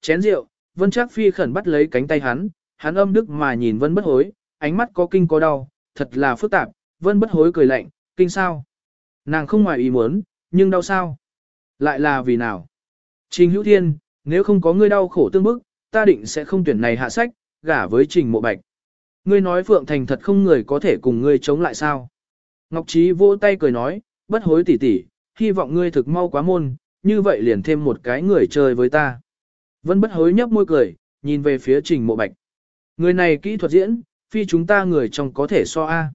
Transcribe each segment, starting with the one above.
Chén rượu, Vân Trác Phi khẩn bắt lấy cánh tay hắn, hắn âm đức mà nhìn Vân Bất Hối, ánh mắt có kinh có đau, thật là phức tạp, Vân Bất Hối cười lạnh, kinh sao? Nàng không ngoài ý muốn, nhưng đau sao? Lại là vì nào? Trình Hữu Thiên, nếu không có ngươi đau khổ tương bức, ta định sẽ không tuyển này hạ sách, gả với Trình Mộ Bạch. Ngươi nói Phượng Thành thật không người có thể cùng ngươi chống lại sao? Ngọc Trí vỗ tay cười nói, bất hối tỉ tỉ, hy vọng ngươi thực mau quá môn, như vậy liền thêm một cái người chơi với ta. Vân bất hối nhấp môi cười, nhìn về phía Trình Mộ Bạch. Người này kỹ thuật diễn, phi chúng ta người trong có thể so A.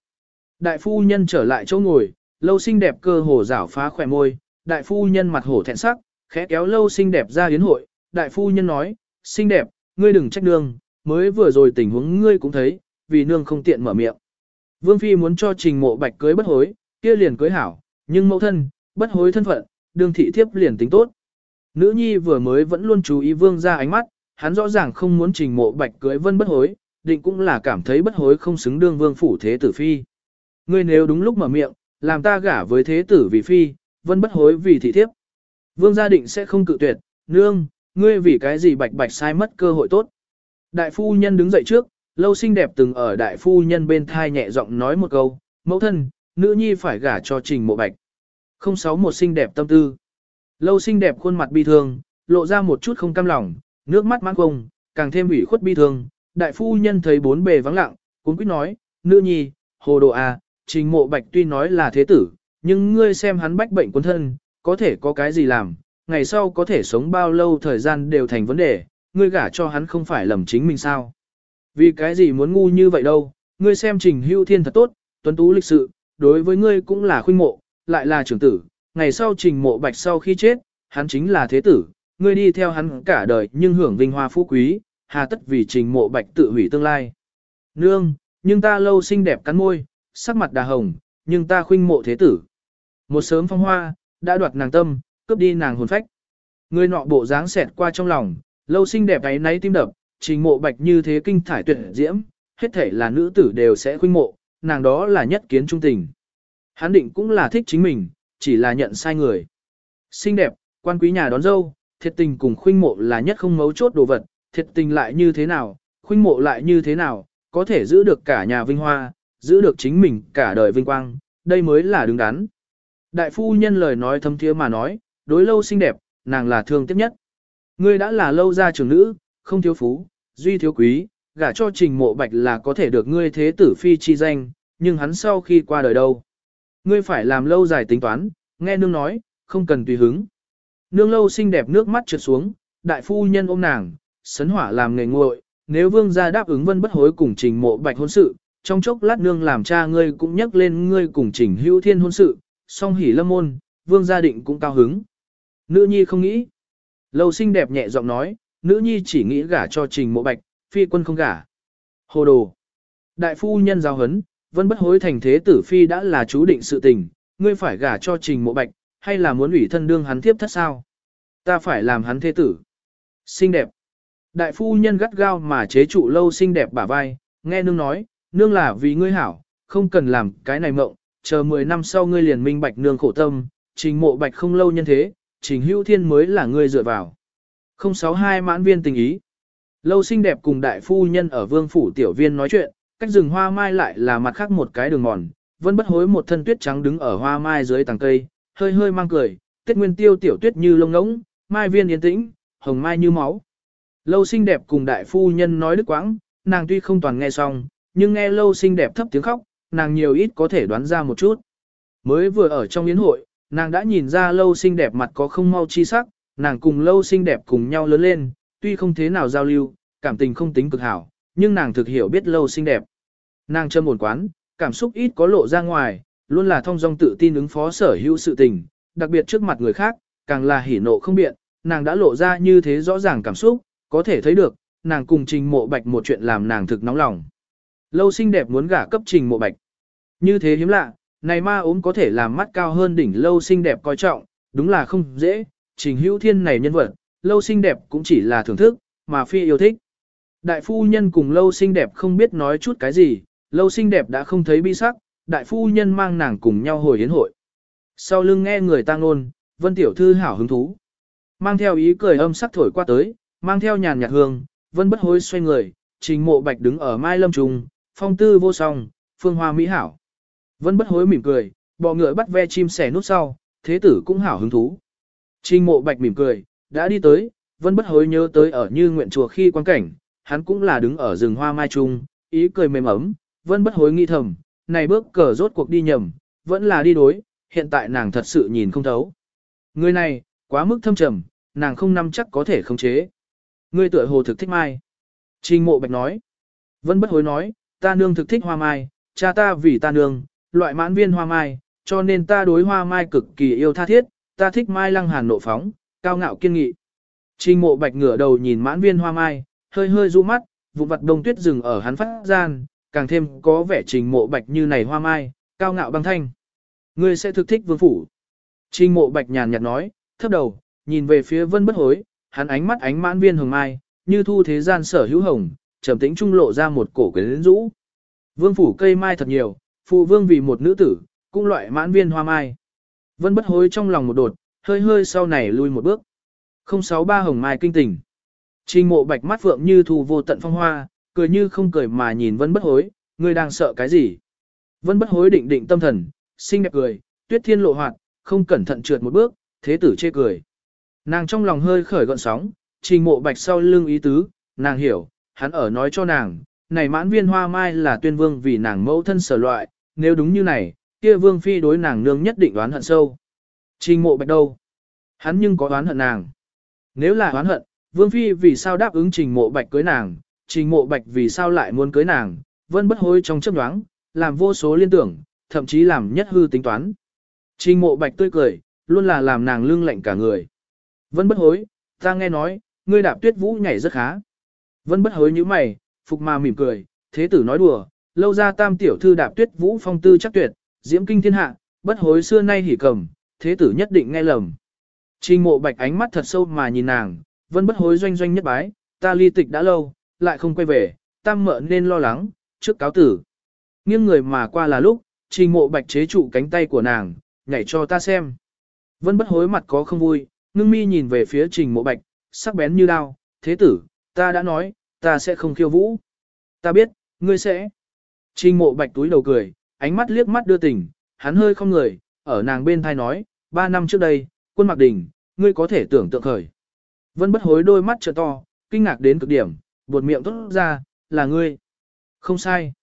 Đại phu nhân trở lại chỗ ngồi, lâu xinh đẹp cơ hồ rảo phá khỏe môi, đại phu nhân mặt hổ thẹn sắc, khẽ kéo lâu xinh đẹp ra yến hội, đại phu nhân nói, xinh đẹp, ngươi đừng trách nương, mới vừa rồi tình huống ngươi cũng thấy, vì nương không tiện mở miệng. Vương Phi muốn cho trình mộ bạch cưới bất hối, kia liền cưới hảo, nhưng mẫu thân, bất hối thân phận, đương thị thiếp liền tính tốt. Nữ nhi vừa mới vẫn luôn chú ý vương ra ánh mắt, hắn rõ ràng không muốn trình mộ bạch cưới vân bất hối, định cũng là cảm thấy bất hối không xứng đương vương phủ thế tử phi. Ngươi nếu đúng lúc mở miệng, làm ta gả với thế tử vì phi, vân bất hối vì thị thiếp. Vương gia định sẽ không cự tuyệt, nương, ngươi vì cái gì bạch bạch sai mất cơ hội tốt. Đại phu nhân đứng dậy trước, lâu xinh đẹp từng ở đại phu nhân bên thai nhẹ giọng nói một câu, mẫu thân, nữ nhi phải gả cho trình mộ bạch. Không sáu một xinh đẹp tâm tư. Lâu xinh đẹp khuôn mặt bi thương, lộ ra một chút không cam lòng, nước mắt mãn không, càng thêm ủy khuất bi thương. Đại phu nhân thấy bốn bề vắng lặng, cũng quyết nói, nữ nhi, hồ đồ à, trình mộ bạch tuy nói là thế tử, nhưng ngươi xem hắn bách bệnh quân thân, có thể có cái gì làm, ngày sau có thể sống bao lâu thời gian đều thành vấn đề, ngươi gả cho hắn không phải lầm chính mình sao. Vì cái gì muốn ngu như vậy đâu, ngươi xem trình hưu thiên thật tốt, tuấn tú lịch sự, đối với ngươi cũng là khuynh mộ, lại là trưởng tử, ngày sau trình mộ bạch sau khi chết, hắn chính là thế tử, ngươi đi theo hắn cả đời nhưng hưởng vinh hoa phú quý, hà tất vì trình mộ bạch tự hủy tương lai. Nương, nhưng ta lâu xinh đẹp cắn môi, sắc mặt đà hồng, nhưng ta khuynh mộ thế tử. Một sớm phong hoa, đã đoạt nàng tâm, cướp đi nàng hồn phách. Người nọ bộ dáng xẹt qua trong lòng, lâu xinh đẹp ấy náy tim đập, trình mộ bạch như thế kinh thải tuyệt diễm, hết thể là nữ tử đều sẽ khuynh mộ, nàng đó là nhất kiến trung tình. Hắn định cũng là thích chính mình, chỉ là nhận sai người. Xinh đẹp, quan quý nhà đón dâu, thiệt tình cùng khuynh mộ là nhất không mấu chốt đồ vật, thiệt tình lại như thế nào, khuynh mộ lại như thế nào, có thể giữ được cả nhà vinh hoa, giữ được chính mình cả đời vinh quang, đây mới là đứng đắn. Đại phu nhân lời nói thâm thiế mà nói, đối lâu xinh đẹp, nàng là thương tiếp nhất. Ngươi đã là lâu gia trưởng nữ, không thiếu phú, duy thiếu quý, gả cho trình mộ bạch là có thể được ngươi thế tử phi chi danh, nhưng hắn sau khi qua đời đâu. Ngươi phải làm lâu dài tính toán, nghe nương nói, không cần tùy hứng. Nương lâu xinh đẹp nước mắt trượt xuống, đại phu nhân ôm nàng, sấn hỏa làm nghề nguội, nếu vương gia đáp ứng vân bất hối cùng trình mộ bạch hôn sự, trong chốc lát nương làm cha ngươi cũng nhắc lên ngươi cùng trình hữu thiên hôn sự, song hỉ lâm môn, vương gia định cũng cao hứng. Nữ nhi không nghĩ. Lâu xinh đẹp nhẹ giọng nói, nữ nhi chỉ nghĩ gả cho trình mộ bạch, phi quân không gả. Hồ đồ. Đại phu nhân giao hấn, vân bất hối thành thế tử phi đã là chú định sự tình, ngươi phải gả cho trình mộ bạch, hay là muốn ủy thân đương hắn tiếp thất sao? Ta phải làm hắn thế tử. Xinh đẹp. Đại phu nhân gắt gao mà chế trụ lâu xinh đẹp bả vai, nghe nương nói, nương là vì ngươi hảo, không cần làm cái này mộng, chờ 10 năm sau ngươi liền minh bạch nương khổ tâm, trình mộ bạch không lâu nhân thế, trình hữu thiên mới là ngươi dựa vào. 062 mãn viên tình ý. Lâu xinh đẹp cùng đại phu nhân ở vương phủ tiểu viên nói chuyện, cách rừng hoa mai lại là mặt khác một cái đường mòn, vẫn bất hối một thân tuyết trắng đứng ở hoa mai dưới tàng cây, hơi hơi mang cười, tết nguyên tiêu tiểu tuyết như lông ngỗng, mai viên yên tĩnh, hồng mai như máu. Lâu xinh đẹp cùng đại phu nhân nói đức quãng, nàng tuy không toàn nghe xong, nhưng nghe lâu xinh đẹp thấp tiếng khóc, nàng nhiều ít có thể đoán ra một chút. Mới vừa ở trong yến hội, nàng đã nhìn ra lâu xinh đẹp mặt có không mau chi sắc, nàng cùng lâu xinh đẹp cùng nhau lớn lên, tuy không thế nào giao lưu, cảm tình không tính cực hảo, nhưng nàng thực hiểu biết lâu xinh đẹp. Nàng châm ổn quán, cảm xúc ít có lộ ra ngoài, luôn là thông dong tự tin ứng phó sở hữu sự tình, đặc biệt trước mặt người khác, càng là hỉ nộ không biện, nàng đã lộ ra như thế rõ ràng cảm xúc, có thể thấy được, nàng cùng trình mộ bạch một chuyện làm nàng thực nóng lòng. Lâu xinh đẹp muốn gả cấp trình mộ bạch. Như thế hiếm lạ, này ma ốm có thể làm mắt cao hơn đỉnh lâu xinh đẹp coi trọng, đúng là không dễ, trình hữu thiên này nhân vật, lâu xinh đẹp cũng chỉ là thưởng thức, mà phi yêu thích. Đại phu nhân cùng lâu xinh đẹp không biết nói chút cái gì, lâu xinh đẹp đã không thấy bi sắc, đại phu nhân mang nàng cùng nhau hồi yến hội. Sau lưng nghe người ta ngôn, vân tiểu thư hảo hứng thú. Mang theo ý cười âm sắc thổi qua tới, mang theo nhàn nhạt hương, vân bất hối xoay người, trình mộ bạch đứng ở mai lâm trùng, phong tư vô song, phương hoa mỹ hảo. Vân bất hối mỉm cười, bọ ngựa bắt ve chim sẻ nút sau, thế tử cũng hảo hứng thú. Trình mộ bạch mỉm cười, đã đi tới, vân bất hối nhớ tới ở như nguyện chùa khi quan cảnh, hắn cũng là đứng ở rừng hoa mai trung, ý cười mềm ấm, vẫn bất hối nghi thầm, này bước cờ rốt cuộc đi nhầm, vẫn là đi đối, hiện tại nàng thật sự nhìn không thấu. Người này, quá mức thâm trầm, nàng không nắm chắc có thể khống chế. Ngươi tựa hồ thực thích mai. Trình mộ bạch nói. Vân bất hối nói, ta nương thực thích hoa mai, cha ta vì ta nương, loại mãn viên hoa mai, cho nên ta đối hoa mai cực kỳ yêu tha thiết, ta thích mai lăng hàn nộ phóng, cao ngạo kiên nghị. Trình mộ bạch ngửa đầu nhìn mãn viên hoa mai, hơi hơi du mắt, vụ vặt đông tuyết rừng ở hắn phát gian, càng thêm có vẻ trình mộ bạch như này hoa mai, cao ngạo băng thanh. Ngươi sẽ thực thích vương phủ. Trình mộ bạch nhàn nhạt nói, thấp đầu, nhìn về phía vân bất hối, hắn ánh mắt ánh mãn viên hồng mai, như thu thế gian sở hữu hồng, trầm tĩnh trung lộ ra một cổ quyến rũ. Vương phủ cây mai thật nhiều, phụ vương vì một nữ tử, cũng loại mãn viên hoa mai. Vân bất hối trong lòng một đột, hơi hơi sau này lui một bước. 063 hồng mai kinh tỉnh. Trình mộ bạch mắt phượng như thu vô tận phong hoa, cười như không cười mà nhìn vân bất hối, ngươi đang sợ cái gì? Vân bất hối định định tâm thần, xinh đẹp cười, tuyết thiên lộ hoạt, không cẩn thận trượt một bước, thế tử chê cười. Nàng trong lòng hơi khởi gọn sóng, trình mộ bạch sau lưng ý tứ, nàng hiểu, hắn ở nói cho nàng, này mãn viên hoa mai là tuyên vương vì nàng mẫu thân sở loại, nếu đúng như này, kia vương phi đối nàng nương nhất định đoán hận sâu. Trình mộ bạch đâu? Hắn nhưng có đoán hận nàng. Nếu là đoán hận, vương phi vì sao đáp ứng trình mộ bạch cưới nàng, trình mộ bạch vì sao lại muốn cưới nàng, vân bất hối trong chấp nhoáng, làm vô số liên tưởng, thậm chí làm nhất hư tính toán. Trình mộ bạch tươi cười, luôn là làm nàng lưng lạnh cả người. Vân bất hối, ta nghe nói, ngươi đạp tuyết vũ nhảy rất khá. Vân bất hối như mày, phục mà mỉm cười, thế tử nói đùa, lâu ra tam tiểu thư đạp tuyết vũ phong tư chắc tuyệt, diễm kinh thiên hạ, bất hối xưa nay hỉ cầm, thế tử nhất định nghe lầm. Trình mộ bạch ánh mắt thật sâu mà nhìn nàng, vân bất hối doanh doanh nhất bái, ta ly tịch đã lâu, lại không quay về, tam mợ nên lo lắng, trước cáo tử. Nghiêng người mà qua là lúc, trình mộ bạch chế trụ cánh tay của nàng, nhảy cho ta xem. Vân bất hối mặt có không vui, ngưng mi nhìn về phía trình mộ bạch, sắc bén như đao, thế tử, ta đã nói, ta sẽ không khiêu vũ. Ta biết, ngươi sẽ. Trình mộ bạch túi đầu cười, ánh mắt liếc mắt đưa tình, hắn hơi không người, ở nàng bên thai nói, ba năm trước đây, quân mặc đỉnh, ngươi có thể tưởng tượng khởi. Vân bất hối đôi mắt trợ to, kinh ngạc đến cực điểm, buột miệng tốt ra, là ngươi. Không sai.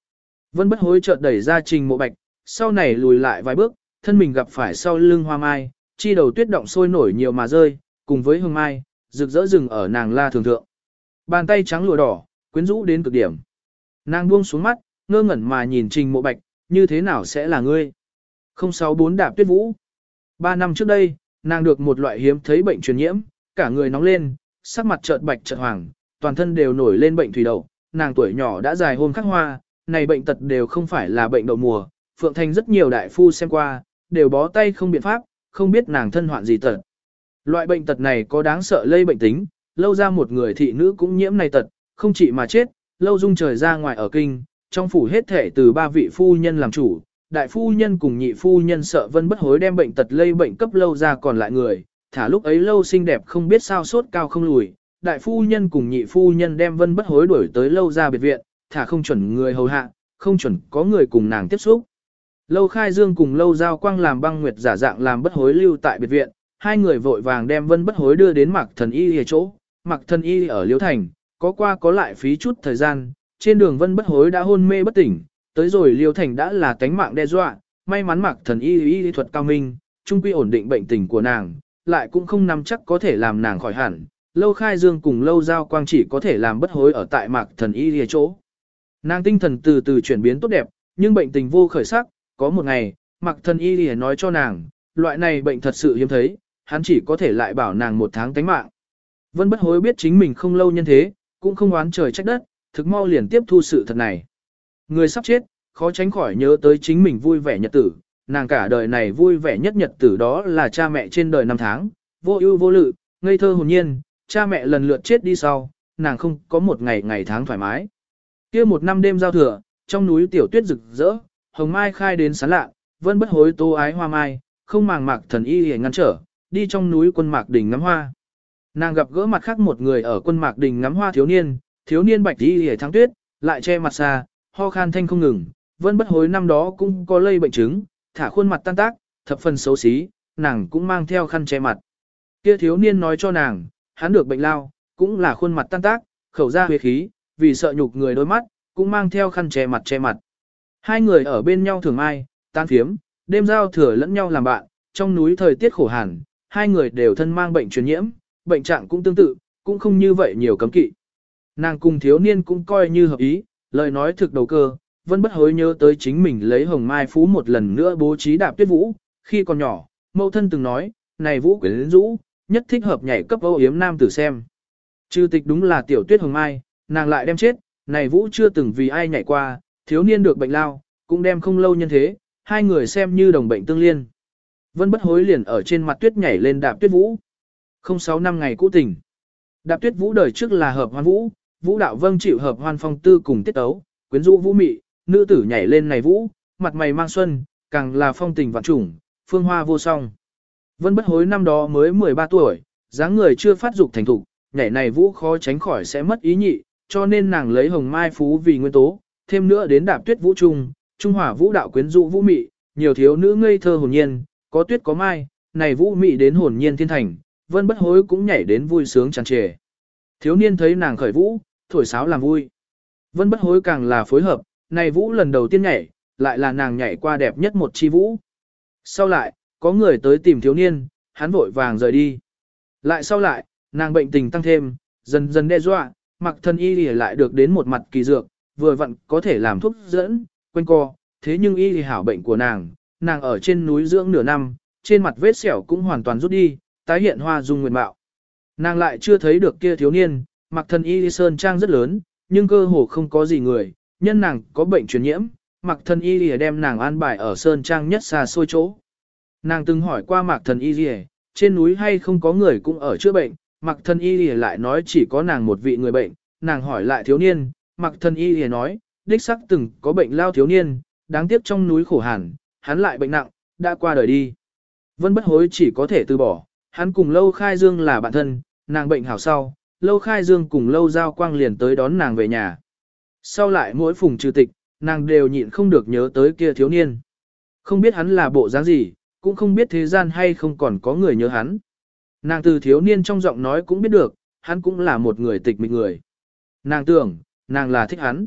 Vân bất hối chợt đẩy ra trình mộ bạch, sau này lùi lại vài bước, thân mình gặp phải sau lưng hoa mai, chi đầu tuyết động sôi nổi nhiều mà rơi, cùng với hương mai, rực rỡ rừng ở nàng la thường thượng. Bàn tay trắng lụa đỏ, quyến rũ đến cực điểm. Nàng buông xuống mắt, ngơ ngẩn mà nhìn trình mộ bạch, như thế nào sẽ là ngươi? 064 đạp tuyết vũ. Ba năm trước đây, nàng được một loại hiếm thấy bệnh truyền nhiễm, cả người nóng lên, sắc mặt chợt bạch chợt hoàng, toàn thân đều nổi lên bệnh thủy đậu. Nàng tuổi nhỏ đã dài hôn khắc hoa, này bệnh tật đều không phải là bệnh đậu mùa. Phượng Thành rất nhiều đại phu xem qua, đều bó tay không biện pháp, không biết nàng thân hoạn gì tật. Loại bệnh tật này có đáng sợ lây bệnh tính, lâu ra một người thị nữ cũng nhiễm này tật, không chỉ mà chết, lâu dung trời ra ngoài ở kinh, trong phủ hết thể từ ba vị phu nhân làm chủ, đại phu nhân cùng nhị phu nhân sợ vân bất hối đem bệnh tật lây bệnh cấp lâu ra còn lại người, thả lúc ấy lâu xinh đẹp không biết sao sốt cao không lùi, đại phu nhân cùng nhị phu nhân đem vân bất hối đuổi tới lâu ra biệt viện, thả không chuẩn người hầu hạ, không chuẩn có người cùng nàng tiếp xúc. Lâu khai dương cùng lâu giao quang làm băng nguyệt giả dạng làm bất hối lưu tại biệt viện, hai người vội vàng đem vân bất hối đưa đến mặc thần y ở chỗ, mặc thần y ở liễu thành, có qua có lại phí chút thời gian, trên đường vân bất hối đã hôn mê bất tỉnh, tới rồi liễu thành đã là tánh mạng đe dọa, may mắn mặc thần y y thuật cao minh, trung quy ổn định bệnh tình của nàng, lại cũng không nắm chắc có thể làm nàng khỏi hẳn. Lâu khai dương cùng lâu giao quang chỉ có thể làm bất hối ở tại mạc thần y lìa chỗ. Nàng tinh thần từ từ chuyển biến tốt đẹp, nhưng bệnh tình vô khởi sắc, có một ngày, mạc thần y lìa nói cho nàng, loại này bệnh thật sự hiếm thấy, hắn chỉ có thể lại bảo nàng một tháng tánh mạng. Vân bất hối biết chính mình không lâu nhân thế, cũng không oán trời trách đất, thực mau liền tiếp thu sự thật này. Người sắp chết, khó tránh khỏi nhớ tới chính mình vui vẻ nhật tử, nàng cả đời này vui vẻ nhất nhật tử đó là cha mẹ trên đời năm tháng, vô ưu vô lự, ngây thơ hồn nhiên, cha mẹ lần lượt chết đi sau, nàng không có một ngày ngày tháng thoải mái. kia một năm đêm giao thừa, trong núi tiểu tuyết rực rỡ, hồng mai khai đến sán lạ, vân bất hối tô ái hoa mai, không màng mạc thần y hề ngăn trở, đi trong núi quân mạc đỉnh ngắm hoa. Nàng gặp gỡ mặt khác một người ở quân mạc đỉnh ngắm hoa thiếu niên, thiếu niên bạch y hề thắng tuyết, lại che mặt xa, ho khan thanh không ngừng, vân bất hối năm đó cũng có lây bệnh chứng, thả khuôn mặt tan tác, thập phần xấu xí, nàng cũng mang theo khăn che mặt. Kia thiếu niên nói cho nàng, hắn được bệnh lao, cũng là khuôn mặt tan tác, khẩu ra huyết khí, vì sợ nhục người đôi mắt, cũng mang theo khăn che mặt che mặt. Hai người ở bên nhau thường ai, tan phiếm, đêm giao thừa lẫn nhau làm bạn, trong núi thời tiết khổ hàn, hai người đều thân mang bệnh truyền nhiễm, bệnh trạng cũng tương tự, cũng không như vậy nhiều cấm kỵ. Nàng cùng thiếu niên cũng coi như hợp ý, lời nói thực đầu cơ, vẫn bất hối nhớ tới chính mình lấy hồng mai phú một lần nữa bố trí đạp tuyết vũ, khi còn nhỏ, mẫu thân từng nói, này vũ quyến rũ, nhất thích hợp nhảy cấp âu yếm nam tử xem. Trừ tịch đúng là tiểu tuyết hồng mai, nàng lại đem chết, này vũ chưa từng vì ai nhảy qua, thiếu niên được bệnh lao, cũng đem không lâu nhân thế, hai người xem như đồng bệnh tương liên. Vân bất hối liền ở trên mặt tuyết nhảy lên đạp tuyết vũ. Không sáu năm ngày cũ tình. Đạp tuyết vũ đời trước là hợp hoan vũ, vũ đạo vâng chịu hợp hoan phong tư cùng tiết tấu, quyến rũ vũ mị, nữ tử nhảy lên này vũ, mặt mày mang xuân, càng là phong tình vạn trùng, phương hoa vô song. Vân bất hối năm đó mới 13 tuổi, dáng người chưa phát dục thành thục, nhảy này vũ khó tránh khỏi sẽ mất ý nhị, cho nên nàng lấy hồng mai phú vì nguyên tố, thêm nữa đến đạp tuyết vũ trung, trung hỏa vũ đạo quyến rũ vũ mị, nhiều thiếu nữ ngây thơ hồn nhiên, có tuyết có mai, này vũ mị đến hồn nhiên thiên thành, vân bất hối cũng nhảy đến vui sướng tràn trề. Thiếu niên thấy nàng khởi vũ, thổi sáo làm vui. Vân bất hối càng là phối hợp, này vũ lần đầu tiên nhảy, lại là nàng nhảy qua đẹp nhất một chi vũ. Sau lại, có người tới tìm thiếu niên, hắn vội vàng rời đi. Lại sau lại, nàng bệnh tình tăng thêm, dần dần đe dọa, mặc thân y thì lại được đến một mặt kỳ dược, vừa vặn có thể làm thuốc dẫn, quên co, thế nhưng y thì hảo bệnh của nàng, nàng ở trên núi dưỡng nửa năm, trên mặt vết sẹo cũng hoàn toàn rút đi, tái hiện hoa dung nguyện bạo. Nàng lại chưa thấy được kia thiếu niên, mặc thân y sơn trang rất lớn, nhưng cơ hồ không có gì người, nhân nàng có bệnh truyền nhiễm, mặc thân y lìa đem nàng an bài ở sơn trang nhất xa xôi chỗ. Nàng từng hỏi qua mạc thần y lìa, trên núi hay không có người cũng ở chữa bệnh, mặc thân y lìa lại nói chỉ có nàng một vị người bệnh, nàng hỏi lại thiếu niên, mặc thân y lìa nói, đích sắc từng có bệnh lao thiếu niên, đáng tiếc trong núi khổ hàn, hắn lại bệnh nặng, đã qua đời đi. Vân bất hối chỉ có thể từ bỏ, hắn cùng Lâu Khai Dương là bạn thân, nàng bệnh hảo sau, Lâu Khai Dương cùng Lâu Giao Quang liền tới đón nàng về nhà. Sau lại mỗi phùng trừ tịch, nàng đều nhịn không được nhớ tới kia thiếu niên. Không biết hắn là bộ dáng gì, cũng không biết thế gian hay không còn có người nhớ hắn. Nàng từ thiếu niên trong giọng nói cũng biết được, hắn cũng là một người tịch mịch người. Nàng tưởng, nàng là thích hắn.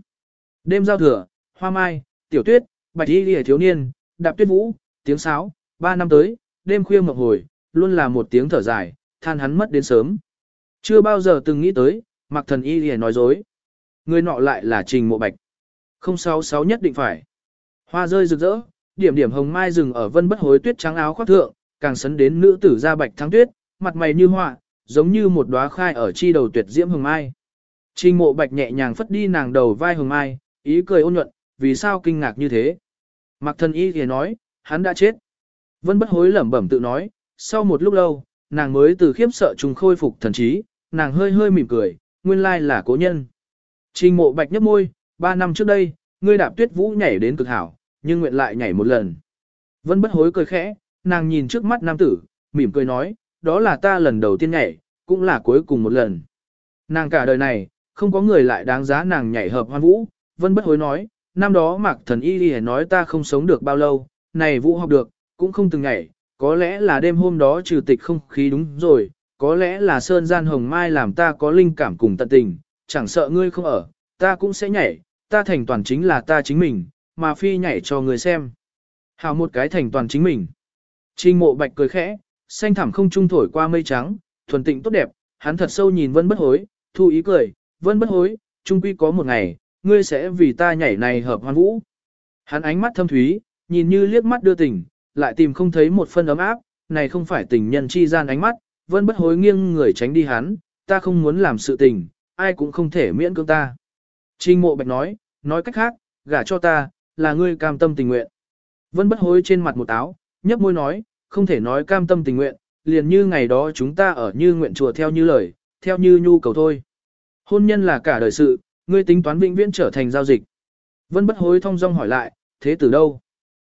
Đêm giao thừa, hoa mai, tiểu tuyết, bạch y lìa thiếu niên, đạp tuyết vũ, tiếng sáo, ba năm tới, đêm khuya mộng hồi, luôn là một tiếng thở dài, than hắn mất đến sớm. Chưa bao giờ từng nghĩ tới, mặc thần y lìa nói dối. Người nọ lại là trình mộ bạch. 066 nhất định phải. Hoa rơi rực rỡ, điểm điểm hồng mai rừng ở vân bất hối tuyết trắng áo khoác thượng, càng sấn đến nữ tử da bạch thắng tuyết, mặt mày như họa, giống như một đóa khai ở chi đầu tuyệt diễm hồng mai. Trình mộ bạch nhẹ nhàng phất đi nàng đầu vai hồng mai, ý cười ôn nhuận, vì sao kinh ngạc như thế. Mặc thân y thì nói, hắn đã chết. Vân bất hối lẩm bẩm tự nói, sau một lúc lâu, nàng mới từ khiếp sợ trùng khôi phục thần trí, nàng hơi hơi mỉm cười, nguyên lai là cố nhân. Trình mộ bạch nhấp môi, ba năm trước đây, ngươi đạp tuyết vũ nhảy đến cực hảo, nhưng nguyện lại nhảy một lần. Vân bất hối cười khẽ, nàng nhìn trước mắt nam tử, mỉm cười nói, đó là ta lần đầu tiên nhảy, cũng là cuối cùng một lần. Nàng cả đời này, không có người lại đáng giá nàng nhảy hợp hoan vũ. Vân bất hối nói, năm đó mạc thần y đi nói ta không sống được bao lâu, này vũ học được, cũng không từng nhảy, có lẽ là đêm hôm đó trừ tịch không khí đúng rồi, có lẽ là sơn gian hồng mai làm ta có linh cảm cùng tận tình, chẳng sợ ngươi không ở, ta cũng sẽ nhảy, ta thành toàn chính là ta chính mình, mà phi nhảy cho người xem. Hào một cái thành toàn chính mình. Trình mộ bạch cười khẽ, xanh thẳm không trung thổi qua mây trắng, thuần tịnh tốt đẹp, hắn thật sâu nhìn vân bất hối, thu ý cười, vân bất hối, trung quy có một ngày, ngươi sẽ vì ta nhảy này hợp hoan vũ. Hắn ánh mắt thâm thúy, nhìn như liếc mắt đưa tình, lại tìm không thấy một phân ấm áp, này không phải tình nhân chi gian ánh mắt, vân bất hối nghiêng người tránh đi hắn, ta không muốn làm sự tình, ai cũng không thể miễn cưỡng ta. Trình mộ bạch nói, nói cách khác, gả cho ta, là ngươi cam tâm tình nguyện. Vân bất hối trên mặt một áo, nhấp môi nói, không thể nói cam tâm tình nguyện, liền như ngày đó chúng ta ở như nguyện chùa theo như lời, theo như nhu cầu thôi. Hôn nhân là cả đời sự, ngươi tính toán vĩnh viễn trở thành giao dịch. Vân bất hối thông dong hỏi lại, thế từ đâu?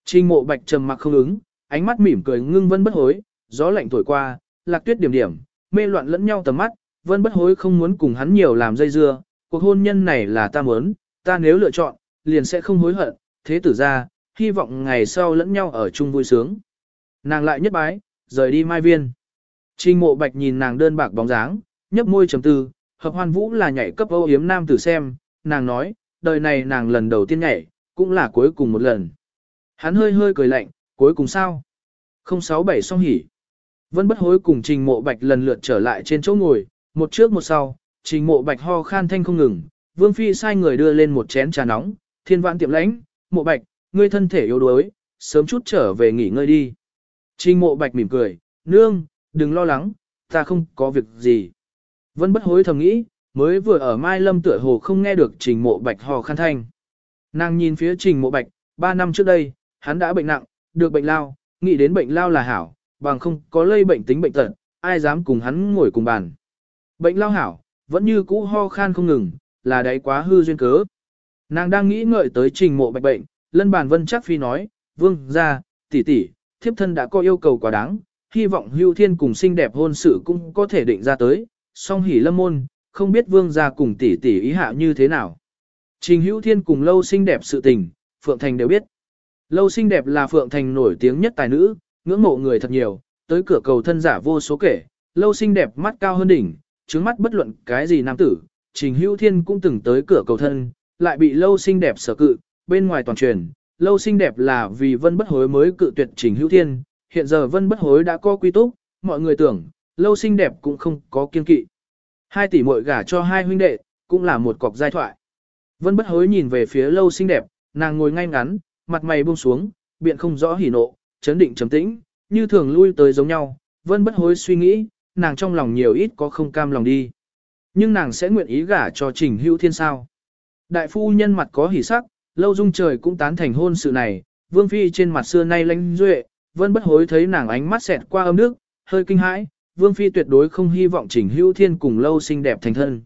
Trình mộ bạch trầm mặc không ứng, ánh mắt mỉm cười ngưng vân bất hối, gió lạnh thổi qua, lạc tuyết điểm điểm, mê loạn lẫn nhau tầm mắt, vân bất hối không muốn cùng hắn nhiều làm dây dưa, cuộc hôn nhân này là ta muốn, ta nếu lựa chọn, liền sẽ không hối hận, thế tử ra, hy vọng ngày sau lẫn nhau ở chung vui sướng. Nàng lại nhất bái, rời đi mai viên. Trình mộ bạch nhìn nàng đơn bạc bóng dáng, nhấp môi trầm tư, hợp hoan vũ là nhảy cấp âu yếm nam tử xem, nàng nói, đời này nàng lần đầu tiên nhảy, cũng là cuối cùng một lần. Hắn hơi hơi cười lạnh, cuối cùng sao? 067 song hỉ. Vân bất hối cùng trình mộ bạch lần lượt trở lại trên chỗ ngồi, một trước một sau, trình mộ bạch ho khan thanh không ngừng, vương phi sai người đưa lên một chén trà nóng, thiên vãn tiệm lãnh, mộ bạch, ngươi thân thể yếu đuối, sớm chút trở về nghỉ ngơi đi. Trình mộ bạch mỉm cười, nương, đừng lo lắng, ta không có việc gì. Vân bất hối thầm nghĩ, mới vừa ở Mai Lâm tựa hồ không nghe được trình mộ bạch hò khăn thanh. Nàng nhìn phía trình mộ bạch, ba năm trước đây, hắn đã bệnh nặng, được bệnh lao, nghĩ đến bệnh lao là hảo, bằng không có lây bệnh tính bệnh tật, ai dám cùng hắn ngồi cùng bàn. Bệnh lao hảo, vẫn như cũ ho khan không ngừng, là đấy quá hư duyên cớ. Nàng đang nghĩ ngợi tới trình mộ bạch bệnh, lân bàn vân chắc phi nói, vương ra, tỷ tỷ, thiếp thân đã có yêu cầu quá đáng, hy vọng hưu thiên cùng xinh đẹp hôn sự cũng có thể định ra tới, song hỉ lâm môn, không biết vương gia cùng tỷ tỷ ý hạ như thế nào. Trình hữu thiên cùng lâu xinh đẹp sự tình, Phượng Thành đều biết. Lâu xinh đẹp là Phượng Thành nổi tiếng nhất tài nữ, ngưỡng mộ người thật nhiều, tới cửa cầu thân giả vô số kể, lâu xinh đẹp mắt cao hơn đỉnh, trứng mắt bất luận cái gì nam tử, trình hữu thiên cũng từng tới cửa cầu thân, lại bị lâu xinh đẹp sở cự, bên ngoài toàn truyền, lâu xinh đẹp là vì vân bất hối mới cự tuyệt trình hữu thiên, hiện giờ vân bất hối đã có quy túc, mọi người tưởng, lâu xinh đẹp cũng không có kiên kỵ. Hai tỷ muội gả cho hai huynh đệ, cũng là một cọc giai thoại. Vân bất hối nhìn về phía lâu xinh đẹp, nàng ngồi ngay ngắn, mặt mày buông xuống, biện không rõ hỉ nộ, chấn định trầm tĩnh, như thường lui tới giống nhau. Vân bất hối suy nghĩ, nàng trong lòng nhiều ít có không cam lòng đi. Nhưng nàng sẽ nguyện ý gả cho trình hữu thiên sao. Đại phu nhân mặt có hỉ sắc, lâu dung trời cũng tán thành hôn sự này, vương phi trên mặt xưa nay lãnh duệ, vân bất hối thấy nàng ánh mắt xẹt qua âm nước, hơi kinh hãi, vương phi tuyệt đối không hy vọng trình hữu thiên cùng lâu xinh đẹp thành thân.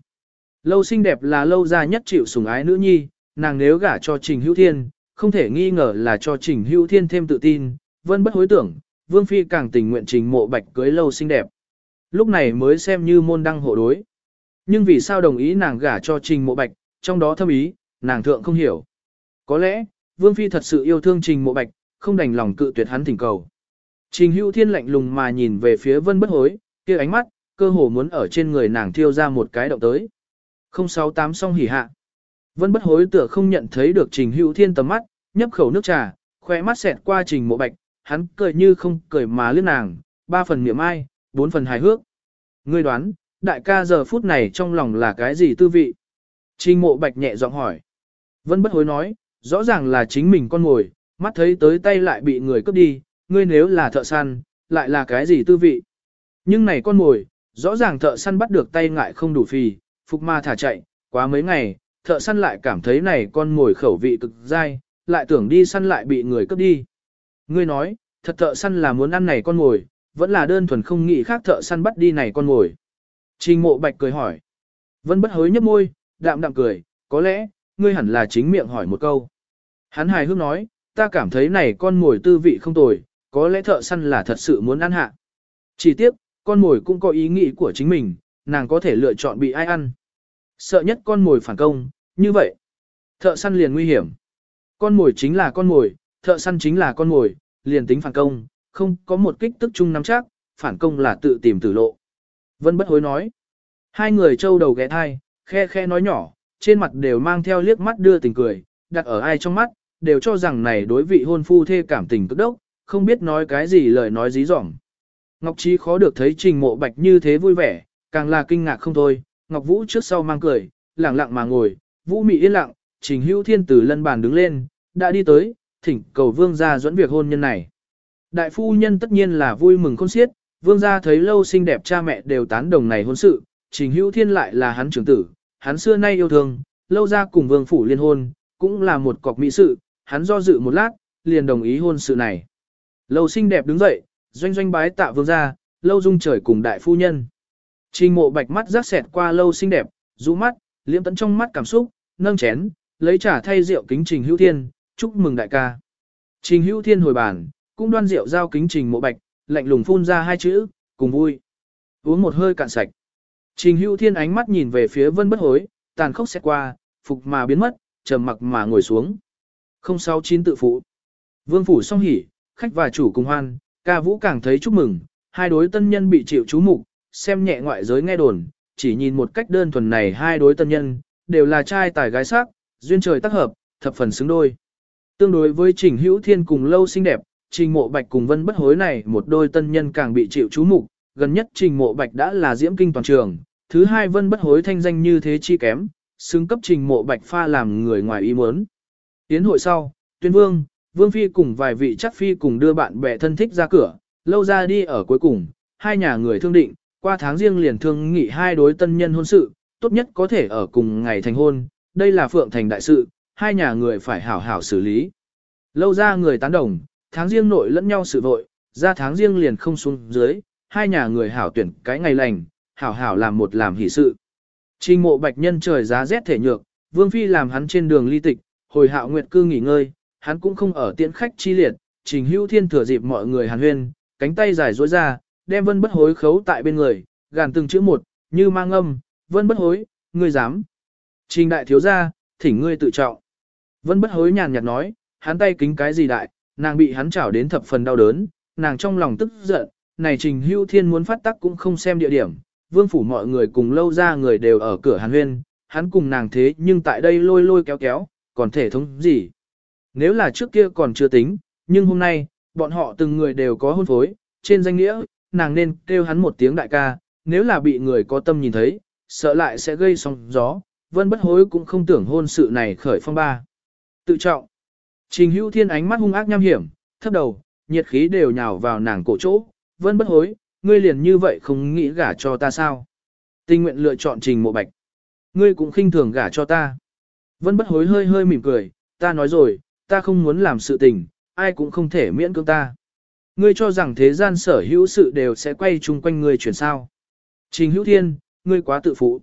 Lâu xinh đẹp là lâu gia nhất chịu sủng ái nữ nhi, nàng nếu gả cho trình hữu thiên, không thể nghi ngờ là cho trình hữu thiên thêm tự tin, vân bất hối tưởng, vương phi càng tình nguyện trình mộ bạch cưới lâu xinh đẹp. Lúc này mới xem như môn đăng hộ đối. Nhưng vì sao đồng ý nàng gả cho trình mộ bạch, trong đó thâm ý, nàng thượng không hiểu. Có lẽ, vương phi thật sự yêu thương trình mộ bạch, không đành lòng cự tuyệt hắn thỉnh cầu. Trình hữu thiên lạnh lùng mà nhìn về phía vân bất hối, kia ánh mắt, cơ hồ muốn ở trên người nàng thiêu ra một cái động tới. 068 song hỉ hạ. Vân bất hối tựa không nhận thấy được trình hữu thiên tầm mắt, nhấp khẩu nước trà, khoe mắt xẹt qua trình mộ bạch, hắn cười như không cười mà liếc nàng, ba phần miệng ai, bốn phần hài hước. Ngươi đoán, đại ca giờ phút này trong lòng là cái gì tư vị? Trình mộ bạch nhẹ giọng hỏi. Vân bất hối nói, rõ ràng là chính mình con ngồi, mắt thấy tới tay lại bị người cướp đi, ngươi nếu là thợ săn, lại là cái gì tư vị? Nhưng này con ngồi, rõ ràng thợ săn bắt được tay ngại không đủ phì, phục ma thả chạy, quá mấy ngày, thợ săn lại cảm thấy này con ngồi khẩu vị cực dai, lại tưởng đi săn lại bị người cướp đi. Ngươi nói, thật thợ săn là muốn ăn này con ngồi, vẫn là đơn thuần không nghĩ khác thợ săn bắt đi này con ngồi. Trình mộ bạch cười hỏi. Vân bất hối nhấp môi, đạm đạm cười, có lẽ, ngươi hẳn là chính miệng hỏi một câu. Hắn hài hước nói, ta cảm thấy này con ngồi tư vị không tồi, có lẽ thợ săn là thật sự muốn ăn hạ. Chỉ tiếp, con ngồi cũng có ý nghĩ của chính mình, nàng có thể lựa chọn bị ai ăn. Sợ nhất con ngồi phản công, như vậy. Thợ săn liền nguy hiểm. Con mồi chính là con mồi, thợ săn chính là con mồi, liền tính phản công, không có một kích tức chung nắm chắc, phản công là tự tìm tử lộ. Vân bất hối nói. Hai người trâu đầu ghé thai, khe khe nói nhỏ, trên mặt đều mang theo liếc mắt đưa tình cười, đặt ở ai trong mắt, đều cho rằng này đối vị hôn phu thê cảm tình cực đốc, không biết nói cái gì lời nói dí dỏm. Ngọc Trí khó được thấy trình mộ bạch như thế vui vẻ, càng là kinh ngạc không thôi, Ngọc Vũ trước sau mang cười, lặng lặng mà ngồi, Vũ Mị yên lặng, trình hữu thiên tử lân bàn đứng lên, đã đi tới, thỉnh cầu vương gia dẫn việc hôn nhân này. Đại phu nhân tất nhiên là vui mừng khôn xiết, vương gia thấy lâu xinh đẹp cha mẹ đều tán đồng này hôn sự, trình hữu thiên lại là hắn trưởng tử, hắn xưa nay yêu thương, lâu ra cùng vương phủ liên hôn, cũng là một cọc mỹ sự, hắn do dự một lát, liền đồng ý hôn sự này. Lâu xinh đẹp đứng dậy, doanh doanh bái tạ vương gia, lâu dung trời cùng đại phu nhân. Trình mộ bạch mắt rác xẹt qua lâu xinh đẹp, rũ mắt, liễm tấn trong mắt cảm xúc, nâng chén, lấy trà thay rượu kính trình hữu thiên, chúc mừng đại ca. Trình hữu thiên hồi bàn, cũng đoan rượu giao kính trình mộ bạch, lạnh lùng phun ra hai chữ, cùng vui. Uống một hơi cạn sạch. Trình hữu thiên ánh mắt nhìn về phía vân bất hối, tàn khốc xét qua, phục mà biến mất, trầm mặc mà ngồi xuống. 069 tự phụ. Vương phủ song hỉ, khách và chủ cùng hoan, ca vũ càng thấy chúc mừng, hai đối tân nhân bị chịu chú mục, xem nhẹ ngoại giới nghe đồn, chỉ nhìn một cách đơn thuần này hai đối tân nhân, đều là trai tài gái sắc, duyên trời tác hợp, thập phần xứng đôi. Tương đối với Trình Hữu Thiên cùng lâu xinh đẹp, Trình Mộ Bạch cùng Vân Bất Hối này một đôi tân nhân càng bị chịu chú mục, gần nhất Trình Mộ Bạch đã là diễm kinh toàn trường, thứ hai Vân Bất Hối thanh danh như thế chi kém, xứng cấp Trình Mộ Bạch pha làm người ngoài ý muốn. Tiến hội sau, Tuyên Vương, Vương Phi cùng vài vị chắc Phi cùng đưa bạn bè thân thích ra cửa, lâu ra đi ở cuối cùng, hai nhà người thương định, qua tháng riêng liền thương nghị hai đối tân nhân hôn sự, tốt nhất có thể ở cùng ngày thành hôn, đây là Phượng Thành đại sự, hai nhà người phải hảo hảo xử lý. Lâu ra người tán đồng, tháng riêng nội lẫn nhau sự vội, ra tháng riêng liền không xuống dưới, hai nhà người hảo tuyển cái ngày lành, hảo hảo làm một làm hỷ sự. Trình mộ bạch nhân trời giá rét thể nhược, Vương Phi làm hắn trên đường ly tịch, hồi hạo nguyệt cư nghỉ ngơi, hắn cũng không ở tiễn khách chi liệt, trình hữu thiên thừa dịp mọi người hàn huyên, cánh tay dài dối ra, đem vân bất hối khấu tại bên người, gàn từng chữ một, như mang âm, vân bất hối, ngươi dám. Trình đại thiếu gia, thỉnh ngươi tự trọng. Vân bất hối nhàn nhạt nói, hắn tay kính cái gì đại, nàng bị hắn chảo đến thập phần đau đớn, nàng trong lòng tức giận, này trình hưu thiên muốn phát tắc cũng không xem địa điểm, vương phủ mọi người cùng lâu ra người đều ở cửa hàn huyên, hắn cùng nàng thế nhưng tại đây lôi lôi kéo kéo, còn thể thống gì. Nếu là trước kia còn chưa tính, nhưng hôm nay, bọn họ từng người đều có hôn phối, trên danh nghĩa, nàng nên kêu hắn một tiếng đại ca, nếu là bị người có tâm nhìn thấy, sợ lại sẽ gây sóng gió, vân bất hối cũng không tưởng hôn sự này khởi phong ba. Tự trọng. Trình hữu thiên ánh mắt hung ác nham hiểm, thấp đầu, nhiệt khí đều nhào vào nàng cổ chỗ, Vẫn bất hối, ngươi liền như vậy không nghĩ gả cho ta sao? Tình nguyện lựa chọn trình mộ bạch. Ngươi cũng khinh thường gả cho ta. Vẫn bất hối hơi hơi mỉm cười, ta nói rồi, ta không muốn làm sự tình, ai cũng không thể miễn cưỡng ta. Ngươi cho rằng thế gian sở hữu sự đều sẽ quay chung quanh ngươi chuyển sao. Trình hữu thiên, ngươi quá tự phụ.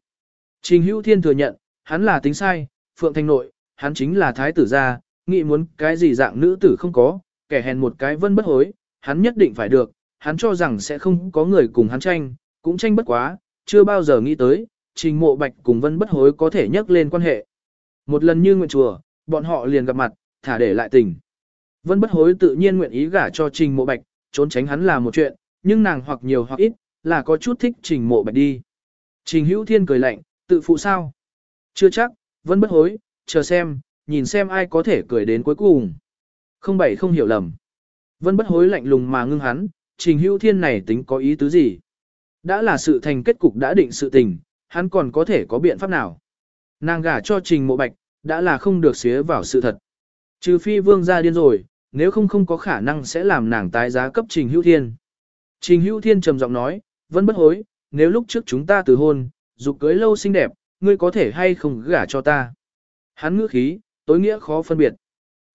Trình hữu thiên thừa nhận, hắn là tính sai, phượng thanh nội, hắn chính là thái tử gia, nghĩ muốn cái gì dạng nữ tử không có, kẻ hèn một cái vân bất hối, hắn nhất định phải được, hắn cho rằng sẽ không có người cùng hắn tranh, cũng tranh bất quá, chưa bao giờ nghĩ tới, trình mộ bạch cùng vân bất hối có thể nhắc lên quan hệ. Một lần như nguyện chùa, bọn họ liền gặp mặt, thả để lại tình. Vân bất hối tự nhiên nguyện ý gả cho trình mộ bạch, trốn tránh hắn là một chuyện, nhưng nàng hoặc nhiều hoặc ít, là có chút thích trình mộ bạch đi. Trình hữu thiên cười lạnh, tự phụ sao? Chưa chắc, vân bất hối, chờ xem, nhìn xem ai có thể cười đến cuối cùng. Không bảy không hiểu lầm. Vân bất hối lạnh lùng mà ngưng hắn, trình hữu thiên này tính có ý tứ gì? Đã là sự thành kết cục đã định sự tình, hắn còn có thể có biện pháp nào? Nàng gả cho trình mộ bạch, đã là không được xía vào sự thật. Trừ phi vương ra điên rồi, nếu không không có khả năng sẽ làm nàng tái giá cấp trình hữu thiên. Trình hữu thiên trầm giọng nói, vẫn bất hối, nếu lúc trước chúng ta từ hôn, dục cưới lâu xinh đẹp, ngươi có thể hay không gả cho ta. Hắn ngữ khí, tối nghĩa khó phân biệt.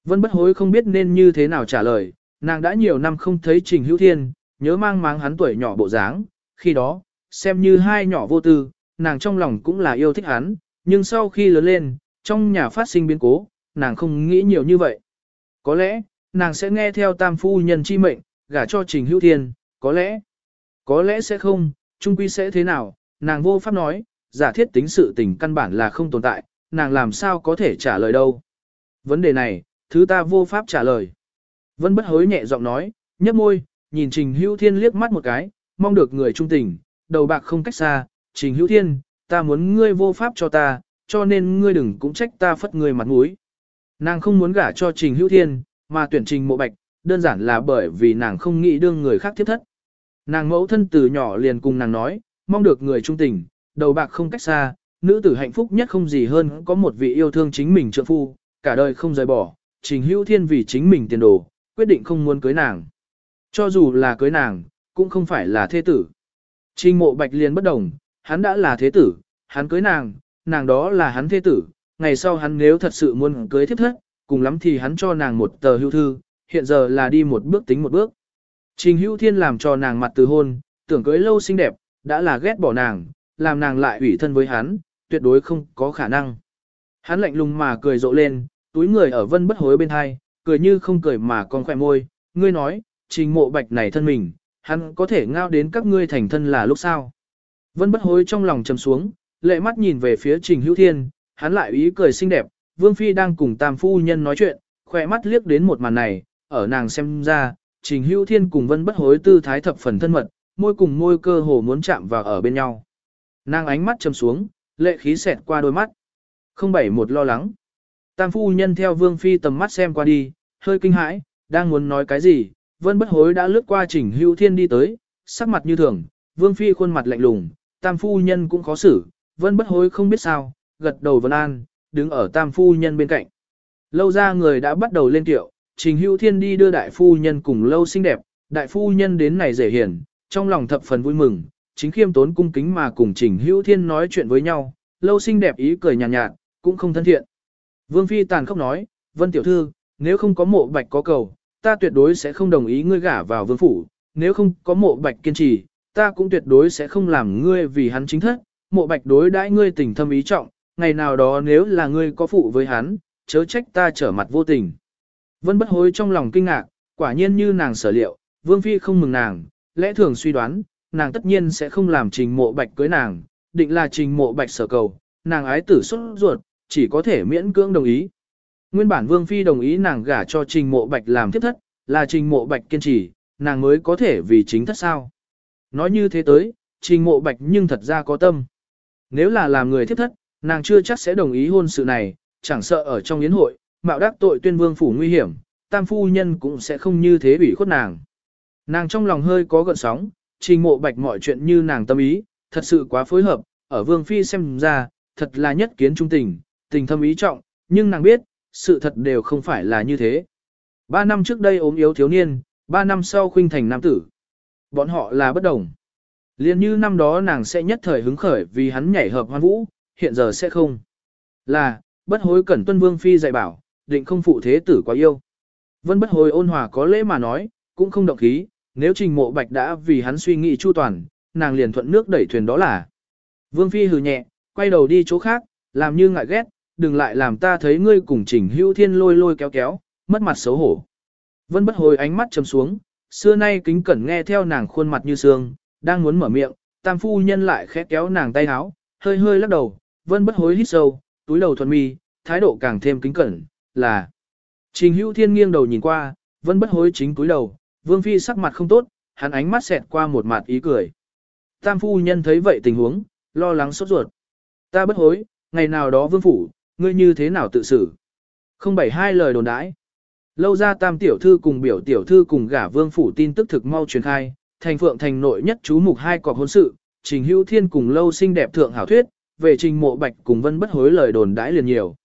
Vân bất hối không biết nên như thế nào trả lời, nàng đã nhiều năm không thấy Trình Hữu Thiên, nhớ mang máng hắn tuổi nhỏ bộ dáng, khi đó, xem như hai nhỏ vô tư, nàng trong lòng cũng là yêu thích hắn, nhưng sau khi lớn lên, trong nhà phát sinh biến cố, nàng không nghĩ nhiều như vậy. Có lẽ, nàng sẽ nghe theo tam phu nhân chi mệnh, gả cho Trình Hữu Thiên, có lẽ, có lẽ sẽ không, trung quy sẽ thế nào, nàng vô pháp nói, giả thiết tính sự tình căn bản là không tồn tại, nàng làm sao có thể trả lời đâu. Vấn đề này, thứ ta vô pháp trả lời. Vân bất hối nhẹ giọng nói, nhấp môi, nhìn Trình Hữu Thiên liếc mắt một cái, mong được người trung tình, đầu bạc không cách xa, Trình Hữu Thiên, ta muốn ngươi vô pháp cho ta, cho nên ngươi đừng cũng trách ta phất ngươi mặt mũi. Nàng không muốn gả cho Trình Hữu Thiên, mà tuyển Trình Mộ Bạch, đơn giản là bởi vì nàng không nghĩ đương người khác tiếp thất. Nàng mẫu thân từ nhỏ liền cùng nàng nói, mong được người trung tình, đầu bạc không cách xa, nữ tử hạnh phúc nhất không gì hơn có một vị yêu thương chính mình trợ phu, cả đời không rời bỏ, trình hữu thiên vì chính mình tiền đồ, quyết định không muốn cưới nàng. Cho dù là cưới nàng, cũng không phải là thế tử. Trình mộ bạch liền bất đồng, hắn đã là thế tử, hắn cưới nàng, nàng đó là hắn thế tử, ngày sau hắn nếu thật sự muốn cưới thiếp thất, cùng lắm thì hắn cho nàng một tờ hưu thư, hiện giờ là đi một bước tính một bước. Trình hữu thiên làm cho nàng mặt từ hôn, tưởng cưới lâu xinh đẹp, đã là ghét bỏ nàng, làm nàng lại ủy thân với hắn, tuyệt đối không có khả năng. Hắn lạnh lùng mà cười rộ lên, túi người ở vân bất hối bên hai, cười như không cười mà còn khỏe môi, ngươi nói, trình mộ bạch này thân mình, hắn có thể ngao đến các ngươi thành thân là lúc sau. Vân bất hối trong lòng trầm xuống, lệ mắt nhìn về phía Trình Hữu Thiên, hắn lại ý cười xinh đẹp, Vương Phi đang cùng tam phu nhân nói chuyện, khỏe mắt liếc đến một màn này, ở nàng xem ra, Trình Hữu Thiên cùng Vân bất hối tư thái thập phần thân mật, môi cùng môi cơ hồ muốn chạm vào ở bên nhau. Nàng ánh mắt trầm xuống, lệ khí xẹt qua đôi mắt. Không bảy một lo lắng. Tam phu nhân theo Vương Phi tầm mắt xem qua đi, hơi kinh hãi, đang muốn nói cái gì, Vân bất hối đã lướt qua Trình Hữu Thiên đi tới, sắc mặt như thường, Vương Phi khuôn mặt lạnh lùng, Tam phu nhân cũng khó xử, Vân bất hối không biết sao, gật đầu Vân An, đứng ở Tam phu nhân bên cạnh. Lâu ra người đã bắt đầu lên tiệu, Trình Hữu Thiên đi đưa đại phu nhân cùng lâu xinh đẹp, đại phu nhân đến này dễ hiền, trong lòng thập phần vui mừng, chính khiêm tốn cung kính mà cùng Trình Hữu Thiên nói chuyện với nhau, lâu xinh đẹp ý cười nhàn nhạt, nhạt, cũng không thân thiện. Vương Phi tàn khốc nói, Vân Tiểu Thư, nếu không có mộ bạch có cầu, ta tuyệt đối sẽ không đồng ý ngươi gả vào vương phủ, nếu không có mộ bạch kiên trì, ta cũng tuyệt đối sẽ không làm ngươi vì hắn chính thất, mộ bạch đối đãi ngươi tình thâm ý trọng, ngày nào đó nếu là ngươi có phụ với hắn, chớ trách ta trở mặt vô tình. Vân bất hối trong lòng kinh ngạc, quả nhiên như nàng sở liệu, vương phi không mừng nàng, lẽ thường suy đoán, nàng tất nhiên sẽ không làm trình mộ bạch cưới nàng, định là trình mộ bạch sở cầu, nàng ái tử xuất ruột, chỉ có thể miễn cưỡng đồng ý. Nguyên bản Vương Phi đồng ý nàng gả cho Trình Mộ Bạch làm tiếp thất, là Trình Mộ Bạch kiên trì, nàng mới có thể vì chính thất sao. Nói như thế tới, Trình Mộ Bạch nhưng thật ra có tâm. Nếu là làm người tiếp thất, nàng chưa chắc sẽ đồng ý hôn sự này, chẳng sợ ở trong yến hội, mạo đắc tội tuyên vương phủ nguy hiểm, tam phu nhân cũng sẽ không như thế bị khuất nàng. Nàng trong lòng hơi có gợn sóng, Trình Mộ Bạch mọi chuyện như nàng tâm ý, thật sự quá phối hợp, ở Vương Phi xem ra, thật là nhất kiến trung tình, tình thâm ý trọng, nhưng nàng biết, sự thật đều không phải là như thế. Ba năm trước đây ốm yếu thiếu niên, ba năm sau khuynh thành nam tử. Bọn họ là bất đồng. Liên như năm đó nàng sẽ nhất thời hứng khởi vì hắn nhảy hợp hoan vũ, hiện giờ sẽ không. Là, bất hối cẩn tuân vương phi dạy bảo, định không phụ thế tử quá yêu. Vân bất hối ôn hòa có lễ mà nói, cũng không động khí, nếu trình mộ bạch đã vì hắn suy nghĩ chu toàn, nàng liền thuận nước đẩy thuyền đó là. Vương phi hừ nhẹ, quay đầu đi chỗ khác, làm như ngại ghét, đừng lại làm ta thấy ngươi cùng trình hữu thiên lôi lôi kéo kéo, mất mặt xấu hổ. Vân bất hồi ánh mắt chầm xuống, xưa nay kính cẩn nghe theo nàng khuôn mặt như sương, đang muốn mở miệng, tam phu nhân lại khẽ kéo nàng tay áo, hơi hơi lắc đầu, vân bất hối hít sâu, túi đầu thuần mi, thái độ càng thêm kính cẩn, là. Trình hữu thiên nghiêng đầu nhìn qua, vân bất hối chính túi đầu, vương phi sắc mặt không tốt, hắn ánh mắt xẹt qua một mặt ý cười. Tam phu nhân thấy vậy tình huống, lo lắng sốt ruột. Ta bất hối, ngày nào đó vương phủ, ngươi như thế nào tự xử? Không bảy hai lời đồn đãi. Lâu ra tam tiểu thư cùng biểu tiểu thư cùng gả vương phủ tin tức thực mau truyền khai, thành phượng thành nội nhất chú mục hai cọc hôn sự, trình hữu thiên cùng lâu xinh đẹp thượng hảo thuyết, về trình mộ bạch cùng vân bất hối lời đồn đãi liền nhiều.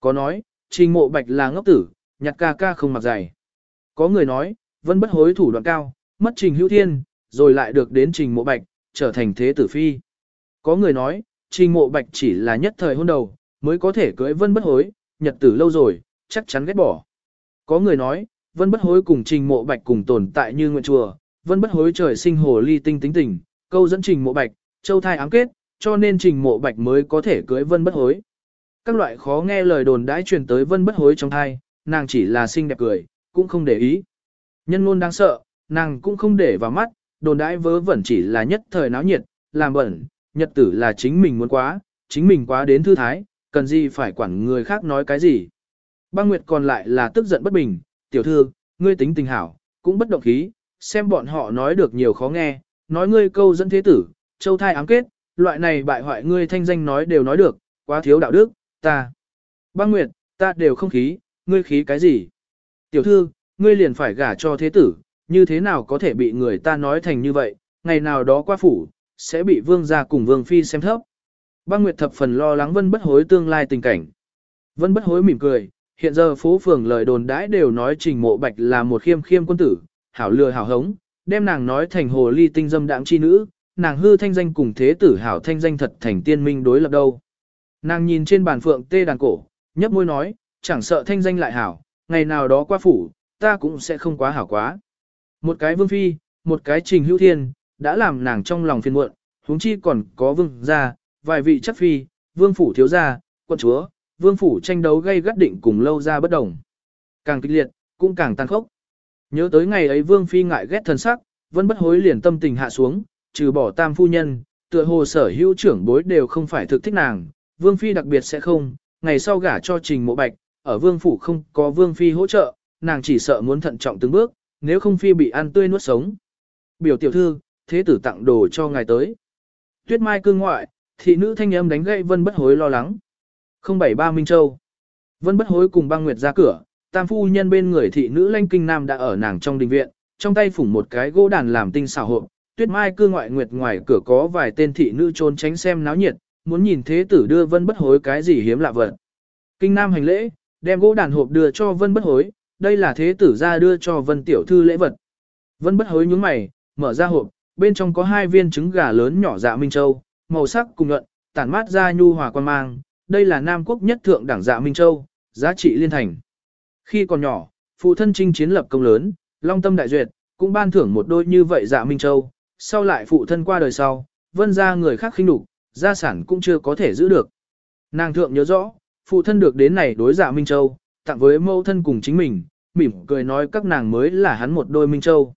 Có nói, trình mộ bạch là ngốc tử, nhặt ca ca không mặc dày. Có người nói, vân bất hối thủ đoạn cao, mất trình hữu thiên, rồi lại được đến trình mộ bạch, trở thành thế tử phi. Có người nói, trình mộ bạch chỉ là nhất thời hôn đầu, mới có thể cưới vân bất hối, nhật tử lâu rồi, chắc chắn ghét bỏ. Có người nói, vân bất hối cùng trình mộ bạch cùng tồn tại như nguyện chùa, vân bất hối trời sinh hồ ly tinh tính tình, câu dẫn trình mộ bạch, châu thai ám kết, cho nên trình mộ bạch mới có thể cưới vân bất hối. Các loại khó nghe lời đồn đãi truyền tới vân bất hối trong thai, nàng chỉ là xinh đẹp cười, cũng không để ý. Nhân ngôn đáng sợ, nàng cũng không để vào mắt, đồn đãi vớ vẩn chỉ là nhất thời náo nhiệt, làm bẩn, nhật tử là chính mình muốn quá, chính mình quá đến thư thái, cần gì phải quản người khác nói cái gì. Băng Nguyệt còn lại là tức giận bất bình, tiểu thư, ngươi tính tình hảo, cũng bất động khí, xem bọn họ nói được nhiều khó nghe, nói ngươi câu dẫn thế tử, châu thai ám kết, loại này bại hoại ngươi thanh danh nói đều nói được, quá thiếu đạo đức, ta. Băng Nguyệt, ta đều không khí, ngươi khí cái gì? Tiểu thư, ngươi liền phải gả cho thế tử, như thế nào có thể bị người ta nói thành như vậy, ngày nào đó qua phủ, sẽ bị vương gia cùng vương phi xem thấp. Băng Nguyệt thập phần lo lắng Vân Bất Hối tương lai tình cảnh. Vân Bất Hối mỉm cười, hiện giờ phố phường lời đồn đãi đều nói Trình Mộ Bạch là một khiêm khiêm quân tử, hảo lừa hảo hống, đem nàng nói thành hồ ly tinh dâm đãng chi nữ, nàng hư thanh danh cùng thế tử hảo thanh danh thật thành tiên minh đối lập đâu. Nàng nhìn trên bàn phượng tê đàn cổ, nhấp môi nói, chẳng sợ thanh danh lại hảo, ngày nào đó qua phủ, ta cũng sẽ không quá hảo quá. Một cái vương phi, một cái trình hữu thiên, đã làm nàng trong lòng phiền muộn, huống chi còn có vương gia, vài vị chắc phi, vương phủ thiếu gia, quân chúa, vương phủ tranh đấu gây gắt định cùng lâu ra bất đồng. Càng kịch liệt, cũng càng tăng khốc. Nhớ tới ngày ấy vương phi ngại ghét thần sắc, vẫn bất hối liền tâm tình hạ xuống, trừ bỏ tam phu nhân, tựa hồ sở hữu trưởng bối đều không phải thực thích nàng, vương phi đặc biệt sẽ không, ngày sau gả cho trình mộ bạch, ở vương phủ không có vương phi hỗ trợ, nàng chỉ sợ muốn thận trọng từng bước, nếu không phi bị ăn tươi nuốt sống. Biểu tiểu thư, thế tử tặng đồ cho ngài tới. Tuyết mai cương ngoại, thị nữ thanh âm đánh gậy vân bất hối lo lắng. 073 Minh Châu Vân bất hối cùng băng nguyệt ra cửa, tam phu nhân bên người thị nữ lanh kinh nam đã ở nàng trong đình viện, trong tay phủng một cái gỗ đàn làm tinh xảo hộp. Tuyết mai cương ngoại nguyệt ngoài cửa có vài tên thị nữ trốn tránh xem náo nhiệt, muốn nhìn thế tử đưa vân bất hối cái gì hiếm lạ vật. Kinh nam hành lễ, đem gỗ đàn hộp đưa cho vân bất hối, đây là thế tử ra đưa cho vân tiểu thư lễ vật. Vân bất hối nhúng mày, mở ra hộp, bên trong có hai viên trứng gà lớn nhỏ dạ Minh Châu, màu sắc cùng nhuận, tản mát ra nhu hòa quan mang, đây là Nam quốc nhất thượng đảng dạ Minh Châu, giá trị liên thành. Khi còn nhỏ, phụ thân trinh chiến lập công lớn, long tâm đại duyệt, cũng ban thưởng một đôi như vậy dạ Minh Châu, sau lại phụ thân qua đời sau, vân ra người khác khinh đục, gia sản cũng chưa có thể giữ được. Nàng thượng nhớ rõ, phụ thân được đến này đối dạ Minh Châu, tặng với mẫu thân cùng chính mình, mỉm cười nói các nàng mới là hắn một đôi Minh Châu.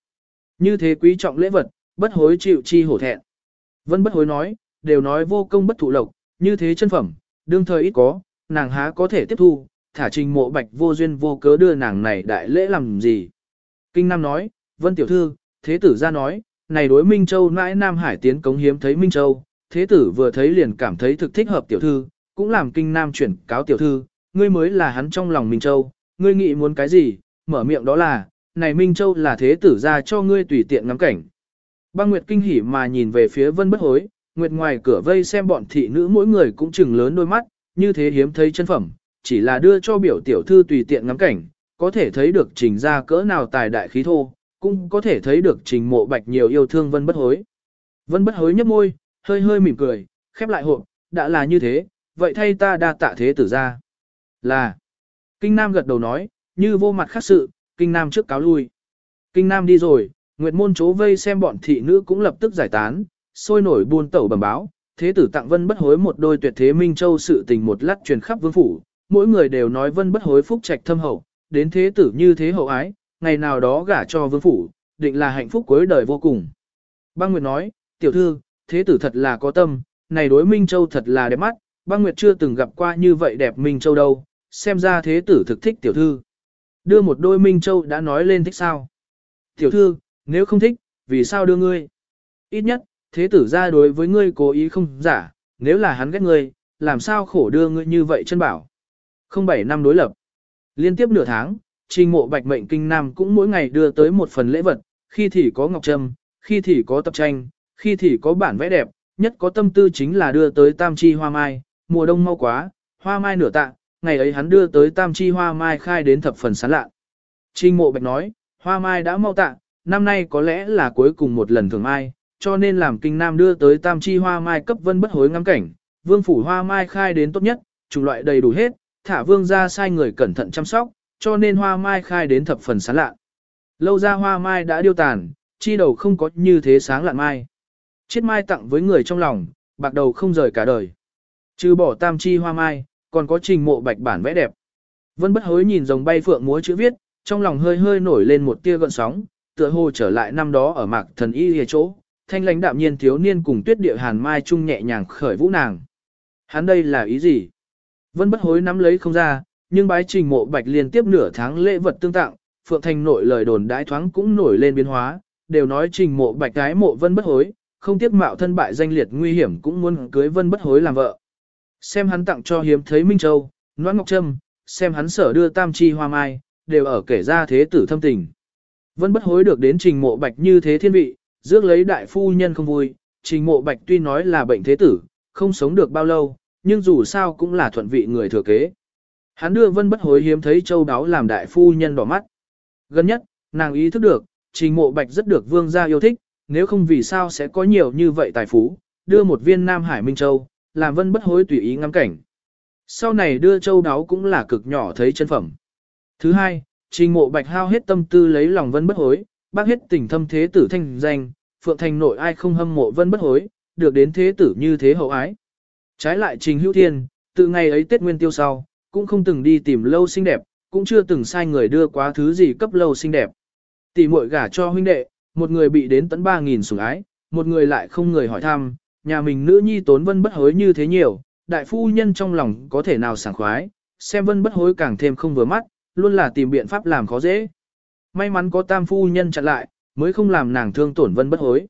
Như thế quý trọng lễ vật, bất hối chịu chi hổ thẹn. Vân bất hối nói, đều nói vô công bất thụ lộc, như thế chân phẩm, đương thời ít có, nàng há có thể tiếp thu, thả trình mộ bạch vô duyên vô cớ đưa nàng này đại lễ làm gì. Kinh Nam nói, Vân Tiểu Thư, Thế tử ra nói, này đối Minh Châu nãi Nam Hải tiến cống hiếm thấy Minh Châu, Thế tử vừa thấy liền cảm thấy thực thích hợp Tiểu Thư, cũng làm Kinh Nam chuyển cáo Tiểu Thư, ngươi mới là hắn trong lòng Minh Châu, ngươi nghĩ muốn cái gì, mở miệng đó là, này Minh Châu là Thế tử ra cho ngươi tùy tiện ngắm cảnh. Băng Nguyệt kinh hỉ mà nhìn về phía Vân Bất Hối, Nguyệt ngoài cửa vây xem bọn thị nữ mỗi người cũng chừng lớn đôi mắt, như thế hiếm thấy chân phẩm, chỉ là đưa cho biểu tiểu thư tùy tiện ngắm cảnh, có thể thấy được trình ra cỡ nào tài đại khí thô, cũng có thể thấy được trình mộ bạch nhiều yêu thương Vân Bất Hối. Vân Bất Hối nhếch môi, hơi hơi mỉm cười, khép lại hộp, đã là như thế, vậy thay ta đa tạ thế tử ra. Là. Kinh Nam gật đầu nói, như vô mặt khác sự, Kinh Nam trước cáo lui. Kinh Nam đi rồi, Nguyệt môn chố vây xem bọn thị nữ cũng lập tức giải tán, sôi nổi buôn tẩu bẩm báo, thế tử tặng vân bất hối một đôi tuyệt thế minh châu sự tình một lát truyền khắp vương phủ, mỗi người đều nói vân bất hối phúc trạch thâm hậu, đến thế tử như thế hậu ái, ngày nào đó gả cho vương phủ, định là hạnh phúc cuối đời vô cùng. Băng Nguyệt nói, tiểu thư, thế tử thật là có tâm, này đối Minh Châu thật là đẹp mắt, băng Nguyệt chưa từng gặp qua như vậy đẹp Minh Châu đâu, xem ra thế tử thực thích tiểu thư. Đưa một đôi Minh Châu đã nói lên thích sao. Tiểu thư, nếu không thích, vì sao đưa ngươi? Ít nhất, thế tử ra đối với ngươi cố ý không giả, nếu là hắn ghét ngươi, làm sao khổ đưa ngươi như vậy chân bảo. Không bảy năm đối lập. Liên tiếp nửa tháng, trình mộ bạch mệnh kinh nam cũng mỗi ngày đưa tới một phần lễ vật, khi thì có ngọc trâm, khi thì có tập tranh, khi thì có bản vẽ đẹp, nhất có tâm tư chính là đưa tới tam chi hoa mai, mùa đông mau quá, hoa mai nửa tạ, ngày ấy hắn đưa tới tam chi hoa mai khai đến thập phần sán lạ. Trinh mộ bạch nói, hoa mai đã mau tạ, năm nay có lẽ là cuối cùng một lần thường mai, cho nên làm kinh nam đưa tới tam chi hoa mai cấp vân bất hối ngắm cảnh, vương phủ hoa mai khai đến tốt nhất, chủng loại đầy đủ hết, thả vương ra sai người cẩn thận chăm sóc, cho nên hoa mai khai đến thập phần sáng lạ. Lâu ra hoa mai đã điêu tàn, chi đầu không có như thế sáng lạn mai. Chiết mai tặng với người trong lòng, bạc đầu không rời cả đời. Trừ bỏ tam chi hoa mai, còn có trình mộ bạch bản vẽ đẹp. Vân bất hối nhìn dòng bay phượng múa chữ viết, trong lòng hơi hơi nổi lên một tia gợn sóng, tựa hồ trở lại năm đó ở mạc thần y hề chỗ, thanh lãnh đạm nhiên thiếu niên cùng tuyết địa hàn mai chung nhẹ nhàng khởi vũ nàng. Hắn đây là ý gì? Vân bất hối nắm lấy không ra, nhưng bái trình mộ bạch liên tiếp nửa tháng lễ vật tương tặng, phượng thành nội lời đồn đãi thoáng cũng nổi lên biến hóa, đều nói trình mộ bạch cái mộ vân bất hối, không tiếc mạo thân bại danh liệt nguy hiểm cũng muốn cưới vân bất hối làm vợ. Xem hắn tặng cho hiếm thấy Minh Châu, Noãn Ngọc Trâm, xem hắn sở đưa tam chi hoa mai, đều ở kể ra thế tử thâm tình. vẫn bất hối được đến trình mộ bạch như thế thiên vị, rước lấy đại phu nhân không vui, trình mộ bạch tuy nói là bệnh thế tử, không sống được bao lâu, nhưng dù sao cũng là thuận vị người thừa kế. Hắn đưa vân bất hối hiếm thấy châu đáo làm đại phu nhân đỏ mắt. Gần nhất, nàng ý thức được, trình mộ bạch rất được vương gia yêu thích, nếu không vì sao sẽ có nhiều như vậy tài phú, đưa một viên Nam Hải Minh Châu, làm vân bất hối tùy ý ngắm cảnh. Sau này đưa châu đáo cũng là cực nhỏ thấy chân phẩm. Thứ hai, trình mộ bạch hao hết tâm tư lấy lòng vân bất hối, bác hết tình thâm thế tử thanh danh, phượng thành nội ai không hâm mộ vân bất hối, được đến thế tử như thế hậu ái. Trái lại trình hữu thiên, từ ngày ấy Tết Nguyên Tiêu sau, cũng không từng đi tìm lâu xinh đẹp, cũng chưa từng sai người đưa quá thứ gì cấp lâu xinh đẹp. Tỷ muội gả cho huynh đệ, một người bị đến tận 3.000 sủng ái, một người lại không người hỏi thăm, nhà mình nữ nhi tốn vân bất hối như thế nhiều, đại phu nhân trong lòng có thể nào sảng khoái, xem vân bất hối càng thêm không vừa mắt, luôn là tìm biện pháp làm khó dễ. May mắn có tam phu nhân chặn lại, mới không làm nàng thương tổn vân bất hối.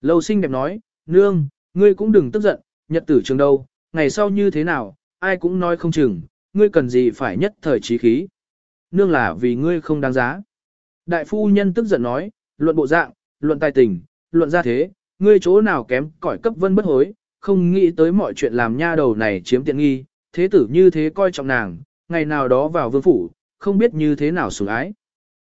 Lâu sinh đẹp nói, nương, ngươi cũng đừng tức giận, nhật tử trường đâu, ngày sau như thế nào, ai cũng nói không chừng, ngươi cần gì phải nhất thời trí khí. Nương là vì ngươi không đáng giá. Đại phu nhân tức giận nói, luận bộ dạng, luận tài tình, luận gia thế, ngươi chỗ nào kém cỏi cấp vân bất hối, không nghĩ tới mọi chuyện làm nha đầu này chiếm tiện nghi, thế tử như thế coi trọng nàng, ngày nào đó vào vương phủ, không biết như thế nào sủng ái.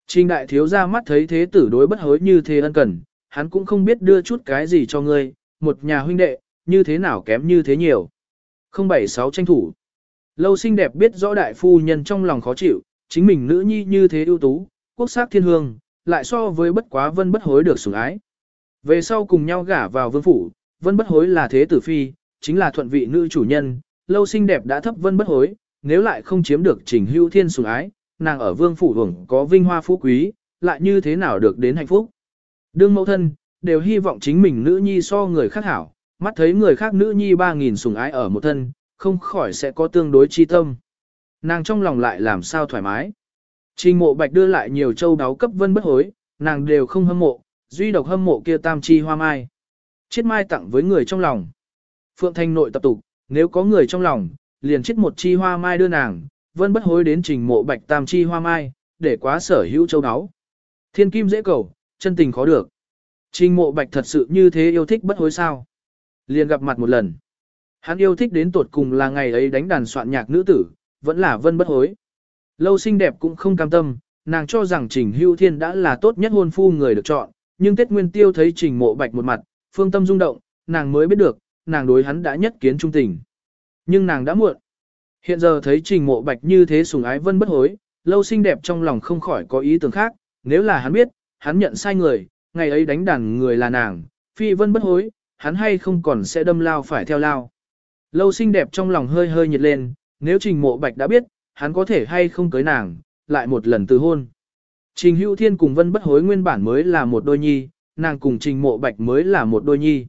Trình đại thiếu ra mắt thấy thế tử đối bất hối như thế ân cần, hắn cũng không biết đưa chút cái gì cho ngươi, một nhà huynh đệ, như thế nào kém như thế nhiều. 076 tranh thủ. Lâu xinh đẹp biết rõ đại phu nhân trong lòng khó chịu, chính mình nữ nhi như thế ưu tú, quốc sắc thiên hương, lại so với bất quá vân bất hối được sủng ái. Về sau cùng nhau gả vào vương phủ, vân bất hối là thế tử phi, chính là thuận vị nữ chủ nhân, lâu xinh đẹp đã thấp vân bất hối, nếu lại không chiếm được trình hữu thiên sủng ái, nàng ở vương phủ hưởng có vinh hoa phú quý, lại như thế nào được đến hạnh phúc. Đương mẫu thân, đều hy vọng chính mình nữ nhi so người khác hảo, mắt thấy người khác nữ nhi ba nghìn sủng ái ở một thân, không khỏi sẽ có tương đối chi tâm. Nàng trong lòng lại làm sao thoải mái. Trình mộ bạch đưa lại nhiều châu đáo cấp vân bất hối, nàng đều không hâm mộ, duy độc hâm mộ kia tam chi hoa mai. Chiết mai tặng với người trong lòng. Phượng Thanh nội tập tục, nếu có người trong lòng, liền chiết một chi hoa mai đưa nàng, vân bất hối đến trình mộ bạch tam chi hoa mai, để quá sở hữu châu áo. Thiên kim dễ cầu, chân tình khó được. Trình mộ bạch thật sự như thế yêu thích bất hối sao. Liền gặp mặt một lần. Hắn yêu thích đến tột cùng là ngày ấy đánh đàn soạn nhạc nữ tử, vẫn là vân bất hối. Lâu xinh đẹp cũng không cam tâm, nàng cho rằng Trình Hưu Thiên đã là tốt nhất hôn phu người được chọn, nhưng Tết Nguyên Tiêu thấy Trình Mộ Bạch một mặt, phương tâm rung động, nàng mới biết được, nàng đối hắn đã nhất kiến trung tình. Nhưng nàng đã muộn. Hiện giờ thấy Trình Mộ Bạch như thế sùng ái vân bất hối, lâu xinh đẹp trong lòng không khỏi có ý tưởng khác, nếu là hắn biết, hắn nhận sai người, ngày ấy đánh đàn người là nàng, phi vân bất hối, hắn hay không còn sẽ đâm lao phải theo lao. Lâu xinh đẹp trong lòng hơi hơi nhiệt lên, nếu Trình Mộ Bạch đã biết, hắn có thể hay không cưới nàng, lại một lần từ hôn. Trình Hữu Thiên cùng Vân Bất Hối nguyên bản mới là một đôi nhi, nàng cùng Trình Mộ Bạch mới là một đôi nhi.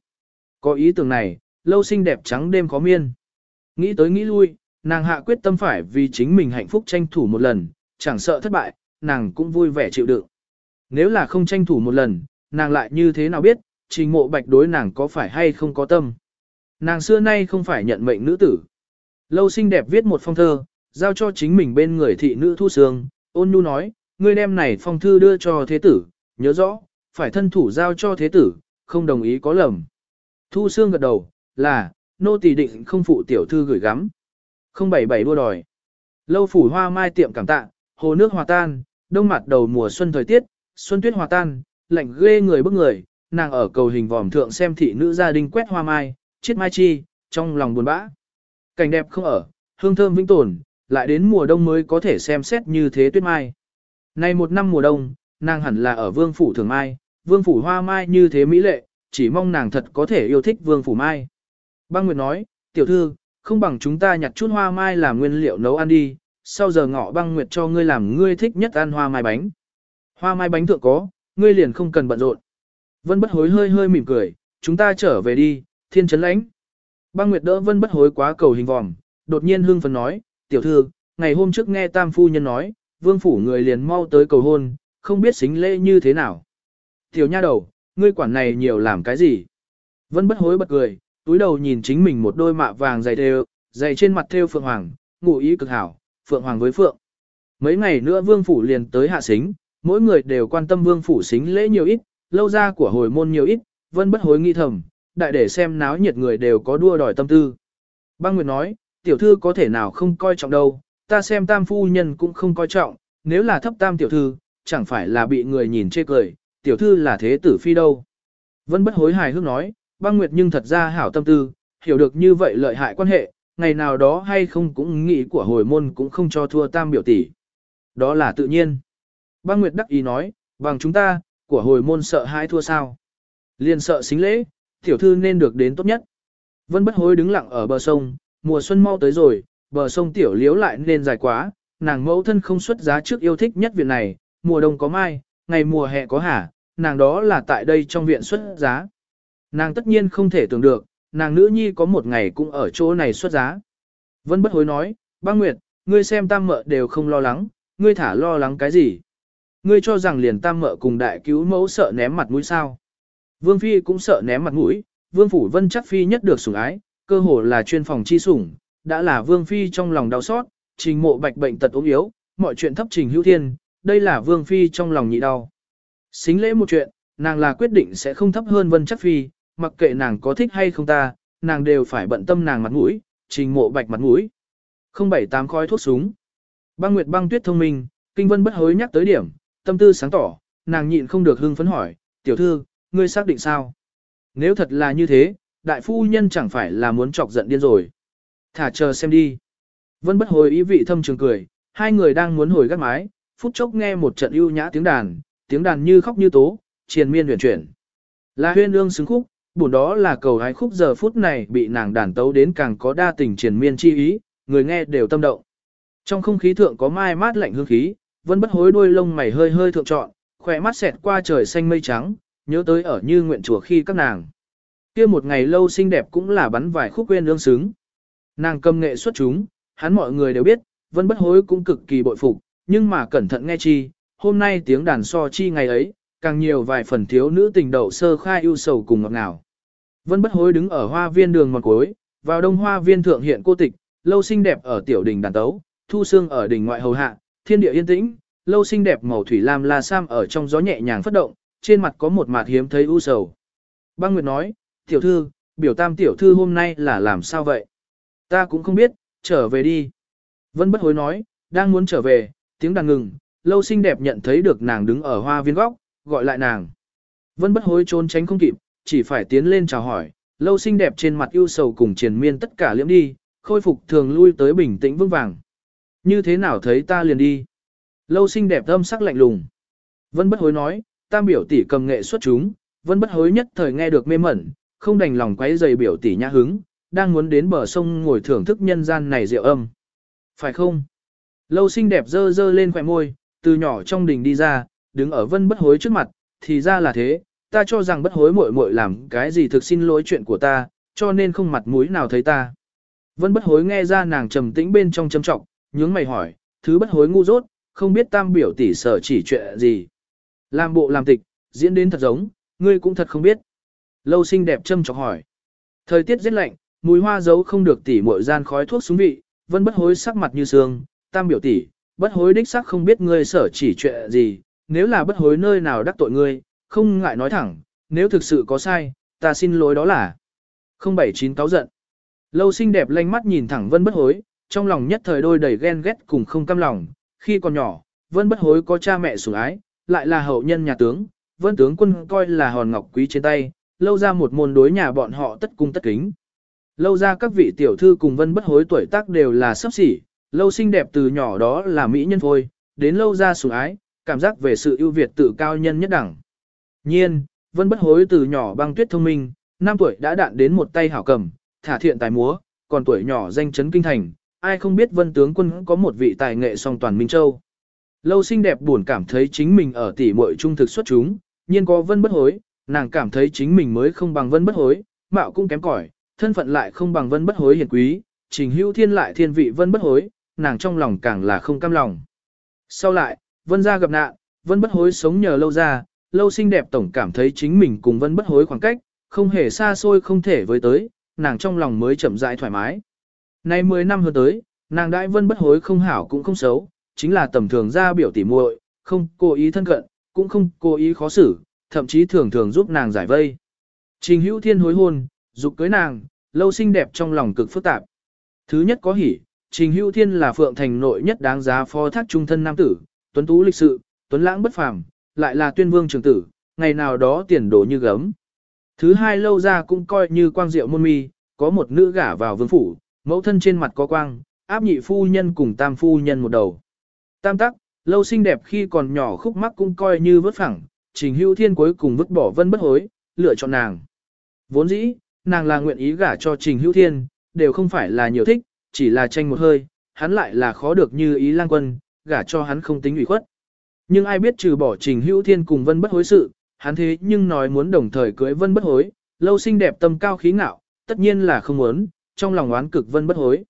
Có ý tưởng này, lâu xinh đẹp trắng đêm khó miên. Nghĩ tới nghĩ lui, nàng hạ quyết tâm phải vì chính mình hạnh phúc tranh thủ một lần, chẳng sợ thất bại, nàng cũng vui vẻ chịu đựng. Nếu là không tranh thủ một lần, nàng lại như thế nào biết, Trình Mộ Bạch đối nàng có phải hay không có tâm. Nàng xưa nay không phải nhận mệnh nữ tử. Lâu xinh đẹp viết một phong thơ, giao cho chính mình bên người thị nữ thu sương, ôn nhu nói, ngươi đem này phong thư đưa cho thế tử, nhớ rõ, phải thân thủ giao cho thế tử, không đồng ý có lầm. Thu sương gật đầu, là, nô tỳ định không phụ tiểu thư gửi gắm. 077 đua đòi. Lâu phủ hoa mai tiệm cảm tạ, hồ nước hòa tan, đông mặt đầu mùa xuân thời tiết, xuân tuyết hòa tan, lạnh ghê người bức người, nàng ở cầu hình vòm thượng xem thị nữ gia đình quét hoa mai, chiết mai chi, trong lòng buồn bã. Cảnh đẹp không ở, hương thơm vĩnh tồn, lại đến mùa đông mới có thể xem xét như thế tuyết mai. Nay một năm mùa đông, nàng hẳn là ở vương phủ thường mai, vương phủ hoa mai như thế mỹ lệ, chỉ mong nàng thật có thể yêu thích vương phủ mai. Băng Nguyệt nói, tiểu thư, không bằng chúng ta nhặt chút hoa mai làm nguyên liệu nấu ăn đi, sau giờ ngọ băng Nguyệt cho ngươi làm ngươi thích nhất ăn hoa mai bánh. Hoa mai bánh thượng có, ngươi liền không cần bận rộn. Vân bất hối hơi hơi mỉm cười, chúng ta trở về đi, thiên chấn lãnh. Băng Nguyệt đỡ Vân bất hối quá cầu hình vòm, đột nhiên hương phấn nói, tiểu thư, ngày hôm trước nghe tam phu nhân nói, vương phủ người liền mau tới cầu hôn, không biết xính lễ như thế nào. Tiểu nha đầu, ngươi quản này nhiều làm cái gì? Vân bất hối bật cười, túi đầu nhìn chính mình một đôi mạ vàng dày thêu, dày trên mặt thêu phượng hoàng, ngụ ý cực hảo, phượng hoàng với phượng. Mấy ngày nữa vương phủ liền tới hạ xính, mỗi người đều quan tâm vương phủ xính lễ nhiều ít, lâu ra của hồi môn nhiều ít, vân bất hối nghi thầm, đại để xem náo nhiệt người đều có đua đòi tâm tư. Băng Nguyệt nói, tiểu thư có thể nào không coi trọng đâu, ta xem tam phu nhân cũng không coi trọng, nếu là thấp tam tiểu thư, chẳng phải là bị người nhìn chê cười, tiểu thư là thế tử phi đâu. Vân bất hối hài hước nói, băng nguyệt nhưng thật ra hảo tâm tư, hiểu được như vậy lợi hại quan hệ, ngày nào đó hay không cũng nghĩ của hồi môn cũng không cho thua tam biểu tỷ. Đó là tự nhiên. Băng nguyệt đắc ý nói, bằng chúng ta, của hồi môn sợ hai thua sao. Liền sợ xính lễ, tiểu thư nên được đến tốt nhất. Vân bất hối đứng lặng ở bờ sông, mùa xuân mau tới rồi, bờ sông tiểu liếu lại nên dài quá, nàng mẫu thân không xuất giá trước yêu thích nhất viện này, mùa đông có mai, ngày mùa hè có hả, nàng đó là tại đây trong viện xuất giá. Nàng tất nhiên không thể tưởng được, nàng nữ nhi có một ngày cũng ở chỗ này xuất giá. Vân bất hối nói, ba nguyệt, ngươi xem tam mợ đều không lo lắng, ngươi thả lo lắng cái gì? Ngươi cho rằng liền tam mợ cùng đại cứu mẫu sợ ném mặt mũi sao? Vương Phi cũng sợ ném mặt mũi, Vương Phủ Vân chắc Phi nhất được sủng ái, cơ hồ là chuyên phòng chi sủng, đã là Vương Phi trong lòng đau xót, trình mộ bạch bệnh tật ốm yếu, mọi chuyện thấp trình hữu thiên, đây là Vương Phi trong lòng nhị đau. Xính lễ một chuyện, nàng là quyết định sẽ không thấp hơn Vân chắc Phi, mặc kệ nàng có thích hay không ta, nàng đều phải bận tâm nàng mặt mũi, trình mộ bạch mặt mũi. Không bảy tám khói thuốc súng. Băng Nguyệt băng tuyết thông minh, Kinh Vân bất hối nhắc tới điểm, tâm tư sáng tỏ, nàng nhịn không được hưng phấn hỏi, tiểu thư, ngươi xác định sao? Nếu thật là như thế, đại phu nhân chẳng phải là muốn chọc giận điên rồi. Thả chờ xem đi. Vân bất hồi ý vị thâm trường cười, hai người đang muốn hồi gác mái, phút chốc nghe một trận ưu nhã tiếng đàn, tiếng đàn như khóc như tố, triền miên huyền chuyển. Là huyên ương xứng khúc, buồn đó là cầu hái khúc giờ phút này bị nàng đàn tấu đến càng có đa tình triền miên chi ý, người nghe đều tâm động. Trong không khí thượng có mai mát lạnh hương khí, vân bất hối đuôi lông mày hơi hơi thượng trọn, khỏe mắt xẹt qua trời xanh mây trắng, nhớ tới ở như nguyện chùa khi các nàng. kia một ngày lâu xinh đẹp cũng là bắn vài khúc quên ương xứng. Nàng cầm nghệ xuất chúng, hắn mọi người đều biết, vân bất hối cũng cực kỳ bội phục, nhưng mà cẩn thận nghe chi, hôm nay tiếng đàn so chi ngày ấy, càng nhiều vài phần thiếu nữ tình đậu sơ khai ưu sầu cùng ngọt ngào. Vân bất hối đứng ở hoa viên đường một cuối, vào đông hoa viên thượng hiện cô tịch, lâu xinh đẹp ở tiểu đình đàn tấu, thu xương ở đỉnh ngoại hầu hạ, thiên địa yên tĩnh, lâu xinh đẹp màu thủy lam la sam ở trong gió nhẹ nhàng phất động, trên mặt có một mặt hiếm thấy u sầu. Băng Nguyệt nói, tiểu thư, biểu tam tiểu thư hôm nay là làm sao vậy? Ta cũng không biết, trở về đi. Vân bất hối nói, đang muốn trở về, tiếng đàn ngừng, lâu xinh đẹp nhận thấy được nàng đứng ở hoa viên góc, gọi lại nàng. Vân bất hối trốn tránh không kịp, chỉ phải tiến lên chào hỏi, lâu xinh đẹp trên mặt ưu sầu cùng triền miên tất cả liễm đi, khôi phục thường lui tới bình tĩnh vững vàng. Như thế nào thấy ta liền đi? Lâu xinh đẹp âm sắc lạnh lùng. Vân bất hối nói, tam biểu tỷ cầm nghệ xuất chúng, vân bất hối nhất thời nghe được mê mẩn, không đành lòng quấy giày biểu tỷ nhã hứng, đang muốn đến bờ sông ngồi thưởng thức nhân gian này rượu âm. Phải không? Lâu xinh đẹp dơ dơ lên khỏe môi, từ nhỏ trong đình đi ra, đứng ở vân bất hối trước mặt, thì ra là thế, ta cho rằng bất hối muội muội làm cái gì thực xin lỗi chuyện của ta, cho nên không mặt mũi nào thấy ta. Vân bất hối nghe ra nàng trầm tĩnh bên trong châm trọng, nhướng mày hỏi, thứ bất hối ngu dốt, không biết tam biểu tỷ sở chỉ chuyện gì. Làm bộ làm tịch, diễn đến thật giống, ngươi cũng thật không biết. Lâu xinh đẹp châm chọc hỏi. Thời tiết rất lạnh, mùi hoa giấu không được tỉ muội gian khói thuốc súng vị, vân bất hối sắc mặt như sương, tam biểu tỷ, bất hối đích sắc không biết ngươi sở chỉ chuyện gì, nếu là bất hối nơi nào đắc tội ngươi, không ngại nói thẳng, nếu thực sự có sai, ta xin lỗi đó là. 079 táo giận. Lâu xinh đẹp lanh mắt nhìn thẳng vân bất hối, trong lòng nhất thời đôi đầy ghen ghét cùng không cam lòng, khi còn nhỏ, vân bất hối có cha mẹ sủng ái, lại là hậu nhân nhà tướng, vân tướng quân coi là hòn ngọc quý trên tay, lâu ra một môn đối nhà bọn họ tất cung tất kính. Lâu ra các vị tiểu thư cùng vân bất hối tuổi tác đều là sấp xỉ, lâu xinh đẹp từ nhỏ đó là mỹ nhân phôi, đến lâu ra sủng ái, cảm giác về sự ưu việt tự cao nhân nhất đẳng. Nhiên, vân bất hối từ nhỏ băng tuyết thông minh, năm tuổi đã đạn đến một tay hảo cầm, thả thiện tài múa, còn tuổi nhỏ danh chấn kinh thành, ai không biết vân tướng quân có một vị tài nghệ song toàn Minh Châu. Lâu xinh đẹp buồn cảm thấy chính mình ở tỷ muội trung thực xuất chúng, nhiên có vân bất hối, nàng cảm thấy chính mình mới không bằng vân bất hối, mạo cũng kém cỏi, thân phận lại không bằng vân bất hối hiền quý, trình hữu thiên lại thiên vị vân bất hối, nàng trong lòng càng là không cam lòng. Sau lại, vân gia gặp nạn, vân bất hối sống nhờ lâu ra, lâu xinh đẹp tổng cảm thấy chính mình cùng vân bất hối khoảng cách, không hề xa xôi không thể với tới, nàng trong lòng mới chậm rãi thoải mái. Nay 10 năm hơn tới, nàng đại vân bất hối không hảo cũng không xấu, chính là tầm thường ra biểu tỉ muội, không cố ý thân cận, cũng không cố ý khó xử, thậm chí thường thường giúp nàng giải vây. Trình hữu thiên hối hôn, dục cưới nàng, lâu xinh đẹp trong lòng cực phức tạp. Thứ nhất có hỉ, trình hữu thiên là phượng thành nội nhất đáng giá phó thác trung thân nam tử, tuấn tú lịch sự, tuấn lãng bất phàm, lại là tuyên vương trường tử, ngày nào đó tiền đồ như gấm. Thứ hai lâu ra cũng coi như quang diệu môn mi, có một nữ gả vào vương phủ, mẫu thân trên mặt có quang, áp nhị phu nhân cùng tam phu nhân một đầu. Tam tắc, lâu xinh đẹp khi còn nhỏ khúc mắc cũng coi như vứt phẳng, trình hữu thiên cuối cùng vứt bỏ vân bất hối, lựa chọn nàng. Vốn dĩ, nàng là nguyện ý gả cho trình hữu thiên, đều không phải là nhiều thích, chỉ là tranh một hơi, hắn lại là khó được như ý lang quân, gả cho hắn không tính ủy khuất. Nhưng ai biết trừ bỏ trình hữu thiên cùng vân bất hối sự, hắn thế nhưng nói muốn đồng thời cưới vân bất hối, lâu xinh đẹp tâm cao khí ngạo, tất nhiên là không muốn, trong lòng oán cực vân bất hối.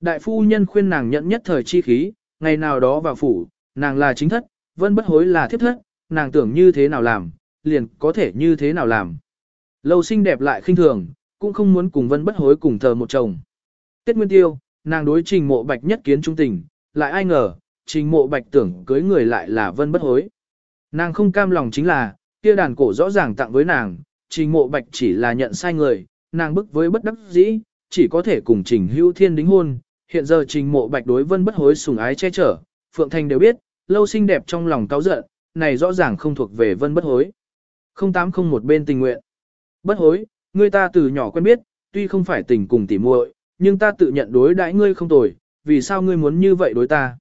Đại phu nhân khuyên nàng nhận nhất thời chi khí, ngày nào đó vào phủ, nàng là chính thất, vân bất hối là thiếp thất, nàng tưởng như thế nào làm, liền có thể như thế nào làm. Lâu xinh đẹp lại khinh thường, cũng không muốn cùng vân bất hối cùng thờ một chồng. Tết Nguyên Tiêu, nàng đối trình mộ bạch nhất kiến trung tình, lại ai ngờ, trình mộ bạch tưởng cưới người lại là vân bất hối. Nàng không cam lòng chính là, kia đàn cổ rõ ràng tặng với nàng, trình mộ bạch chỉ là nhận sai người, nàng bức với bất đắc dĩ, chỉ có thể cùng trình hữu thiên đính hôn. Hiện giờ trình mộ bạch đối vân bất hối sùng ái che chở, Phượng Thành đều biết, lâu xinh đẹp trong lòng cáu giận, này rõ ràng không thuộc về vân bất hối. 0801 bên tình nguyện. Bất hối, ngươi ta từ nhỏ quen biết, tuy không phải tình cùng tỉ muội, nhưng ta tự nhận đối đãi ngươi không tồi, vì sao ngươi muốn như vậy đối ta?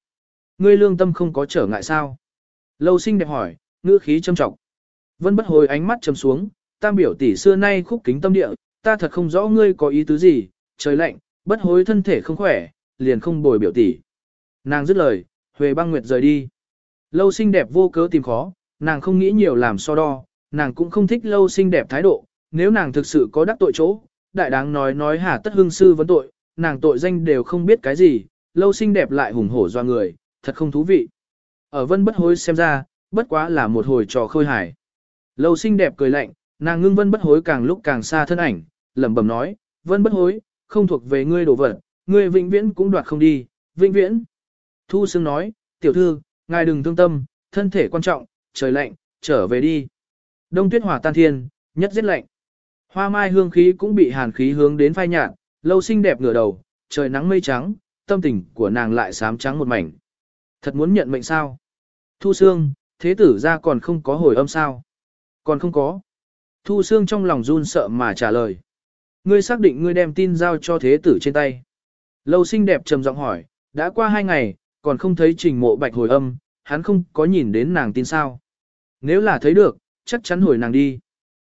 Ngươi lương tâm không có trở ngại sao? Lâu sinh đẹp hỏi, ngữ khí châm trọng. Vân bất hồi ánh mắt trầm xuống, tam biểu tỷ xưa nay khúc kính tâm địa, ta thật không rõ ngươi có ý tứ gì, trời lạnh, bất hối thân thể không khỏe, liền không bồi biểu tỷ. Nàng dứt lời, Huệ băng nguyệt rời đi. Lâu xinh đẹp vô cớ tìm khó, nàng không nghĩ nhiều làm so đo, nàng cũng không thích lâu xinh đẹp thái độ, nếu nàng thực sự có đắc tội chỗ, đại đáng nói nói hà tất hương sư vấn tội, nàng tội danh đều không biết cái gì, lâu xinh đẹp lại hùng hổ doa người, thật không thú vị. Ở vân bất hối xem ra, bất quá là một hồi trò khôi hài. Lâu xinh đẹp cười lạnh, nàng ngưng vân bất hối càng lúc càng xa thân ảnh, lẩm bẩm nói, vân bất hối, không thuộc về ngươi đổ vật, ngươi vĩnh viễn cũng đoạt không đi, vĩnh viễn. Thu Sương nói, tiểu thư, ngài đừng thương tâm, thân thể quan trọng, trời lạnh, trở về đi. Đông tuyết hỏa tan thiên, nhất giết lạnh. Hoa mai hương khí cũng bị hàn khí hướng đến phai nhạt, lâu xinh đẹp ngửa đầu, trời nắng mây trắng, tâm tình của nàng lại sám trắng một mảnh. Thật muốn nhận mệnh sao? Thu Sương, thế tử ra còn không có hồi âm sao? Còn không có. Thu Sương trong lòng run sợ mà trả lời. Ngươi xác định ngươi đem tin giao cho thế tử trên tay. Lâu xinh đẹp trầm giọng hỏi, đã qua hai ngày, còn không thấy trình mộ bạch hồi âm, hắn không có nhìn đến nàng tin sao. Nếu là thấy được, chắc chắn hồi nàng đi.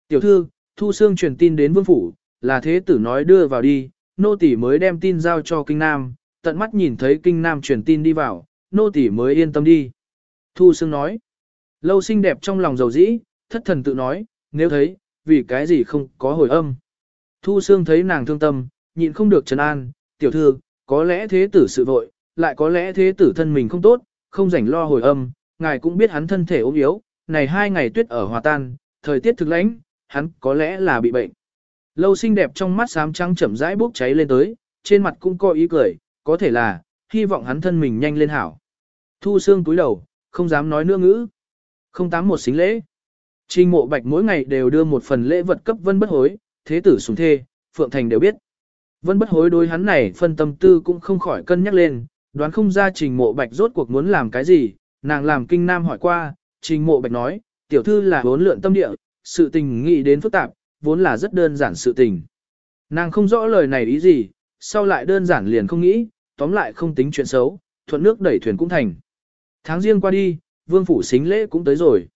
Tiểu thư, Thu Sương truyền tin đến vương phủ, là thế tử nói đưa vào đi, nô tỷ mới đem tin giao cho kinh nam, tận mắt nhìn thấy kinh nam truyền tin đi vào, nô tỷ mới yên tâm đi. Thu Sương nói, lâu xinh đẹp trong lòng dầu dĩ, thất thần tự nói, nếu thấy, vì cái gì không có hồi âm. Thu Sương thấy nàng thương tâm, nhịn không được trấn an, tiểu thư, có lẽ thế tử sự vội, lại có lẽ thế tử thân mình không tốt, không rảnh lo hồi âm, ngài cũng biết hắn thân thể ốm yếu, này hai ngày tuyết ở hòa tan, thời tiết thực lãnh, hắn có lẽ là bị bệnh. Lâu xinh đẹp trong mắt xám trắng chậm rãi bốc cháy lên tới, trên mặt cũng có ý cười, có thể là, hy vọng hắn thân mình nhanh lên hảo. Thu xương túi đầu, không dám nói nữa ngữ. Không tám một xính lễ. Trình mộ bạch mỗi ngày đều đưa một phần lễ vật cấp vân bất hối, thế tử sùng thê, Phượng Thành đều biết. Vân bất hối đối hắn này phân tâm tư cũng không khỏi cân nhắc lên, đoán không ra trình mộ bạch rốt cuộc muốn làm cái gì, nàng làm kinh nam hỏi qua, trình mộ bạch nói, tiểu thư là bốn lượn tâm địa, sự tình nghĩ đến phức tạp, vốn là rất đơn giản sự tình. Nàng không rõ lời này ý gì, sau lại đơn giản liền không nghĩ, tóm lại không tính chuyện xấu, thuận nước đẩy thuyền cũng thành. Tháng riêng qua đi, vương phủ xính lễ cũng tới rồi.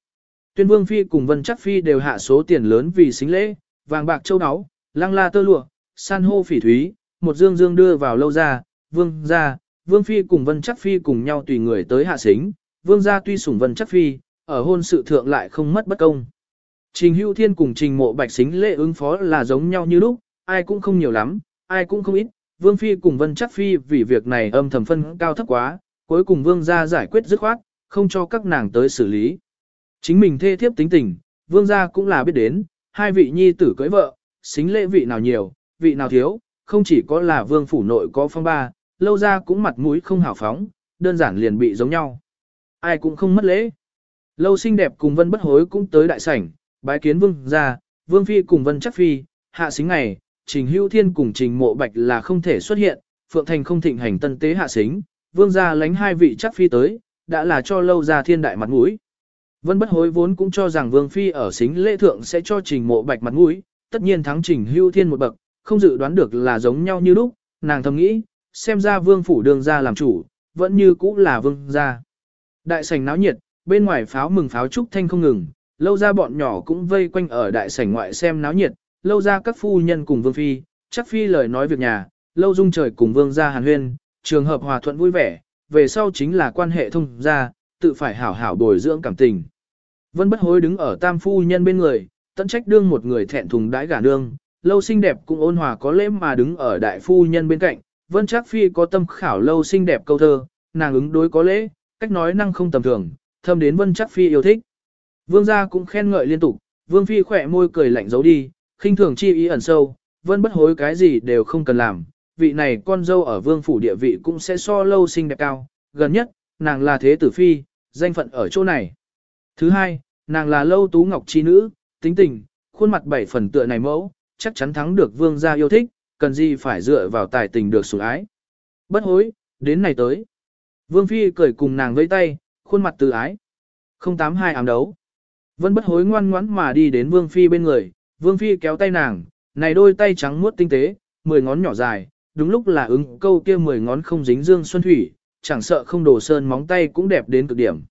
Tuyên vương phi cùng vân chắc phi đều hạ số tiền lớn vì xính lễ, vàng bạc châu áo, lăng la tơ lụa, san hô phỉ thúy, một dương dương đưa vào lâu ra, vương ra, vương phi cùng vân chắc phi cùng nhau tùy người tới hạ xính, vương gia tuy sủng vân chắc phi, ở hôn sự thượng lại không mất bất công. Trình Hữu Thiên cùng Trình Mộ Bạch xính lễ ứng phó là giống nhau như lúc, ai cũng không nhiều lắm, ai cũng không ít. Vương Phi cùng Vân Chắc Phi vì việc này âm thầm phân cao thấp quá, cuối cùng Vương gia giải quyết dứt khoát, không cho các nàng tới xử lý. Chính mình thê thiếp tính tình, Vương gia cũng là biết đến, hai vị nhi tử cưới vợ, xính lễ vị nào nhiều, vị nào thiếu, không chỉ có là Vương phủ nội có phong ba, lâu ra cũng mặt mũi không hào phóng, đơn giản liền bị giống nhau. Ai cũng không mất lễ. Lâu xinh đẹp cùng Vân bất hối cũng tới đại sảnh, Bái kiến vương gia, vương phi cùng vân chắc phi, hạ xính ngày, trình hưu thiên cùng trình mộ bạch là không thể xuất hiện, phượng thành không thịnh hành tân tế hạ xính, vương gia lánh hai vị chắc phi tới, đã là cho lâu ra thiên đại mặt mũi. Vân bất hối vốn cũng cho rằng vương phi ở xính lễ thượng sẽ cho trình mộ bạch mặt mũi, tất nhiên thắng trình hưu thiên một bậc, không dự đoán được là giống nhau như lúc, nàng thầm nghĩ, xem ra vương phủ đường ra làm chủ, vẫn như cũ là vương gia. Đại sảnh náo nhiệt, bên ngoài pháo mừng pháo trúc thanh không ngừng, lâu ra bọn nhỏ cũng vây quanh ở đại sảnh ngoại xem náo nhiệt, lâu ra các phu nhân cùng vương phi, chắc phi lời nói việc nhà, lâu dung trời cùng vương gia hàn huyên, trường hợp hòa thuận vui vẻ, về sau chính là quan hệ thông gia, tự phải hảo hảo bồi dưỡng cảm tình. Vân bất hối đứng ở tam phu nhân bên người, tận trách đương một người thẹn thùng đãi gả nương, lâu xinh đẹp cũng ôn hòa có lễ mà đứng ở đại phu nhân bên cạnh, vân chắc phi có tâm khảo lâu xinh đẹp câu thơ, nàng ứng đối có lễ, cách nói năng không tầm thường, thâm đến vân chắc phi yêu thích. Vương gia cũng khen ngợi liên tục, vương phi khỏe môi cười lạnh giấu đi, khinh thường chi ý ẩn sâu, vân bất hối cái gì đều không cần làm, vị này con dâu ở vương phủ địa vị cũng sẽ so lâu sinh đẹp cao, gần nhất, nàng là thế tử phi, danh phận ở chỗ này. Thứ hai, nàng là lâu tú ngọc chi nữ, tính tình, khuôn mặt bảy phần tựa này mẫu, chắc chắn thắng được vương gia yêu thích, cần gì phải dựa vào tài tình được sủng ái. Bất hối, đến này tới. Vương phi cười cùng nàng vẫy tay, khuôn mặt từ ái. 082 ám đấu. Vân bất hối ngoan ngoãn mà đi đến vương phi bên người, vương phi kéo tay nàng, này đôi tay trắng muốt tinh tế, mười ngón nhỏ dài, đúng lúc là ứng câu kia mười ngón không dính dương xuân thủy, chẳng sợ không đổ sơn móng tay cũng đẹp đến cực điểm.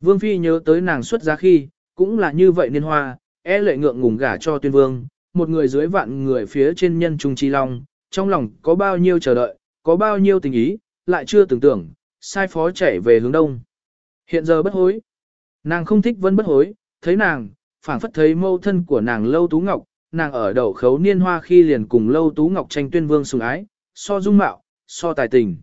Vương phi nhớ tới nàng xuất giá khi, cũng là như vậy niên hoa, e lệ ngượng ngùng gả cho tuyên vương, một người dưới vạn người phía trên nhân trung chi long, trong lòng có bao nhiêu chờ đợi, có bao nhiêu tình ý, lại chưa tưởng tưởng, sai phó chạy về hướng đông. Hiện giờ bất hối. Nàng không thích vân bất hối, thấy nàng, phảng phất thấy mâu thân của nàng Lâu Tú Ngọc, nàng ở đầu khấu niên hoa khi liền cùng Lâu Tú Ngọc tranh tuyên vương sùng ái, so dung mạo, so tài tình.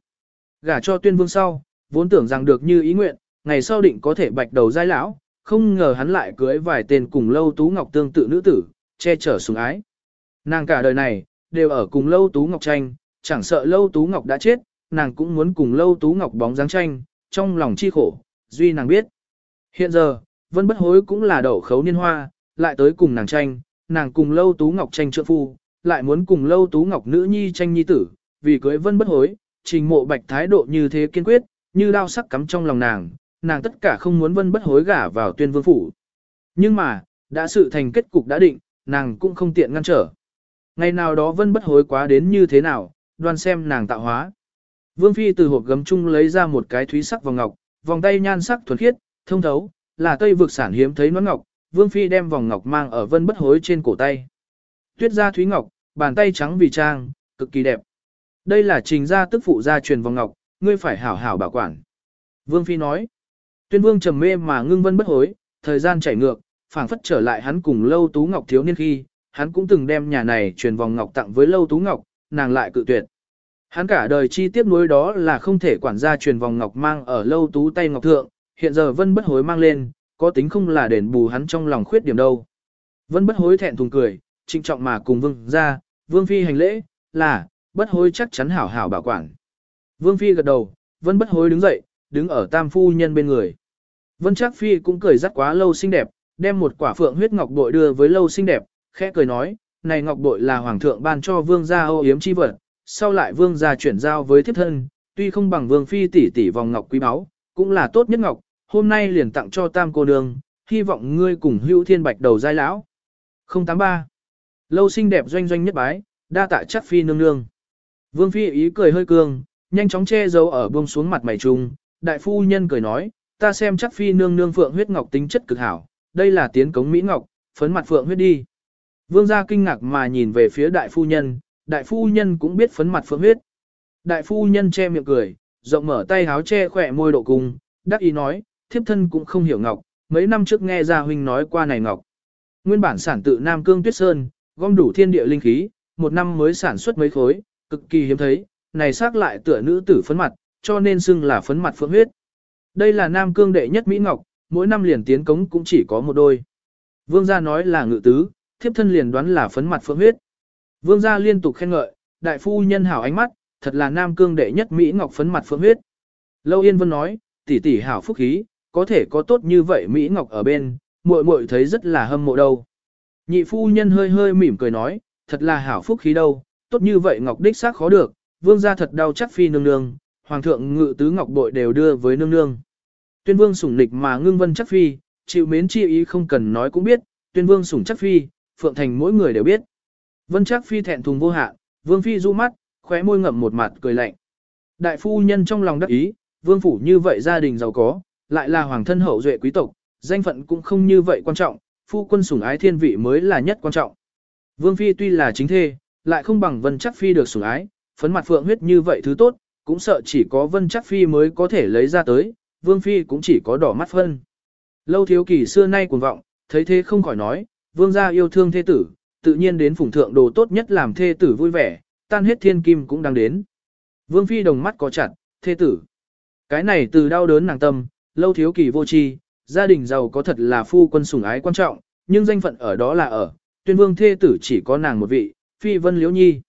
Gả cho tuyên vương sau, vốn tưởng rằng được như ý nguyện, ngày sau định có thể bạch đầu giai lão, không ngờ hắn lại cưới vài tên cùng Lâu Tú Ngọc tương tự nữ tử, che chở sùng ái. Nàng cả đời này, đều ở cùng Lâu Tú Ngọc tranh, chẳng sợ Lâu Tú Ngọc đã chết, nàng cũng muốn cùng Lâu Tú Ngọc bóng dáng tranh, trong lòng chi khổ, duy nàng biết. Hiện giờ, Vân Bất Hối cũng là đậu khấu niên hoa, lại tới cùng nàng tranh, nàng cùng Lâu Tú Ngọc tranh trượng phu, lại muốn cùng Lâu Tú Ngọc nữ nhi tranh nhi tử, vì cưới Vân Bất Hối, trình mộ bạch thái độ như thế kiên quyết, như đao sắc cắm trong lòng nàng, nàng tất cả không muốn Vân Bất Hối gả vào tuyên vương phủ. Nhưng mà, đã sự thành kết cục đã định, nàng cũng không tiện ngăn trở. Ngày nào đó Vân Bất Hối quá đến như thế nào, đoan xem nàng tạo hóa. Vương Phi từ hộp gấm chung lấy ra một cái thúy sắc vòng ngọc, vòng tay nhan sắc thuần khiết, thông thấu, là tây vực sản hiếm thấy nón ngọc, Vương Phi đem vòng ngọc mang ở vân bất hối trên cổ tay. Tuyết gia thúy ngọc, bàn tay trắng vì trang, cực kỳ đẹp. Đây là trình gia tức phụ gia truyền vòng ngọc, ngươi phải hảo hảo bảo quản. Vương Phi nói, tuyên vương trầm mê mà ngưng vân bất hối, thời gian chảy ngược, phảng phất trở lại hắn cùng lâu tú ngọc thiếu niên khi, hắn cũng từng đem nhà này truyền vòng ngọc tặng với lâu tú ngọc, nàng lại cự tuyệt. Hắn cả đời chi tiết nuối đó là không thể quản gia truyền vòng ngọc mang ở lâu tú tay ngọc thượng, hiện giờ vân bất hối mang lên, có tính không là đền bù hắn trong lòng khuyết điểm đâu. Vân bất hối thẹn thùng cười, trịnh trọng mà cùng vương ra, vương phi hành lễ, là, bất hối chắc chắn hảo hảo bảo quản. Vương phi gật đầu, vân bất hối đứng dậy, đứng ở tam phu nhân bên người. Vân chắc phi cũng cười rất quá lâu xinh đẹp, đem một quả phượng huyết ngọc bội đưa với lâu xinh đẹp, khẽ cười nói, này ngọc bội là hoàng thượng ban cho vương gia ô yếm chi vật, sau lại vương gia chuyển giao với thiếp thân, tuy không bằng vương phi tỷ tỷ vòng ngọc quý báu, cũng là tốt nhất ngọc, hôm nay liền tặng cho tam cô nương, hy vọng ngươi cùng hữu thiên bạch đầu giai lão. 083. Lâu xinh đẹp doanh doanh nhất bái, đa tạ chắc phi nương nương. Vương phi ý cười hơi cương, nhanh chóng che giấu ở buông xuống mặt mày trung, đại phu nhân cười nói, ta xem chắc phi nương nương phượng huyết ngọc tính chất cực hảo, đây là tiến cống Mỹ Ngọc, phấn mặt phượng huyết đi. Vương gia kinh ngạc mà nhìn về phía đại phu nhân, đại phu nhân cũng biết phấn mặt phượng huyết. Đại phu nhân che miệng cười, rộng mở tay háo che khỏe môi độ cung, đắc ý nói, thiếp thân cũng không hiểu ngọc, mấy năm trước nghe gia huynh nói qua này ngọc. Nguyên bản sản tự Nam Cương Tuyết Sơn, gom đủ thiên địa linh khí, một năm mới sản xuất mấy khối, cực kỳ hiếm thấy, này xác lại tựa nữ tử phấn mặt, cho nên xưng là phấn mặt phượng huyết. Đây là Nam Cương đệ nhất Mỹ Ngọc, mỗi năm liền tiến cống cũng chỉ có một đôi. Vương gia nói là ngự tứ, thiếp thân liền đoán là phấn mặt phượng huyết. Vương gia liên tục khen ngợi, đại phu nhân hảo ánh mắt, thật là Nam Cương đệ nhất Mỹ Ngọc phấn mặt phượng huyết. Lâu Yên Vân nói, tỷ tỷ hảo phúc khí, có thể có tốt như vậy Mỹ Ngọc ở bên, muội muội thấy rất là hâm mộ đâu. Nhị phu nhân hơi hơi mỉm cười nói, thật là hảo phúc khí đâu, tốt như vậy Ngọc đích xác khó được, vương gia thật đau chắc phi nương nương, hoàng thượng ngự tứ Ngọc bội đều đưa với nương nương. Tuyên vương sủng nịch mà ngưng vân chắc phi, chịu mến chi ý không cần nói cũng biết, tuyên vương sủng chắc phi, phượng thành mỗi người đều biết. Vân chắc phi thẹn thùng vô hạ vương phi du mắt, khóe môi ngậm một mặt cười lạnh. Đại phu nhân trong lòng đắc ý, vương phủ như vậy gia đình giàu có, lại là hoàng thân hậu duệ quý tộc, danh phận cũng không như vậy quan trọng, phu quân sủng ái thiên vị mới là nhất quan trọng. Vương phi tuy là chính thê, lại không bằng Vân Chắc phi được sủng ái, phấn mặt phượng huyết như vậy thứ tốt, cũng sợ chỉ có Vân Chắc phi mới có thể lấy ra tới, Vương phi cũng chỉ có đỏ mắt phân. Lâu thiếu kỳ xưa nay cuồng vọng, thấy thế không khỏi nói, vương gia yêu thương thê tử, tự nhiên đến phụng thượng đồ tốt nhất làm thê tử vui vẻ, tan hết thiên kim cũng đang đến. Vương phi đồng mắt có chặt, thê tử. Cái này từ đau đớn nàng tâm, lâu thiếu kỳ vô tri, gia đình giàu có thật là phu quân sủng ái quan trọng, nhưng danh phận ở đó là ở, tuyên vương thê tử chỉ có nàng một vị, phi vân liễu nhi.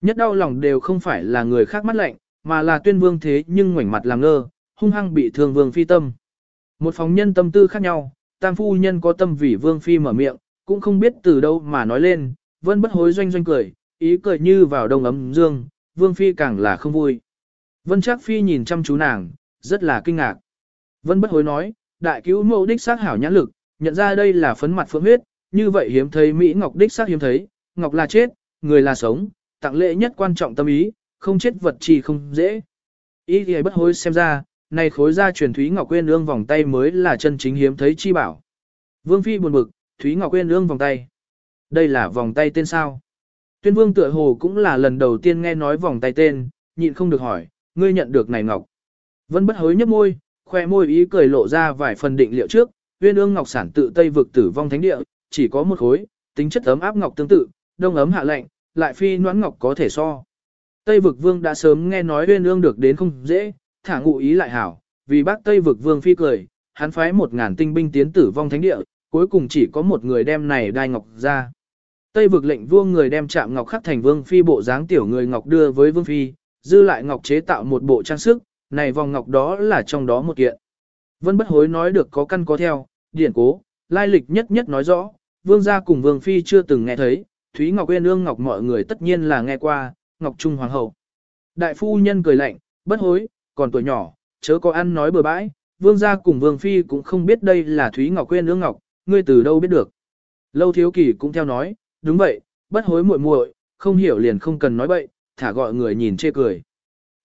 Nhất đau lòng đều không phải là người khác mắt lạnh, mà là tuyên vương thế nhưng ngoảnh mặt làm ngơ, hung hăng bị thương vương phi tâm. Một phóng nhân tâm tư khác nhau, tam phu nhân có tâm vì vương phi mở miệng, cũng không biết từ đâu mà nói lên, vân bất hối doanh doanh cười, ý cười như vào đông ấm dương, vương phi càng là không vui. Vân chắc phi nhìn chăm chú nàng, rất là kinh ngạc. Vân bất hối nói, đại cứu mẫu đích xác hảo nhãn lực, nhận ra đây là phấn mặt phượng huyết, như vậy hiếm thấy Mỹ Ngọc đích xác hiếm thấy, Ngọc là chết, người là sống, tặng lễ nhất quan trọng tâm ý, không chết vật chỉ không dễ. Ý thì bất hối xem ra, này khối ra truyền Thúy Ngọc Quyên ương vòng tay mới là chân chính hiếm thấy chi bảo. Vương Phi buồn bực, Thúy Ngọc Quyên ương vòng tay. Đây là vòng tay tên sao? Tuyên Vương tựa hồ cũng là lần đầu tiên nghe nói vòng tay tên, nhịn không được hỏi, ngươi nhận được này Ngọc. Vân bất hối nhấp môi, khoe môi ý cười lộ ra vài phần định liệu trước, Uyên ương ngọc sản tự Tây vực tử vong thánh địa, chỉ có một khối, tính chất ấm áp ngọc tương tự, đông ấm hạ lạnh, lại phi noãn ngọc có thể so. Tây vực vương đã sớm nghe nói Uyên ương được đến không dễ, thả ngụ ý lại hảo, vì bác Tây vực vương phi cười, hắn phái một ngàn tinh binh tiến tử vong thánh địa, cuối cùng chỉ có một người đem này đai ngọc ra. Tây vực lệnh vua người đem chạm ngọc khắc thành vương phi bộ dáng tiểu người ngọc đưa với vương phi, dư lại ngọc chế tạo một bộ trang sức, này vòng ngọc đó là trong đó một kiện. Vân bất hối nói được có căn có theo, điển cố, lai lịch nhất nhất nói rõ, vương gia cùng vương phi chưa từng nghe thấy, Thúy Ngọc Uyên ương ngọc mọi người tất nhiên là nghe qua, Ngọc Trung Hoàng hậu. Đại phu nhân cười lạnh, bất hối, còn tuổi nhỏ, chớ có ăn nói bừa bãi, vương gia cùng vương phi cũng không biết đây là Thúy Ngọc Uyên ương ngọc, ngươi từ đâu biết được. Lâu thiếu kỳ cũng theo nói, đúng vậy, bất hối muội muội, không hiểu liền không cần nói bậy, thả gọi người nhìn chê cười.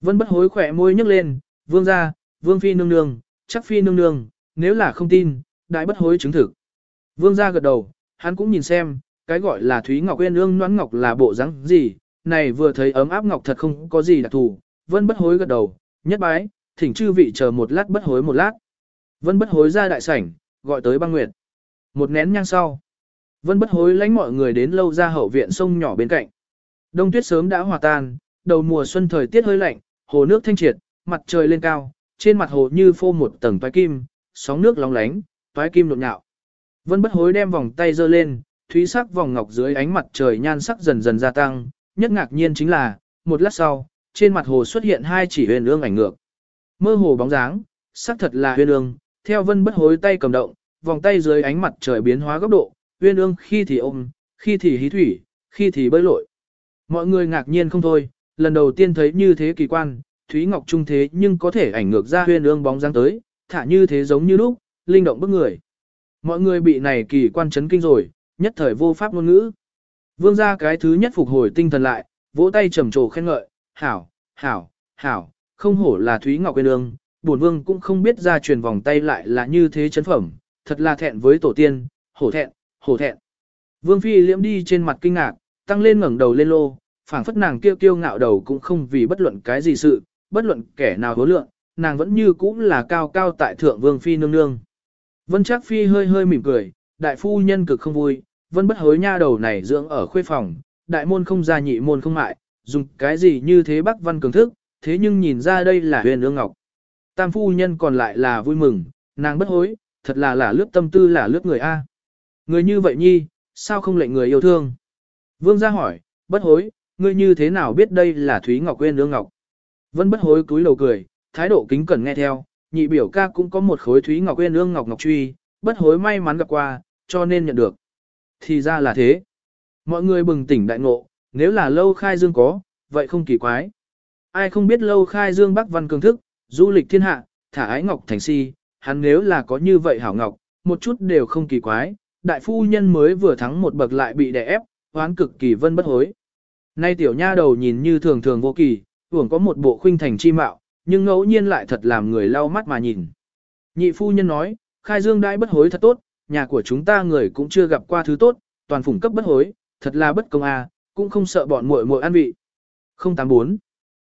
Vân bất hối khỏe môi nhấc lên, vương gia, vương phi nương nương, chắc phi nương nương, nếu là không tin, đại bất hối chứng thực. Vương gia gật đầu, hắn cũng nhìn xem, cái gọi là Thúy Ngọc Uyên ương noãn ngọc là bộ dáng gì, này vừa thấy ấm áp ngọc thật không có gì đặc thù, vân bất hối gật đầu, nhất bái, thỉnh chư vị chờ một lát bất hối một lát. Vân bất hối ra đại sảnh, gọi tới băng nguyệt. Một nén nhang sau. Vân bất hối lãnh mọi người đến lâu ra hậu viện sông nhỏ bên cạnh. Đông tuyết sớm đã hòa tan, đầu mùa xuân thời tiết hơi lạnh, hồ nước thanh triệt, mặt trời lên cao, trên mặt hồ như phô một tầng toái kim, sóng nước lóng lánh, toái kim nhộn nhạo. Vân bất hối đem vòng tay giơ lên, thúy sắc vòng ngọc dưới ánh mặt trời nhan sắc dần dần gia tăng, nhất ngạc nhiên chính là, một lát sau, trên mặt hồ xuất hiện hai chỉ huyền ương ảnh ngược. Mơ hồ bóng dáng, sắc thật là huyền ương, theo vân bất hối tay cầm động, vòng tay dưới ánh mặt trời biến hóa góc độ, huyền ương khi thì ôm, khi thì hí thủy, khi thì bơi lội. Mọi người ngạc nhiên không thôi, lần đầu tiên thấy như thế kỳ quan, Thúy Ngọc trung thế nhưng có thể ảnh ngược ra huyền ương bóng dáng tới, thả như thế giống như lúc, linh động bức người. Mọi người bị này kỳ quan chấn kinh rồi, nhất thời vô pháp ngôn ngữ. Vương gia cái thứ nhất phục hồi tinh thần lại, vỗ tay trầm trồ khen ngợi, hảo, hảo, hảo, không hổ là Thúy Ngọc Quyên Ương, bổn vương cũng không biết ra truyền vòng tay lại là như thế chấn phẩm, thật là thẹn với tổ tiên, hổ thẹn, hổ thẹn. Vương Phi liễm đi trên mặt kinh ngạc, tăng lên ngẩng đầu lên lô, phảng phất nàng kêu kiêu ngạo đầu cũng không vì bất luận cái gì sự, bất luận kẻ nào hối lượng, nàng vẫn như cũng là cao cao tại thượng Vương Phi nương nương. Vân Trác Phi hơi hơi mỉm cười, đại phu nhân cực không vui, Vân bất hối nha đầu này dưỡng ở khuê phòng, đại môn không ra nhị môn không mại, dùng cái gì như thế bác Văn cường thức, thế nhưng nhìn ra đây là huyền ương ngọc. Tam phu nhân còn lại là vui mừng, nàng bất hối, thật là là lướt tâm tư là lướt người A. Người như vậy nhi, sao không lệnh người yêu thương? Vương gia hỏi, bất hối, ngươi như thế nào biết đây là Thúy Ngọc Quyên ương ngọc? Vân bất hối cúi đầu cười, thái độ kính cẩn nghe theo, nhị biểu ca cũng có một khối Thúy Ngọc Quyên ương ngọc ngọc truy, bất hối may mắn gặp qua, cho nên nhận được. Thì ra là thế. Mọi người bừng tỉnh đại ngộ, nếu là lâu khai dương có, vậy không kỳ quái. Ai không biết lâu khai dương Bắc Văn cường thức, du lịch thiên hạ, thả ái ngọc thành si, hắn nếu là có như vậy hảo ngọc, một chút đều không kỳ quái, đại phu nhân mới vừa thắng một bậc lại bị đè ép, hoán cực kỳ vân bất hối. Nay tiểu nha đầu nhìn như thường thường vô kỳ, hưởng có một bộ khuynh thành chi mạo, nhưng ngẫu nhiên lại thật làm người lau mắt mà nhìn. Nhị phu nhân nói, khai dương đại bất hối thật tốt, nhà của chúng ta người cũng chưa gặp qua thứ tốt, toàn phủng cấp bất hối, thật là bất công à, cũng không sợ bọn muội muội ăn vị. 084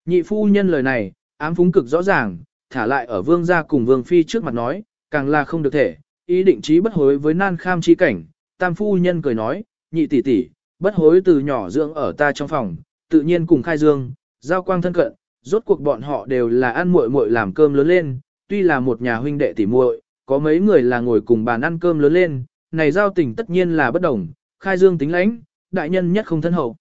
Nhị phu nhân lời này, ám phúng cực rõ ràng, thả lại ở vương gia cùng vương phi trước mặt nói, càng là không được thể, ý định trí bất hối với nan kham chi cảnh, tam phu nhân cười nói, nhị tỷ tỷ, bất hối từ nhỏ dưỡng ở ta trong phòng, tự nhiên cùng khai dương, giao quang thân cận, rốt cuộc bọn họ đều là ăn muội muội làm cơm lớn lên, tuy là một nhà huynh đệ tỷ muội, có mấy người là ngồi cùng bàn ăn cơm lớn lên, này giao tình tất nhiên là bất đồng, khai dương tính lãnh, đại nhân nhất không thân hậu.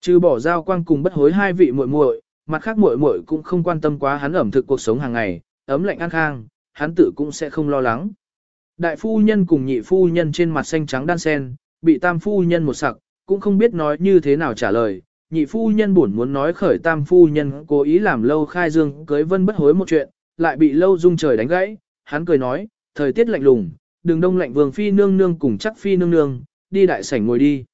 Trừ bỏ giao quang cùng bất hối hai vị muội muội, mặt khác muội muội cũng không quan tâm quá hắn ẩm thực cuộc sống hàng ngày, ấm lạnh ăn khang, hắn tự cũng sẽ không lo lắng. Đại phu nhân cùng nhị phu nhân trên mặt xanh trắng đan sen, bị tam phu nhân một sặc, cũng không biết nói như thế nào trả lời. Nhị phu nhân buồn muốn nói khởi tam phu nhân cố ý làm lâu khai dương cưới vân bất hối một chuyện, lại bị lâu dung trời đánh gãy. Hắn cười nói, thời tiết lạnh lùng, đừng đông lạnh vương phi nương nương cùng chắc phi nương nương, đi đại sảnh ngồi đi.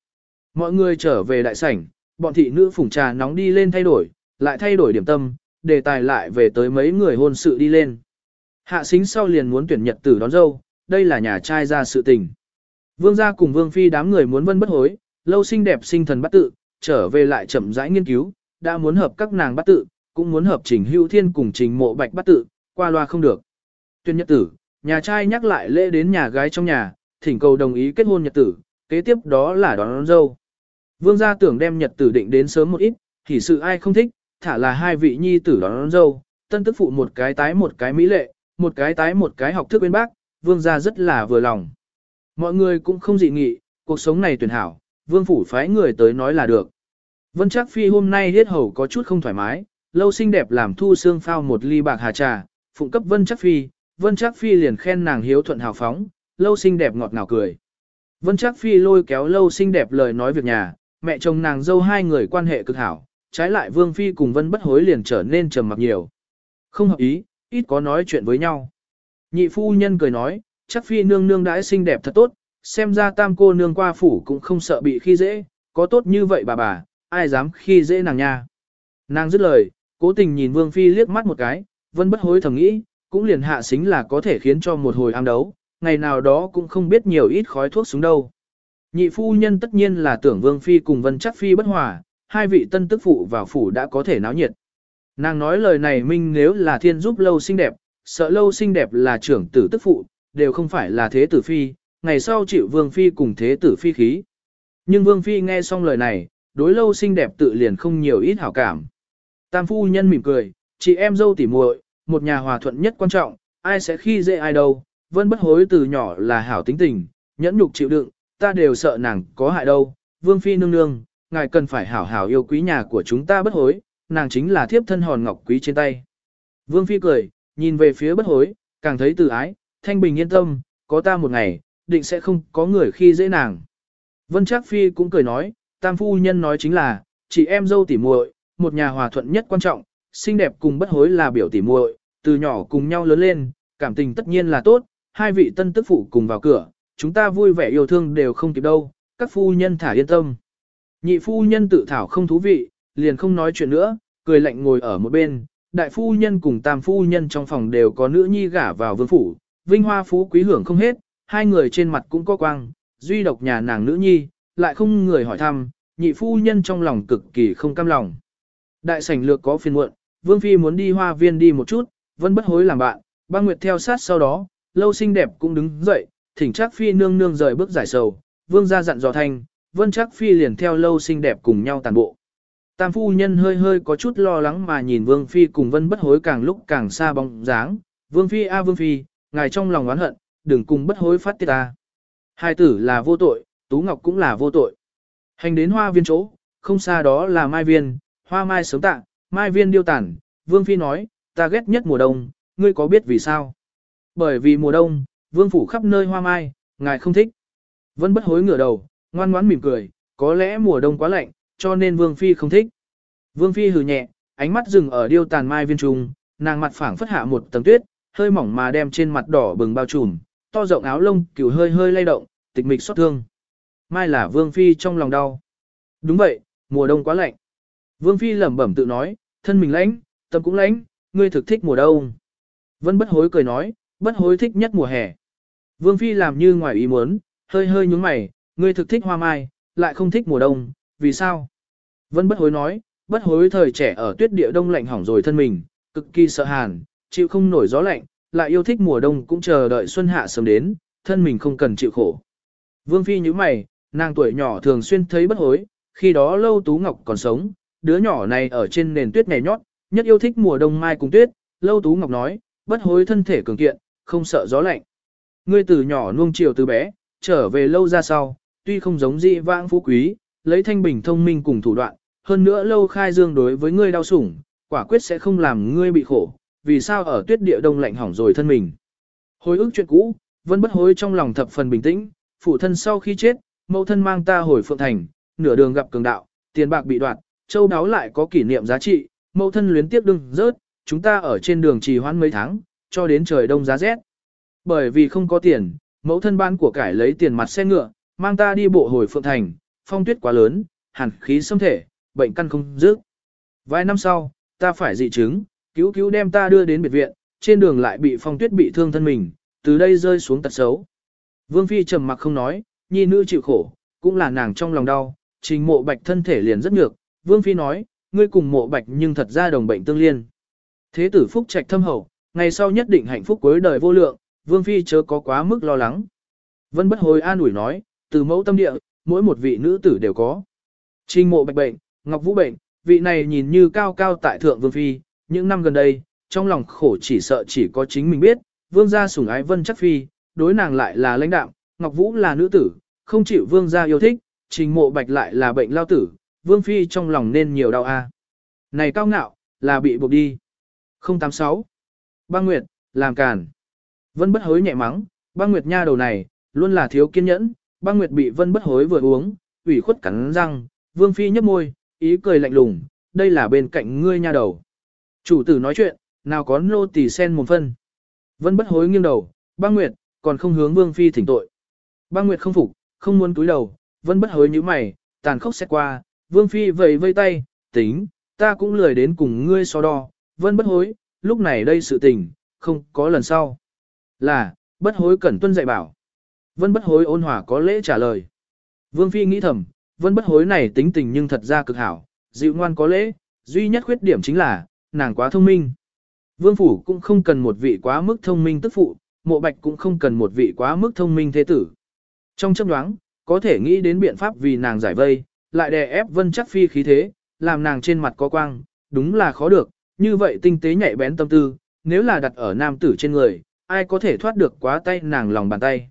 Mọi người trở về đại sảnh, bọn thị nữ phủng trà nóng đi lên thay đổi, lại thay đổi điểm tâm, đề tài lại về tới mấy người hôn sự đi lên. Hạ xính sau liền muốn tuyển nhật tử đón dâu, đây là nhà trai ra sự tình. Vương gia cùng vương phi đám người muốn vân bất hối, lâu xinh đẹp sinh thần bắt tự, trở về lại chậm rãi nghiên cứu, đã muốn hợp các nàng bắt tự, cũng muốn hợp trình hữu thiên cùng trình mộ bạch bắt tự, qua loa không được. Tuyên nhật tử, nhà trai nhắc lại lễ đến nhà gái trong nhà, thỉnh cầu đồng ý kết hôn nhật tử, kế tiếp đó là đón, đón dâu. Vương gia tưởng đem nhật tử định đến sớm một ít, thì sự ai không thích, thả là hai vị nhi tử đón, đón dâu, tân tức phụ một cái tái một cái mỹ lệ, một cái tái một cái học thức bên bác, vương gia rất là vừa lòng. Mọi người cũng không dị nghị, cuộc sống này tuyển hảo, vương phủ phái người tới nói là được. Vân Trác Phi hôm nay hết hầu có chút không thoải mái, lâu xinh đẹp làm thu xương phao một ly bạc hà trà, phụng cấp Vân Trác Phi, Vân Trác Phi liền khen nàng hiếu thuận hào phóng, lâu xinh đẹp ngọt ngào cười. Vân Trác Phi lôi kéo lâu xinh đẹp lời nói việc nhà, mẹ chồng nàng dâu hai người quan hệ cực hảo, trái lại Vương Phi cùng Vân Bất Hối liền trở nên trầm mặc nhiều. Không hợp ý, ít có nói chuyện với nhau. Nhị phu nhân cười nói, chắc Phi nương nương đãi xinh đẹp thật tốt, xem ra tam cô nương qua phủ cũng không sợ bị khi dễ, có tốt như vậy bà bà, ai dám khi dễ nàng nha. Nàng dứt lời, cố tình nhìn Vương Phi liếc mắt một cái, Vân Bất Hối thầm nghĩ, cũng liền hạ xính là có thể khiến cho một hồi am đấu, ngày nào đó cũng không biết nhiều ít khói thuốc xuống đâu. Nhị phu nhân tất nhiên là tưởng Vương Phi cùng Vân Chắc Phi bất hòa, hai vị tân tức phụ vào phủ đã có thể náo nhiệt. Nàng nói lời này minh nếu là thiên giúp lâu xinh đẹp, sợ lâu xinh đẹp là trưởng tử tức phụ, đều không phải là thế tử phi, ngày sau chịu Vương Phi cùng thế tử phi khí. Nhưng Vương Phi nghe xong lời này, đối lâu xinh đẹp tự liền không nhiều ít hảo cảm. Tam phu nhân mỉm cười, chị em dâu tỉ muội, một nhà hòa thuận nhất quan trọng, ai sẽ khi dễ ai đâu, vân bất hối từ nhỏ là hảo tính tình, nhẫn nhục chịu đựng, ta đều sợ nàng có hại đâu, vương phi nương nương, ngài cần phải hảo hảo yêu quý nhà của chúng ta bất hối, nàng chính là thiếp thân hòn ngọc quý trên tay. Vương phi cười, nhìn về phía bất hối, càng thấy từ ái, thanh bình yên tâm, có ta một ngày, định sẽ không có người khi dễ nàng. Vân Trác Phi cũng cười nói, tam phu nhân nói chính là, chị em dâu tỉ muội, một nhà hòa thuận nhất quan trọng, xinh đẹp cùng bất hối là biểu tỉ muội, từ nhỏ cùng nhau lớn lên, cảm tình tất nhiên là tốt, hai vị tân tức phụ cùng vào cửa, chúng ta vui vẻ yêu thương đều không kịp đâu, các phu nhân thả yên tâm. Nhị phu nhân tự thảo không thú vị, liền không nói chuyện nữa, cười lạnh ngồi ở một bên, đại phu nhân cùng tam phu nhân trong phòng đều có nữ nhi gả vào vương phủ, vinh hoa phú quý hưởng không hết, hai người trên mặt cũng có quang, duy độc nhà nàng nữ nhi, lại không người hỏi thăm, nhị phu nhân trong lòng cực kỳ không cam lòng. Đại sảnh lược có phiền muộn, Vương Phi muốn đi hoa viên đi một chút, vẫn bất hối làm bạn, ba nguyệt theo sát sau đó, lâu xinh đẹp cũng đứng dậy, thỉnh chắc Phi nương nương rời bước giải sầu, Vương ra dặn dò thanh, Vân chắc Phi liền theo lâu xinh đẹp cùng nhau tàn bộ. Tam phu nhân hơi hơi có chút lo lắng mà nhìn Vương Phi cùng Vân bất hối càng lúc càng xa bóng dáng, Vương Phi a Vương Phi, ngài trong lòng oán hận, đừng cùng bất hối phát tiết ta. Hai tử là vô tội, Tú Ngọc cũng là vô tội. Hành đến hoa viên chỗ, không xa đó là mai viên, hoa mai sớm tạ, mai viên điêu tản, Vương Phi nói, ta ghét nhất mùa đông, ngươi có biết vì sao? Bởi vì mùa đông, Vương Phủ khắp nơi hoa mai, ngài không thích. Vân bất hối ngửa đầu, ngoan ngoãn mỉm cười, có lẽ mùa đông quá lạnh, cho nên Vương Phi không thích. Vương Phi hừ nhẹ, ánh mắt dừng ở điêu tàn mai viên trung, nàng mặt phẳng phất hạ một tầng tuyết, hơi mỏng mà đem trên mặt đỏ bừng bao trùm, to rộng áo lông cửu hơi hơi lay động, tịch mịch xót thương. Mai là Vương Phi trong lòng đau. Đúng vậy, mùa đông quá lạnh. Vương Phi lẩm bẩm tự nói, thân mình lãnh, tâm cũng lãnh, ngươi thực thích mùa đông. Vân bất hối cười nói, bất hối thích nhất mùa hè. Vương Phi làm như ngoài ý muốn, hơi hơi nhúng mày, ngươi thực thích hoa mai, lại không thích mùa đông, vì sao? Vân bất hối nói, bất hối thời trẻ ở tuyết địa đông lạnh hỏng rồi thân mình, cực kỳ sợ hàn, chịu không nổi gió lạnh, lại yêu thích mùa đông cũng chờ đợi xuân hạ sớm đến, thân mình không cần chịu khổ. Vương Phi như mày, nàng tuổi nhỏ thường xuyên thấy bất hối, khi đó Lâu Tú Ngọc còn sống, đứa nhỏ này ở trên nền tuyết nhảy nhót, nhất yêu thích mùa đông mai cùng tuyết, Lâu Tú Ngọc nói, bất hối thân thể cường kiện, không sợ gió lạnh. Ngươi từ nhỏ nuông chiều từ bé, trở về lâu ra sau, tuy không giống dị vãng phú quý, lấy thanh bình thông minh cùng thủ đoạn, hơn nữa lâu khai dương đối với ngươi đau sủng, quả quyết sẽ không làm ngươi bị khổ, vì sao ở tuyết địa đông lạnh hỏng rồi thân mình. Hồi ức chuyện cũ, vẫn bất hối trong lòng thập phần bình tĩnh, phụ thân sau khi chết, mẫu thân mang ta hồi phượng thành, nửa đường gặp cường đạo, tiền bạc bị đoạt, châu đáo lại có kỷ niệm giá trị, mẫu thân luyến tiếp đừng rớt, chúng ta ở trên đường trì hoãn mấy tháng, cho đến trời đông giá rét. Bởi vì không có tiền, mẫu thân ban của cải lấy tiền mặt xe ngựa, mang ta đi bộ hồi phượng thành, phong tuyết quá lớn, hàn khí xâm thể, bệnh căn không dứt. Vài năm sau, ta phải dị chứng, cứu cứu đem ta đưa đến biệt viện, trên đường lại bị phong tuyết bị thương thân mình, từ đây rơi xuống tật xấu. Vương Phi trầm mặc không nói, nhi nữ chịu khổ, cũng là nàng trong lòng đau, trình mộ bạch thân thể liền rất nhược. Vương Phi nói, ngươi cùng mộ bạch nhưng thật ra đồng bệnh tương liên. Thế tử phúc trạch thâm hậu, ngày sau nhất định hạnh phúc cuối đời vô lượng, Vương Phi chớ có quá mức lo lắng. Vân bất hồi an ủi nói, từ mẫu tâm địa, mỗi một vị nữ tử đều có. Trình mộ bạch bệnh, ngọc vũ bệnh, vị này nhìn như cao cao tại thượng Vương Phi, những năm gần đây, trong lòng khổ chỉ sợ chỉ có chính mình biết, Vương gia sủng ái Vân chắc Phi, đối nàng lại là lãnh đạo, Ngọc Vũ là nữ tử, không chịu Vương gia yêu thích, trình mộ bạch lại là bệnh lao tử, Vương Phi trong lòng nên nhiều đau a. Này cao ngạo, là bị buộc đi. 086. Băng Nguyệt, làm càn. Vân bất hối nhẹ mắng, băng Nguyệt nha đầu này, luôn là thiếu kiên nhẫn, băng Nguyệt bị Vân bất hối vừa uống, ủy khuất cắn răng, Vương Phi nhấp môi, ý cười lạnh lùng, đây là bên cạnh ngươi nha đầu. Chủ tử nói chuyện, nào có nô tỳ sen một phân. Vân bất hối nghiêng đầu, băng Nguyệt, còn không hướng Vương Phi thỉnh tội. Băng Nguyệt không phục, không muốn túi đầu, Vân bất hối như mày, tàn khốc xét qua, Vương Phi vẫy vây tay, tính, ta cũng lười đến cùng ngươi so đo, Vân bất hối, lúc này đây sự tình, không có lần sau. Là, bất hối cẩn tuân dạy bảo. Vân bất hối ôn hòa có lễ trả lời. Vương Phi nghĩ thầm, vân bất hối này tính tình nhưng thật ra cực hảo, dịu ngoan có lễ, duy nhất khuyết điểm chính là, nàng quá thông minh. Vương Phủ cũng không cần một vị quá mức thông minh tức phụ, mộ bạch cũng không cần một vị quá mức thông minh thế tử. Trong chấp đoáng, có thể nghĩ đến biện pháp vì nàng giải vây, lại đè ép vân chắc phi khí thế, làm nàng trên mặt có quang, đúng là khó được, như vậy tinh tế nhạy bén tâm tư, nếu là đặt ở nam tử trên người, ai có thể thoát được quá tay nàng lòng bàn tay.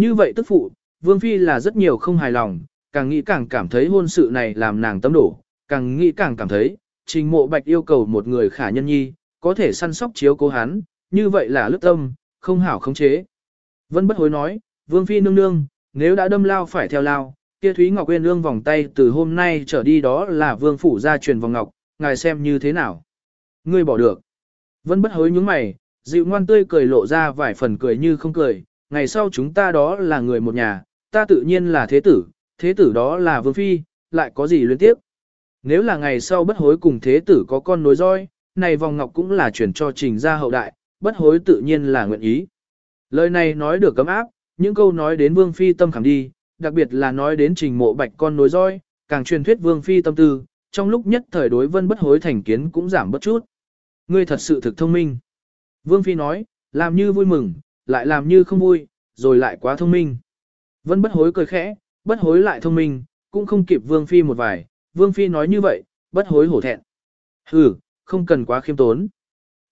Như vậy tức phụ, Vương Phi là rất nhiều không hài lòng, càng nghĩ càng cảm thấy hôn sự này làm nàng tâm đổ, càng nghĩ càng cảm thấy, trình mộ bạch yêu cầu một người khả nhân nhi, có thể săn sóc chiếu cố hắn, như vậy là lướt tâm, không hảo khống chế. Vân bất hối nói, Vương Phi nương nương, nếu đã đâm lao phải theo lao, kia Thúy Ngọc Quyên lương vòng tay từ hôm nay trở đi đó là Vương Phủ gia truyền vòng ngọc, ngài xem như thế nào. Ngươi bỏ được. Vân bất hối nhúng mày, dịu ngoan tươi cười lộ ra vài phần cười như không cười, ngày sau chúng ta đó là người một nhà, ta tự nhiên là thế tử, thế tử đó là vương phi, lại có gì liên tiếp. Nếu là ngày sau bất hối cùng thế tử có con nối roi, này vòng ngọc cũng là chuyển cho trình ra hậu đại, bất hối tự nhiên là nguyện ý. Lời này nói được cấm áp, những câu nói đến vương phi tâm khảm đi, đặc biệt là nói đến trình mộ bạch con nối roi, càng truyền thuyết vương phi tâm tư, trong lúc nhất thời đối vân bất hối thành kiến cũng giảm bất chút. Ngươi thật sự thực thông minh. Vương phi nói, làm như vui mừng, lại làm như không vui, rồi lại quá thông minh. Vân bất hối cười khẽ, bất hối lại thông minh, cũng không kịp Vương Phi một vài, Vương Phi nói như vậy, bất hối hổ thẹn. Ừ, không cần quá khiêm tốn.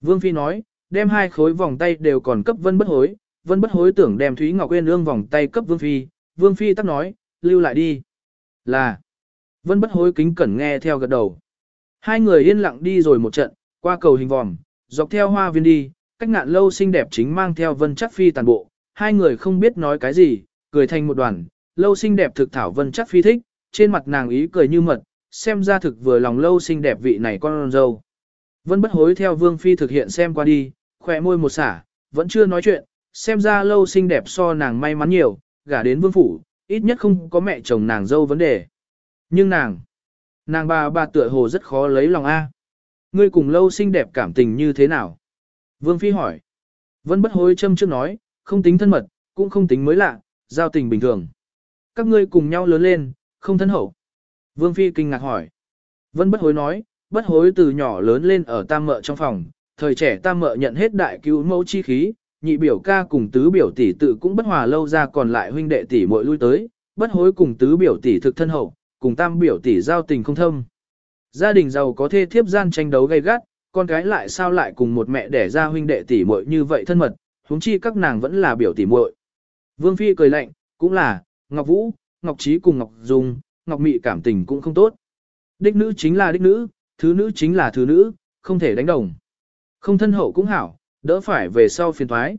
Vương Phi nói, đem hai khối vòng tay đều còn cấp Vân bất hối, Vân bất hối tưởng đem Thúy Ngọc Uyên ương vòng tay cấp Vương Phi, Vương Phi tắc nói, lưu lại đi. Là, Vân bất hối kính cẩn nghe theo gật đầu. Hai người yên lặng đi rồi một trận, qua cầu hình vòm, dọc theo hoa viên đi, cách ngạn lâu xinh đẹp chính mang theo Vân chắc Phi tàn bộ, hai người không biết nói cái gì, cười thành một đoàn, lâu xinh đẹp thực thảo Vân chắc Phi thích, trên mặt nàng ý cười như mật, xem ra thực vừa lòng lâu xinh đẹp vị này con dâu. Vân bất hối theo Vương Phi thực hiện xem qua đi, khỏe môi một xả, vẫn chưa nói chuyện, xem ra lâu xinh đẹp so nàng may mắn nhiều, gả đến Vương Phủ, ít nhất không có mẹ chồng nàng dâu vấn đề. Nhưng nàng, nàng bà bà tựa hồ rất khó lấy lòng A. Ngươi cùng lâu xinh đẹp cảm tình như thế nào? Vương Phi hỏi. Vân bất hối châm trước nói, không tính thân mật, cũng không tính mới lạ, giao tình bình thường. Các ngươi cùng nhau lớn lên, không thân hậu. Vương Phi kinh ngạc hỏi. Vân bất hối nói, bất hối từ nhỏ lớn lên ở tam mợ trong phòng, thời trẻ tam mợ nhận hết đại cứu mẫu chi khí, nhị biểu ca cùng tứ biểu tỷ tự cũng bất hòa lâu ra còn lại huynh đệ tỷ muội lui tới, bất hối cùng tứ biểu tỷ thực thân hậu, cùng tam biểu tỷ giao tình không thâm. Gia đình giàu có thê thiếp gian tranh đấu gay gắt, con cái lại sao lại cùng một mẹ đẻ ra huynh đệ tỷ muội như vậy thân mật, huống chi các nàng vẫn là biểu tỷ muội. Vương Phi cười lạnh, cũng là, Ngọc Vũ, Ngọc Trí cùng Ngọc Dung, Ngọc Mị cảm tình cũng không tốt. Đích nữ chính là đích nữ, thứ nữ chính là thứ nữ, không thể đánh đồng. Không thân hậu cũng hảo, đỡ phải về sau phiền thoái.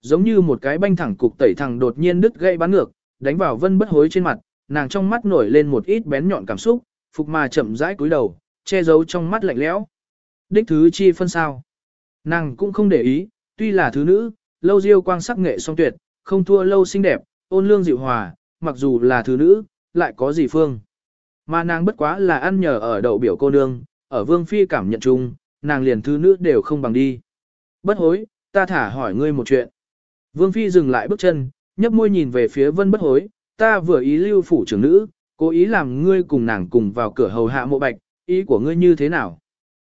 Giống như một cái banh thẳng cục tẩy thẳng đột nhiên đứt gãy bắn ngược, đánh vào vân bất hối trên mặt, nàng trong mắt nổi lên một ít bén nhọn cảm xúc, phục mà chậm rãi cúi đầu, che giấu trong mắt lạnh lẽo. Đích thứ chi phân sao. Nàng cũng không để ý, tuy là thứ nữ, lâu diêu quang sắc nghệ song tuyệt, không thua lâu xinh đẹp, ôn lương dịu hòa, mặc dù là thứ nữ, lại có gì phương. Mà nàng bất quá là ăn nhờ ở đậu biểu cô nương, ở vương phi cảm nhận chung, nàng liền thứ nữ đều không bằng đi. Bất hối, ta thả hỏi ngươi một chuyện. Vương phi dừng lại bước chân, nhấp môi nhìn về phía vân bất hối, ta vừa ý lưu phủ trưởng nữ, cố ý làm ngươi cùng nàng cùng vào cửa hầu hạ mộ bạch, ý của ngươi như thế nào?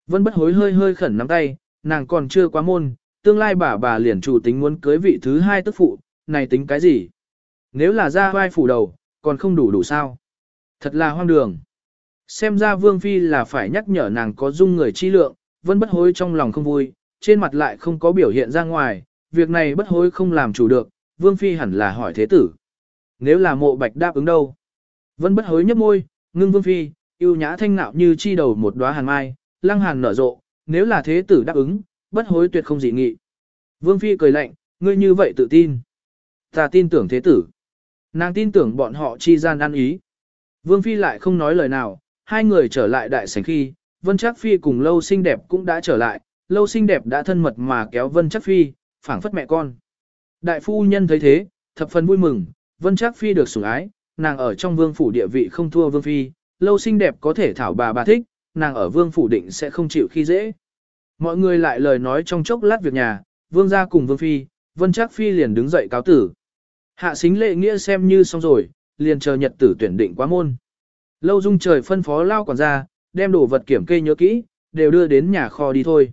Vân bất hối hơi hơi khẩn nắm tay, nàng còn chưa quá môn, tương lai bà bà liền chủ tính muốn cưới vị thứ hai tức phụ, này tính cái gì? Nếu là ra vai phủ đầu, còn không đủ đủ sao? Thật là hoang đường. Xem ra Vương Phi là phải nhắc nhở nàng có dung người chi lượng, vân bất hối trong lòng không vui, trên mặt lại không có biểu hiện ra ngoài, việc này bất hối không làm chủ được, Vương Phi hẳn là hỏi thế tử. Nếu là mộ bạch đáp ứng đâu? Vân bất hối nhấp môi, ngưng Vương Phi, yêu nhã thanh nạo như chi đầu một đóa hàn mai, lăng hàn nở rộ, nếu là thế tử đáp ứng, bất hối tuyệt không dị nghị. Vương Phi cười lạnh, ngươi như vậy tự tin. Ta tin tưởng thế tử. Nàng tin tưởng bọn họ chi gian ăn ý. Vương Phi lại không nói lời nào, hai người trở lại đại sảnh khi, Vân Trác Phi cùng Lâu Xinh Đẹp cũng đã trở lại, Lâu Xinh Đẹp đã thân mật mà kéo Vân Trác Phi, phảng phất mẹ con. Đại phu nhân thấy thế, thập phần vui mừng, Vân Trác Phi được sủng ái, nàng ở trong vương phủ địa vị không thua vương phi, Lâu Xinh Đẹp có thể thảo bà bà thích, nàng ở vương phủ định sẽ không chịu khi dễ. Mọi người lại lời nói trong chốc lát việc nhà, vương gia cùng vương phi, Vân Trác Phi liền đứng dậy cáo tử. Hạ xính lệ nghĩa xem như xong rồi, liền chờ nhật tử tuyển định quá môn. Lâu dung trời phân phó lao quản gia, đem đồ vật kiểm kê nhớ kỹ, đều đưa đến nhà kho đi thôi.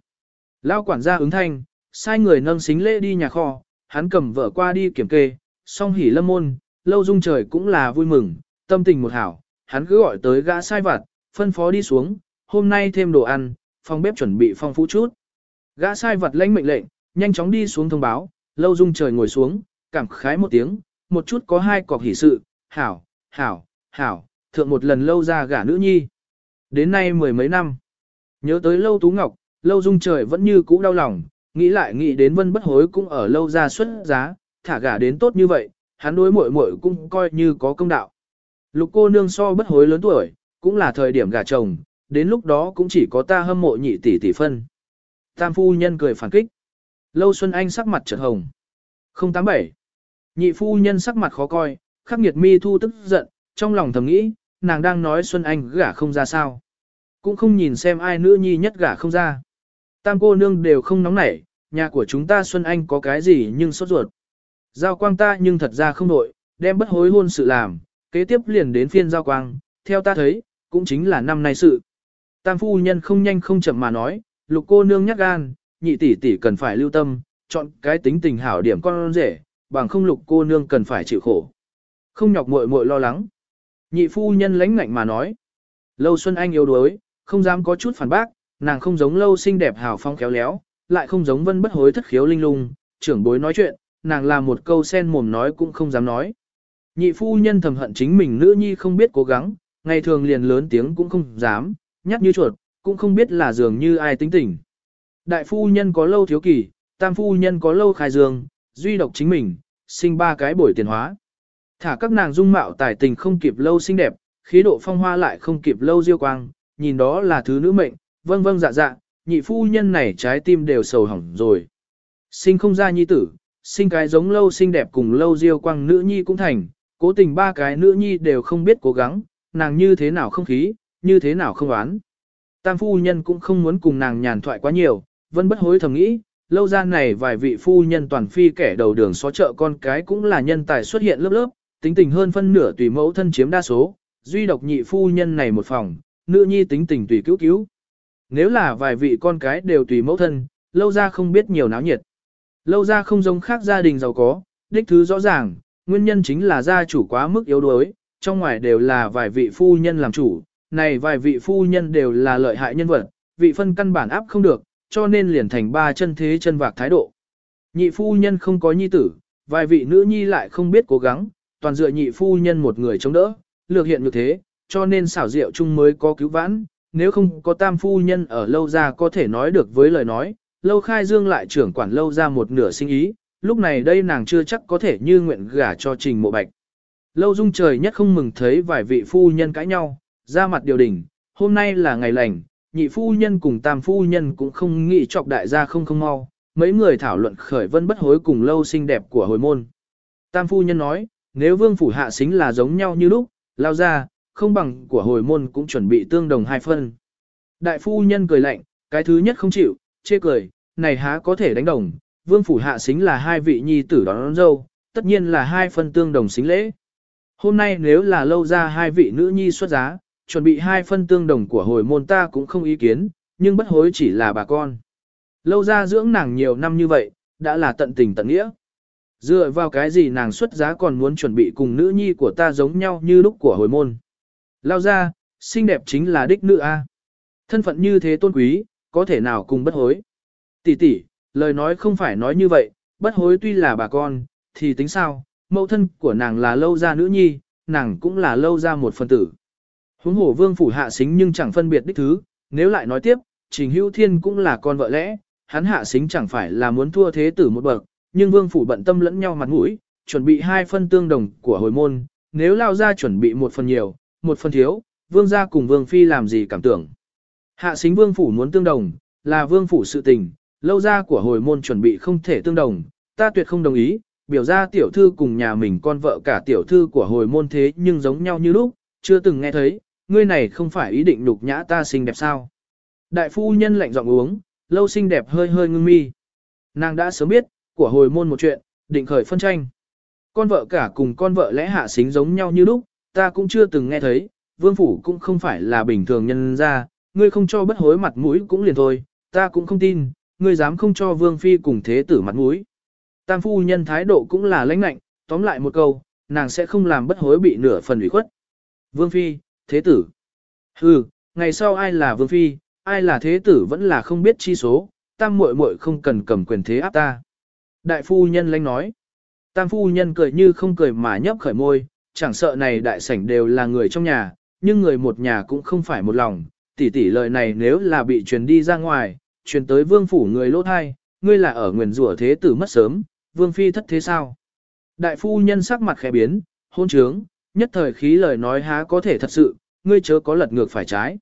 Lao quản gia ứng thanh, sai người nâng xính lễ đi nhà kho, hắn cầm vợ qua đi kiểm kê, song hỉ lâm môn, lâu dung trời cũng là vui mừng, tâm tình một hảo, hắn cứ gọi tới gã sai vặt, phân phó đi xuống, hôm nay thêm đồ ăn, phòng bếp chuẩn bị phong phú chút. Gã sai vật lãnh mệnh lệnh, nhanh chóng đi xuống thông báo, lâu dung trời ngồi xuống, cảm khái một tiếng, một chút có hai cọc hỷ sự, hảo, hảo, hảo, thượng một lần lâu ra gả nữ nhi. Đến nay mười mấy năm, nhớ tới lâu tú ngọc, lâu dung trời vẫn như cũ đau lòng, nghĩ lại nghĩ đến vân bất hối cũng ở lâu ra xuất giá, thả gả đến tốt như vậy, hắn đối muội muội cũng coi như có công đạo. Lục cô nương so bất hối lớn tuổi, cũng là thời điểm gả chồng, đến lúc đó cũng chỉ có ta hâm mộ nhị tỷ tỷ phân. Tam phu nhân cười phản kích. Lâu Xuân Anh sắc mặt chợt hồng. 087. Nhị phu nhân sắc mặt khó coi, khắc nghiệt mi thu tức giận, trong lòng thầm nghĩ, nàng đang nói Xuân Anh gả không ra sao. Cũng không nhìn xem ai nữ nhi nhất gả không ra. Tam cô nương đều không nóng nảy, nhà của chúng ta Xuân Anh có cái gì nhưng sốt ruột. Giao quang ta nhưng thật ra không nội đem bất hối hôn sự làm, kế tiếp liền đến phiên giao quang, theo ta thấy, cũng chính là năm nay sự. Tam phu nhân không nhanh không chậm mà nói, lục cô nương nhắc gan, nhị tỷ tỷ cần phải lưu tâm, chọn cái tính tình hảo điểm con rể, bằng không lục cô nương cần phải chịu khổ. Không nhọc muội muội lo lắng. Nhị phu nhân lãnh ngạnh mà nói. Lâu Xuân Anh yếu đuối, không dám có chút phản bác, nàng không giống lâu xinh đẹp hào phong khéo léo, lại không giống vân bất hối thất khiếu linh lung, trưởng bối nói chuyện, nàng làm một câu sen mồm nói cũng không dám nói. Nhị phu nhân thầm hận chính mình nữ nhi không biết cố gắng, ngày thường liền lớn tiếng cũng không dám, Nhắc như chuột, cũng không biết là dường như ai tính tình. Đại phu nhân có lâu thiếu kỳ, tam phu nhân có lâu khai dương, duy độc chính mình, sinh ba cái buổi tiền hóa. Thả các nàng dung mạo tài tình không kịp lâu xinh đẹp, khí độ phong hoa lại không kịp lâu diêu quang, nhìn đó là thứ nữ mệnh, vâng vâng dạ dạ, nhị phu nhân này trái tim đều sầu hỏng rồi. Sinh không ra nhi tử, sinh cái giống lâu xinh đẹp cùng lâu diêu quang nữ nhi cũng thành, cố tình ba cái nữ nhi đều không biết cố gắng, nàng như thế nào không khí, như thế nào không oán. Tam phu nhân cũng không muốn cùng nàng nhàn thoại quá nhiều, vẫn bất hối thầm nghĩ, lâu gian này vài vị phu nhân toàn phi kẻ đầu đường xó chợ con cái cũng là nhân tài xuất hiện lớp lớp, tính tình hơn phân nửa tùy mẫu thân chiếm đa số, duy độc nhị phu nhân này một phòng, nữ nhi tính tình tùy cứu cứu. Nếu là vài vị con cái đều tùy mẫu thân, lâu ra không biết nhiều náo nhiệt. Lâu ra không giống khác gia đình giàu có, đích thứ rõ ràng, nguyên nhân chính là gia chủ quá mức yếu đuối, trong ngoài đều là vài vị phu nhân làm chủ, này vài vị phu nhân đều là lợi hại nhân vật, vị phân căn bản áp không được, cho nên liền thành ba chân thế chân vạc thái độ. Nhị phu nhân không có nhi tử, vài vị nữ nhi lại không biết cố gắng, toàn dựa nhị phu nhân một người chống đỡ, lược hiện như thế, cho nên xảo diệu chung mới có cứu vãn, nếu không có tam phu nhân ở lâu ra có thể nói được với lời nói, lâu khai dương lại trưởng quản lâu ra một nửa sinh ý, lúc này đây nàng chưa chắc có thể như nguyện gả cho trình mộ bạch. Lâu dung trời nhất không mừng thấy vài vị phu nhân cãi nhau, ra mặt điều đình, hôm nay là ngày lành, nhị phu nhân cùng tam phu nhân cũng không nghĩ chọc đại gia không không mau, mấy người thảo luận khởi vân bất hối cùng lâu xinh đẹp của hồi môn. Tam phu nhân nói, nếu vương phủ hạ xính là giống nhau như lúc, lao ra, không bằng của hồi môn cũng chuẩn bị tương đồng hai phân. Đại phu nhân cười lạnh, cái thứ nhất không chịu, chê cười, này há có thể đánh đồng, vương phủ hạ xính là hai vị nhi tử đón, đón dâu, tất nhiên là hai phân tương đồng xính lễ. Hôm nay nếu là lâu ra hai vị nữ nhi xuất giá, chuẩn bị hai phân tương đồng của hồi môn ta cũng không ý kiến, nhưng bất hối chỉ là bà con. Lâu ra dưỡng nàng nhiều năm như vậy, đã là tận tình tận nghĩa. Dựa vào cái gì nàng xuất giá còn muốn chuẩn bị cùng nữ nhi của ta giống nhau như lúc của hồi môn. Lao ra, xinh đẹp chính là đích nữ A. Thân phận như thế tôn quý, có thể nào cùng bất hối. Tỷ tỷ, lời nói không phải nói như vậy, bất hối tuy là bà con, thì tính sao, mẫu thân của nàng là lâu ra nữ nhi, nàng cũng là lâu ra một phần tử. Huống hổ vương phủ hạ xính nhưng chẳng phân biệt đích thứ, nếu lại nói tiếp, trình hữu thiên cũng là con vợ lẽ, hắn hạ xính chẳng phải là muốn thua thế tử một bậc, nhưng vương phủ bận tâm lẫn nhau mặt mũi, chuẩn bị hai phân tương đồng của hồi môn, nếu lao ra chuẩn bị một phần nhiều, một phần thiếu, vương gia cùng vương phi làm gì cảm tưởng. Hạ xính vương phủ muốn tương đồng, là vương phủ sự tình, lâu ra của hồi môn chuẩn bị không thể tương đồng, ta tuyệt không đồng ý, biểu ra tiểu thư cùng nhà mình con vợ cả tiểu thư của hồi môn thế nhưng giống nhau như lúc, chưa từng nghe thấy, ngươi này không phải ý định nhục nhã ta xinh đẹp sao. Đại phu nhân lạnh giọng uống, lâu xinh đẹp hơi hơi ngưng mi. Nàng đã sớm biết, của hồi môn một chuyện, định khởi phân tranh. Con vợ cả cùng con vợ lẽ hạ xính giống nhau như lúc, ta cũng chưa từng nghe thấy, vương phủ cũng không phải là bình thường nhân ra, ngươi không cho bất hối mặt mũi cũng liền thôi, ta cũng không tin, ngươi dám không cho vương phi cùng thế tử mặt mũi. Tam phu nhân thái độ cũng là lãnh lạnh, tóm lại một câu, nàng sẽ không làm bất hối bị nửa phần ủy khuất. Vương phi, thế tử. Hừ, ngày sau ai là vương phi, ai là thế tử vẫn là không biết chi số, tam muội muội không cần cầm quyền thế áp ta. Đại phu nhân lanh nói. Tam phu nhân cười như không cười mà nhấp khởi môi, chẳng sợ này đại sảnh đều là người trong nhà, nhưng người một nhà cũng không phải một lòng, tỷ tỷ lời này nếu là bị truyền đi ra ngoài, truyền tới vương phủ người lỗ thai, ngươi là ở nguyền rủa thế tử mất sớm, vương phi thất thế sao? Đại phu nhân sắc mặt khẽ biến, hôn trướng, nhất thời khí lời nói há có thể thật sự, ngươi chớ có lật ngược phải trái.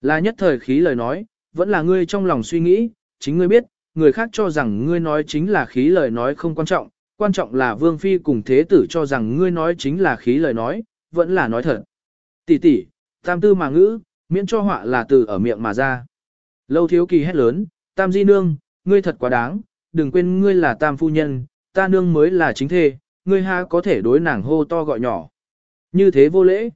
Là nhất thời khí lời nói, vẫn là ngươi trong lòng suy nghĩ, chính ngươi biết, người khác cho rằng ngươi nói chính là khí lời nói không quan trọng, quan trọng là vương phi cùng thế tử cho rằng ngươi nói chính là khí lời nói, vẫn là nói thật. Tỷ tỷ, tam tư mà ngữ, miễn cho họa là từ ở miệng mà ra. Lâu thiếu kỳ hét lớn, tam di nương, ngươi thật quá đáng, đừng quên ngươi là tam phu nhân, ta nương mới là chính thê, ngươi ha có thể đối nàng hô to gọi nhỏ. Như thế vô lễ.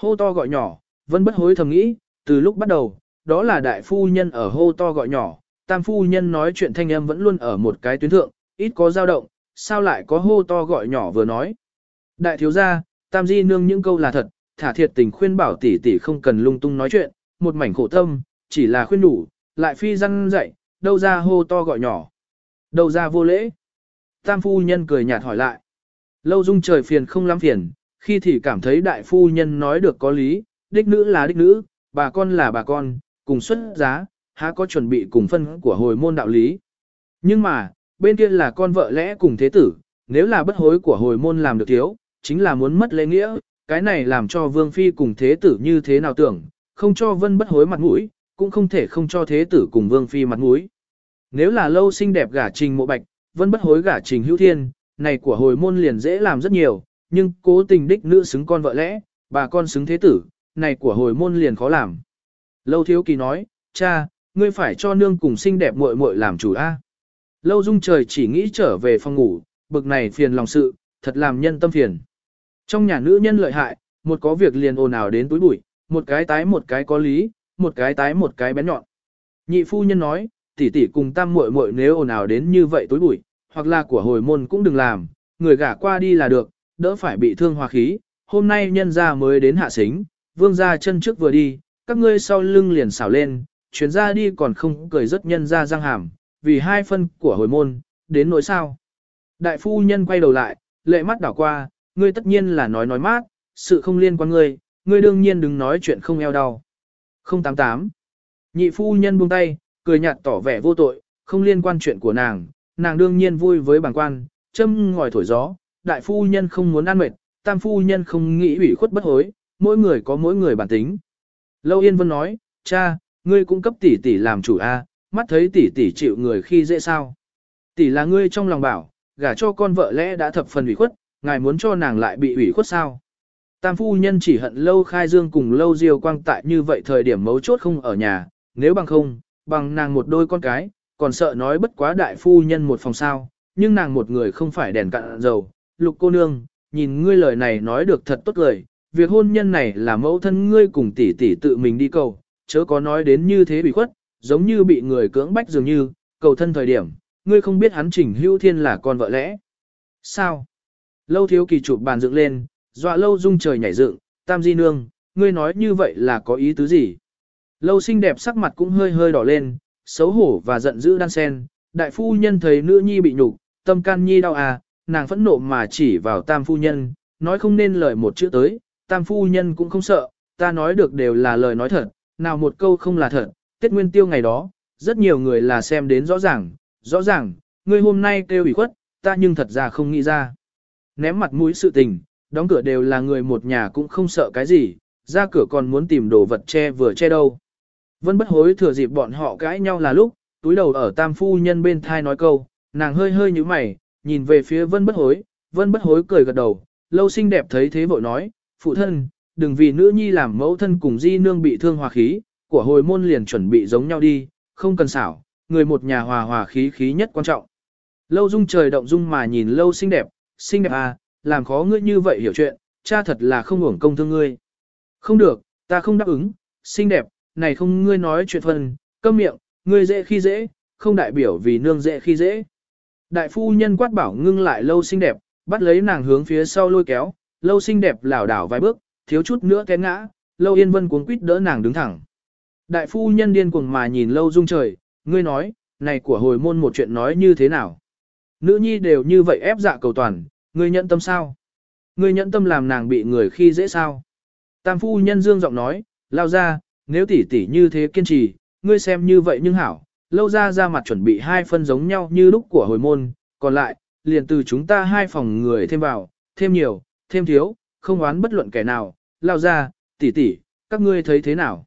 Hô to gọi nhỏ, vẫn bất hối thầm nghĩ, từ lúc bắt đầu, đó là đại phu nhân ở hô to gọi nhỏ, tam phu nhân nói chuyện thanh âm vẫn luôn ở một cái tuyến thượng, ít có dao động, sao lại có hô to gọi nhỏ vừa nói. Đại thiếu gia, tam di nương những câu là thật, thả thiệt tình khuyên bảo tỷ tỷ không cần lung tung nói chuyện, một mảnh khổ tâm, chỉ là khuyên đủ, lại phi răng dậy, đâu ra hô to gọi nhỏ. Đâu ra vô lễ. Tam phu nhân cười nhạt hỏi lại. Lâu dung trời phiền không lắm phiền, khi thì cảm thấy đại phu nhân nói được có lý, đích nữ là đích nữ, bà con là bà con, cùng xuất giá, há có chuẩn bị cùng phân của hồi môn đạo lý. Nhưng mà, bên kia là con vợ lẽ cùng thế tử, nếu là bất hối của hồi môn làm được thiếu, chính là muốn mất lễ nghĩa, cái này làm cho vương phi cùng thế tử như thế nào tưởng, không cho vân bất hối mặt mũi, cũng không thể không cho thế tử cùng vương phi mặt mũi. Nếu là lâu xinh đẹp gả trình mộ bạch, vân bất hối gả trình hữu thiên, này của hồi môn liền dễ làm rất nhiều, nhưng cố tình đích nữ xứng con vợ lẽ, bà con xứng thế tử, này của hồi môn liền khó làm. Lâu thiếu kỳ nói, cha, ngươi phải cho nương cùng xinh đẹp muội muội làm chủ a. Lâu dung trời chỉ nghĩ trở về phòng ngủ, bực này phiền lòng sự, thật làm nhân tâm phiền. Trong nhà nữ nhân lợi hại, một có việc liền ồn ào đến túi bụi, một cái tái một cái có lý, một cái tái một cái bén nhọn. Nhị phu nhân nói, tỷ tỷ cùng tam muội muội nếu ồn ào đến như vậy túi bụi, hoặc là của hồi môn cũng đừng làm, người gả qua đi là được, đỡ phải bị thương hòa khí, hôm nay nhân gia mới đến hạ xính, vương gia chân trước vừa đi, các ngươi sau lưng liền xảo lên, chuyến ra đi còn không cười rất nhân ra răng hàm, vì hai phân của hồi môn, đến nỗi sao. Đại phu nhân quay đầu lại, lệ mắt đảo qua, ngươi tất nhiên là nói nói mát, sự không liên quan ngươi, ngươi đương nhiên đừng nói chuyện không eo đau. 088. Nhị phu nhân buông tay, cười nhạt tỏ vẻ vô tội, không liên quan chuyện của nàng, nàng đương nhiên vui với bản quan, châm ngòi thổi gió, đại phu nhân không muốn ăn mệt, tam phu nhân không nghĩ ủy khuất bất hối, mỗi người có mỗi người bản tính. Lâu Yên Vân nói, cha, ngươi cũng cấp tỷ tỷ làm chủ a, mắt thấy tỷ tỷ chịu người khi dễ sao. Tỷ là ngươi trong lòng bảo, gả cho con vợ lẽ đã thập phần ủy khuất, ngài muốn cho nàng lại bị ủy khuất sao. Tam phu nhân chỉ hận lâu khai dương cùng lâu diêu quang tại như vậy thời điểm mấu chốt không ở nhà, nếu bằng không, bằng nàng một đôi con cái, còn sợ nói bất quá đại phu nhân một phòng sao, nhưng nàng một người không phải đèn cạn dầu. Lục cô nương, nhìn ngươi lời này nói được thật tốt lời, việc hôn nhân này là mẫu thân ngươi cùng tỷ tỷ tự mình đi cầu, chớ có nói đến như thế bị khuất, giống như bị người cưỡng bách dường như, cầu thân thời điểm, ngươi không biết hắn trình hữu thiên là con vợ lẽ. Sao? Lâu thiếu kỳ chụp bàn dựng lên, dọa lâu dung trời nhảy dựng, tam di nương, ngươi nói như vậy là có ý tứ gì? Lâu xinh đẹp sắc mặt cũng hơi hơi đỏ lên, xấu hổ và giận dữ đan sen, đại phu nhân thấy nữ nhi bị nhục, tâm can nhi đau à, nàng phẫn nộ mà chỉ vào tam phu nhân, nói không nên lời một chữ tới, tam phu nhân cũng không sợ, ta nói được đều là lời nói thật, nào một câu không là thật, Tết Nguyên Tiêu ngày đó, rất nhiều người là xem đến rõ ràng, rõ ràng, ngươi hôm nay kêu ủy khuất, ta nhưng thật ra không nghĩ ra. Ném mặt mũi sự tình, đóng cửa đều là người một nhà cũng không sợ cái gì, ra cửa còn muốn tìm đồ vật che vừa che đâu. Vân bất hối thừa dịp bọn họ cãi nhau là lúc, túi đầu ở tam phu nhân bên thai nói câu, nàng hơi hơi như mày, nhìn về phía vân bất hối, vân bất hối cười gật đầu, lâu xinh đẹp thấy thế vội nói, phụ thân, đừng vì nữ nhi làm mẫu thân cùng di nương bị thương hòa khí, của hồi môn liền chuẩn bị giống nhau đi, không cần xảo, người một nhà hòa hòa khí khí nhất quan trọng. Lâu dung trời động dung mà nhìn lâu xinh đẹp, xinh đẹp à, làm khó ngươi như vậy hiểu chuyện, cha thật là không hưởng công thương ngươi. Không được, ta không đáp ứng, xinh đẹp, này không ngươi nói chuyện phần, câm miệng, ngươi dễ khi dễ, không đại biểu vì nương dễ khi dễ. Đại phu nhân quát bảo ngưng lại lâu xinh đẹp, bắt lấy nàng hướng phía sau lôi kéo, lâu xinh đẹp lảo đảo vài bước, thiếu chút nữa té ngã, lâu yên vân cuống quýt đỡ nàng đứng thẳng. Đại phu nhân điên cuồng mà nhìn lâu dung trời, ngươi nói, này của hồi môn một chuyện nói như thế nào? Nữ nhi đều như vậy ép dạ cầu toàn, ngươi nhận tâm sao? Ngươi nhận tâm làm nàng bị người khi dễ sao? Tam phu nhân dương giọng nói, lao ra, nếu tỷ tỷ như thế kiên trì, ngươi xem như vậy nhưng hảo, lâu ra ra mặt chuẩn bị hai phân giống nhau như lúc của hồi môn, còn lại, liền từ chúng ta hai phòng người thêm vào, thêm nhiều, thêm thiếu, không oán bất luận kẻ nào, lao ra, tỷ tỷ, các ngươi thấy thế nào?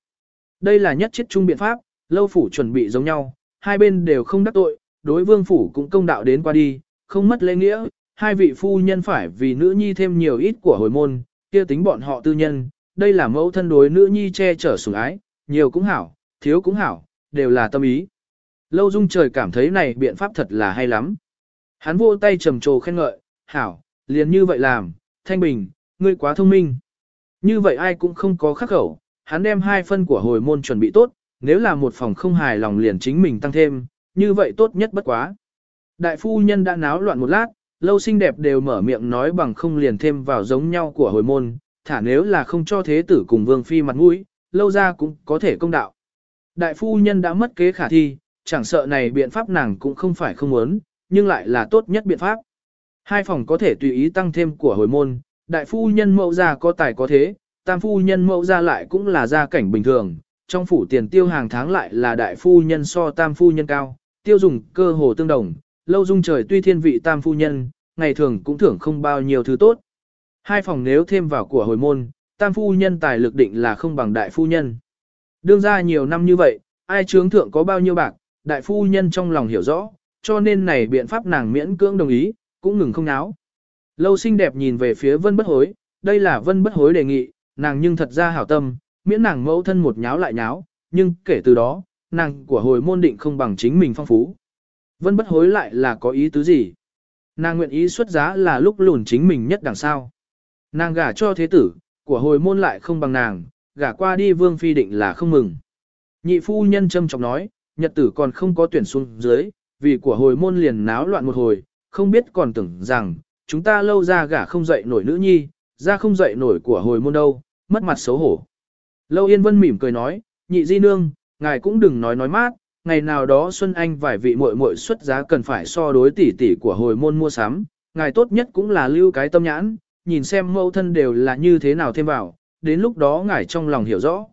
Đây là nhất chết chung biện pháp, lâu phủ chuẩn bị giống nhau, hai bên đều không đắc tội, đối vương phủ cũng công đạo đến qua đi, không mất lễ nghĩa, hai vị phu nhân phải vì nữ nhi thêm nhiều ít của hồi môn, kia tính bọn họ tư nhân, đây là mẫu thân đối nữ nhi che chở sủng ái, nhiều cũng hảo, thiếu cũng hảo, đều là tâm ý. Lâu dung trời cảm thấy này biện pháp thật là hay lắm. Hắn vô tay trầm trồ khen ngợi, hảo, liền như vậy làm, thanh bình, ngươi quá thông minh. Như vậy ai cũng không có khắc khẩu, hắn đem hai phân của hồi môn chuẩn bị tốt, nếu là một phòng không hài lòng liền chính mình tăng thêm, như vậy tốt nhất bất quá. Đại phu nhân đã náo loạn một lát, lâu xinh đẹp đều mở miệng nói bằng không liền thêm vào giống nhau của hồi môn, thả nếu là không cho thế tử cùng vương phi mặt mũi, lâu ra cũng có thể công đạo. Đại phu nhân đã mất kế khả thi, chẳng sợ này biện pháp nàng cũng không phải không muốn, nhưng lại là tốt nhất biện pháp. Hai phòng có thể tùy ý tăng thêm của hồi môn, đại phu nhân mẫu gia có tài có thế, tam phu nhân mẫu gia lại cũng là gia cảnh bình thường, trong phủ tiền tiêu hàng tháng lại là đại phu nhân so tam phu nhân cao, tiêu dùng cơ hồ tương đồng, lâu dung trời tuy thiên vị tam phu nhân, ngày thường cũng thưởng không bao nhiêu thứ tốt. Hai phòng nếu thêm vào của hồi môn, tam phu nhân tài lực định là không bằng đại phu nhân. Đương ra nhiều năm như vậy, ai trướng thượng có bao nhiêu bạc, đại phu nhân trong lòng hiểu rõ, cho nên này biện pháp nàng miễn cưỡng đồng ý, cũng ngừng không náo. Lâu xinh đẹp nhìn về phía vân bất hối, đây là vân bất hối đề nghị, nàng nhưng thật ra hảo tâm, miễn nàng mẫu thân một nháo lại nháo, nhưng kể từ đó, nàng của hồi môn định không bằng chính mình phong phú. Vân bất hối lại là có ý tứ gì? Nàng nguyện ý xuất giá là lúc lùn chính mình nhất đằng sau. Nàng gả cho thế tử, của hồi môn lại không bằng nàng, gả qua đi vương phi định là không mừng. Nhị phu nhân châm trọng nói, nhật tử còn không có tuyển xuống dưới, vì của hồi môn liền náo loạn một hồi, không biết còn tưởng rằng, chúng ta lâu ra gả không dậy nổi nữ nhi, ra không dậy nổi của hồi môn đâu, mất mặt xấu hổ. Lâu Yên Vân mỉm cười nói, nhị di nương, ngài cũng đừng nói nói mát, ngày nào đó Xuân Anh vài vị muội muội xuất giá cần phải so đối tỷ tỷ của hồi môn mua sắm, ngài tốt nhất cũng là lưu cái tâm nhãn, nhìn xem mẫu thân đều là như thế nào thêm vào, đến lúc đó ngài trong lòng hiểu rõ.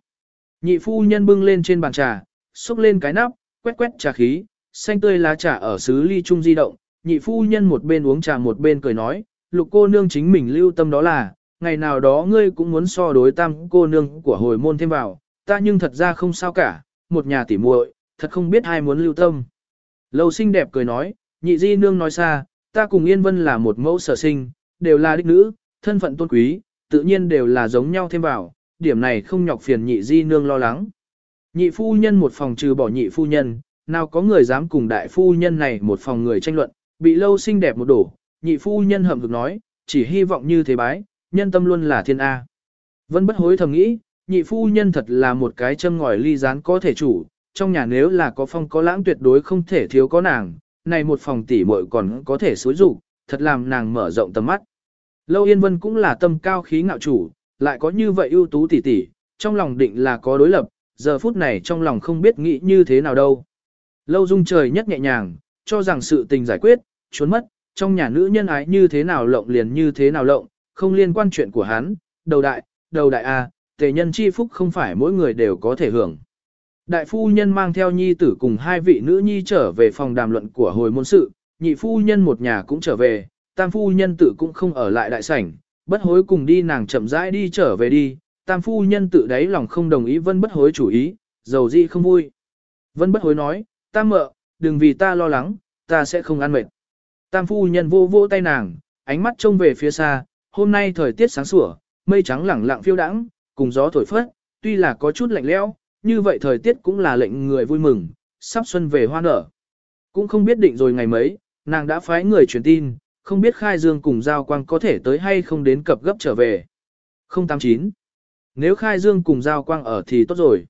Nhị phu nhân bưng lên trên bàn trà, xúc lên cái nắp, quét quét trà khí, xanh tươi lá trà ở xứ ly trung di động, nhị phu nhân một bên uống trà một bên cười nói, lục cô nương chính mình lưu tâm đó là, ngày nào đó ngươi cũng muốn so đối tam cô nương của hồi môn thêm vào, ta nhưng thật ra không sao cả, một nhà tỉ muội, thật không biết ai muốn lưu tâm. Lâu xinh đẹp cười nói, nhị di nương nói xa, ta cùng Yên Vân là một mẫu sở sinh, đều là đích nữ, thân phận tôn quý, tự nhiên đều là giống nhau thêm vào, điểm này không nhọc phiền nhị di nương lo lắng. Nhị phu nhân một phòng trừ bỏ nhị phu nhân, nào có người dám cùng đại phu nhân này một phòng người tranh luận, bị lâu xinh đẹp một đổ, nhị phu nhân hậm hực nói, chỉ hy vọng như thế bái, nhân tâm luôn là thiên A. Vân bất hối thầm nghĩ, nhị phu nhân thật là một cái châm ngòi ly rán có thể chủ, trong nhà nếu là có phong có lãng tuyệt đối không thể thiếu có nàng, này một phòng tỷ muội còn có thể xối rủ, thật làm nàng mở rộng tầm mắt. Lâu Yên Vân cũng là tâm cao khí ngạo chủ, lại có như vậy ưu tú tỷ tỷ, trong lòng định là có đối lập, giờ phút này trong lòng không biết nghĩ như thế nào đâu. Lâu Dung trời nhất nhẹ nhàng, cho rằng sự tình giải quyết, trốn mất, trong nhà nữ nhân ái như thế nào lộng liền như thế nào lộng, không liên quan chuyện của hắn, đầu đại, đầu đại a, tề nhân chi phúc không phải mỗi người đều có thể hưởng. Đại phu nhân mang theo nhi tử cùng hai vị nữ nhi trở về phòng đàm luận của hồi môn sự, nhị phu nhân một nhà cũng trở về, tam phu nhân tử cũng không ở lại đại sảnh, bất hối cùng đi nàng chậm rãi đi trở về đi, tam phu nhân tự đáy lòng không đồng ý vân bất hối chủ ý, dầu gì không vui. Vân bất hối nói, tam mợ, đừng vì ta lo lắng, ta sẽ không ăn mệt. Tam phu nhân vô vô tay nàng, ánh mắt trông về phía xa, hôm nay thời tiết sáng sủa, mây trắng lẳng lặng phiêu đãng, cùng gió thổi phất, tuy là có chút lạnh lẽo, như vậy thời tiết cũng là lệnh người vui mừng, sắp xuân về hoa nở. Cũng không biết định rồi ngày mấy, nàng đã phái người truyền tin, không biết khai dương cùng giao quang có thể tới hay không đến cập gấp trở về. 089. Nếu khai dương cùng giao quang ở thì tốt rồi.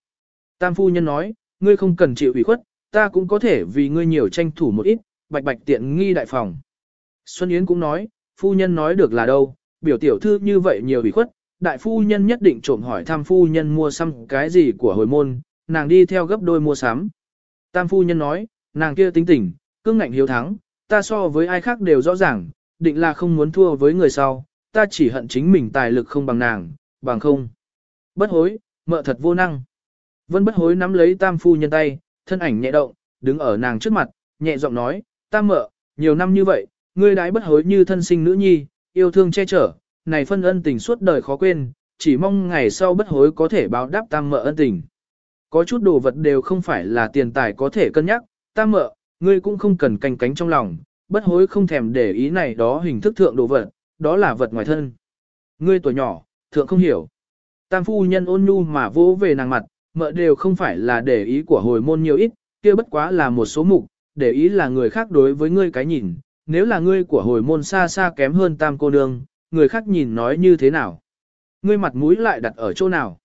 Tam phu nhân nói, ngươi không cần chịu ủy khuất, ta cũng có thể vì ngươi nhiều tranh thủ một ít, bạch bạch tiện nghi đại phòng. Xuân Yến cũng nói, phu nhân nói được là đâu, biểu tiểu thư như vậy nhiều ủy khuất, đại phu nhân nhất định trộm hỏi tham phu nhân mua xăm cái gì của hồi môn, nàng đi theo gấp đôi mua sắm. Tam phu nhân nói, nàng kia tính tình, cương ngạnh hiếu thắng, ta so với ai khác đều rõ ràng, định là không muốn thua với người sau, ta chỉ hận chính mình tài lực không bằng nàng, bằng không. Bất hối, mợ thật vô năng. Vân bất hối nắm lấy tam phu nhân tay, thân ảnh nhẹ động, đứng ở nàng trước mặt, nhẹ giọng nói, tam mợ, nhiều năm như vậy, ngươi đái bất hối như thân sinh nữ nhi, yêu thương che chở, này phân ân tình suốt đời khó quên, chỉ mong ngày sau bất hối có thể báo đáp tam mợ ân tình. Có chút đồ vật đều không phải là tiền tài có thể cân nhắc, tam mợ, ngươi cũng không cần canh cánh trong lòng, bất hối không thèm để ý này đó hình thức thượng đồ vật, đó là vật ngoài thân. Ngươi tuổi nhỏ, thượng không hiểu. Tam phu nhân ôn nhu mà vỗ về nàng mặt, mợ đều không phải là để ý của hồi môn nhiều ít, kia bất quá là một số mục, để ý là người khác đối với ngươi cái nhìn, nếu là ngươi của hồi môn xa xa kém hơn tam cô nương, người khác nhìn nói như thế nào? Ngươi mặt mũi lại đặt ở chỗ nào?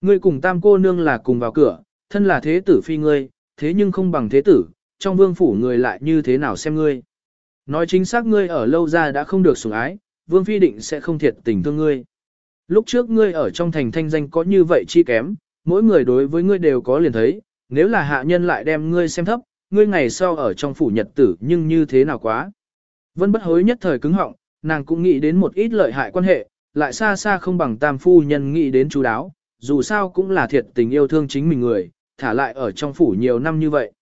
Ngươi cùng tam cô nương là cùng vào cửa, thân là thế tử phi ngươi, thế nhưng không bằng thế tử, trong vương phủ người lại như thế nào xem ngươi? Nói chính xác ngươi ở lâu ra đã không được sủng ái, vương phi định sẽ không thiệt tình thương ngươi. Lúc trước ngươi ở trong thành thanh danh có như vậy chi kém, mỗi người đối với ngươi đều có liền thấy, nếu là hạ nhân lại đem ngươi xem thấp, ngươi ngày sau ở trong phủ nhật tử nhưng như thế nào quá. Vân bất hối nhất thời cứng họng, nàng cũng nghĩ đến một ít lợi hại quan hệ, lại xa xa không bằng tam phu nhân nghĩ đến chú đáo, dù sao cũng là thiệt tình yêu thương chính mình người, thả lại ở trong phủ nhiều năm như vậy.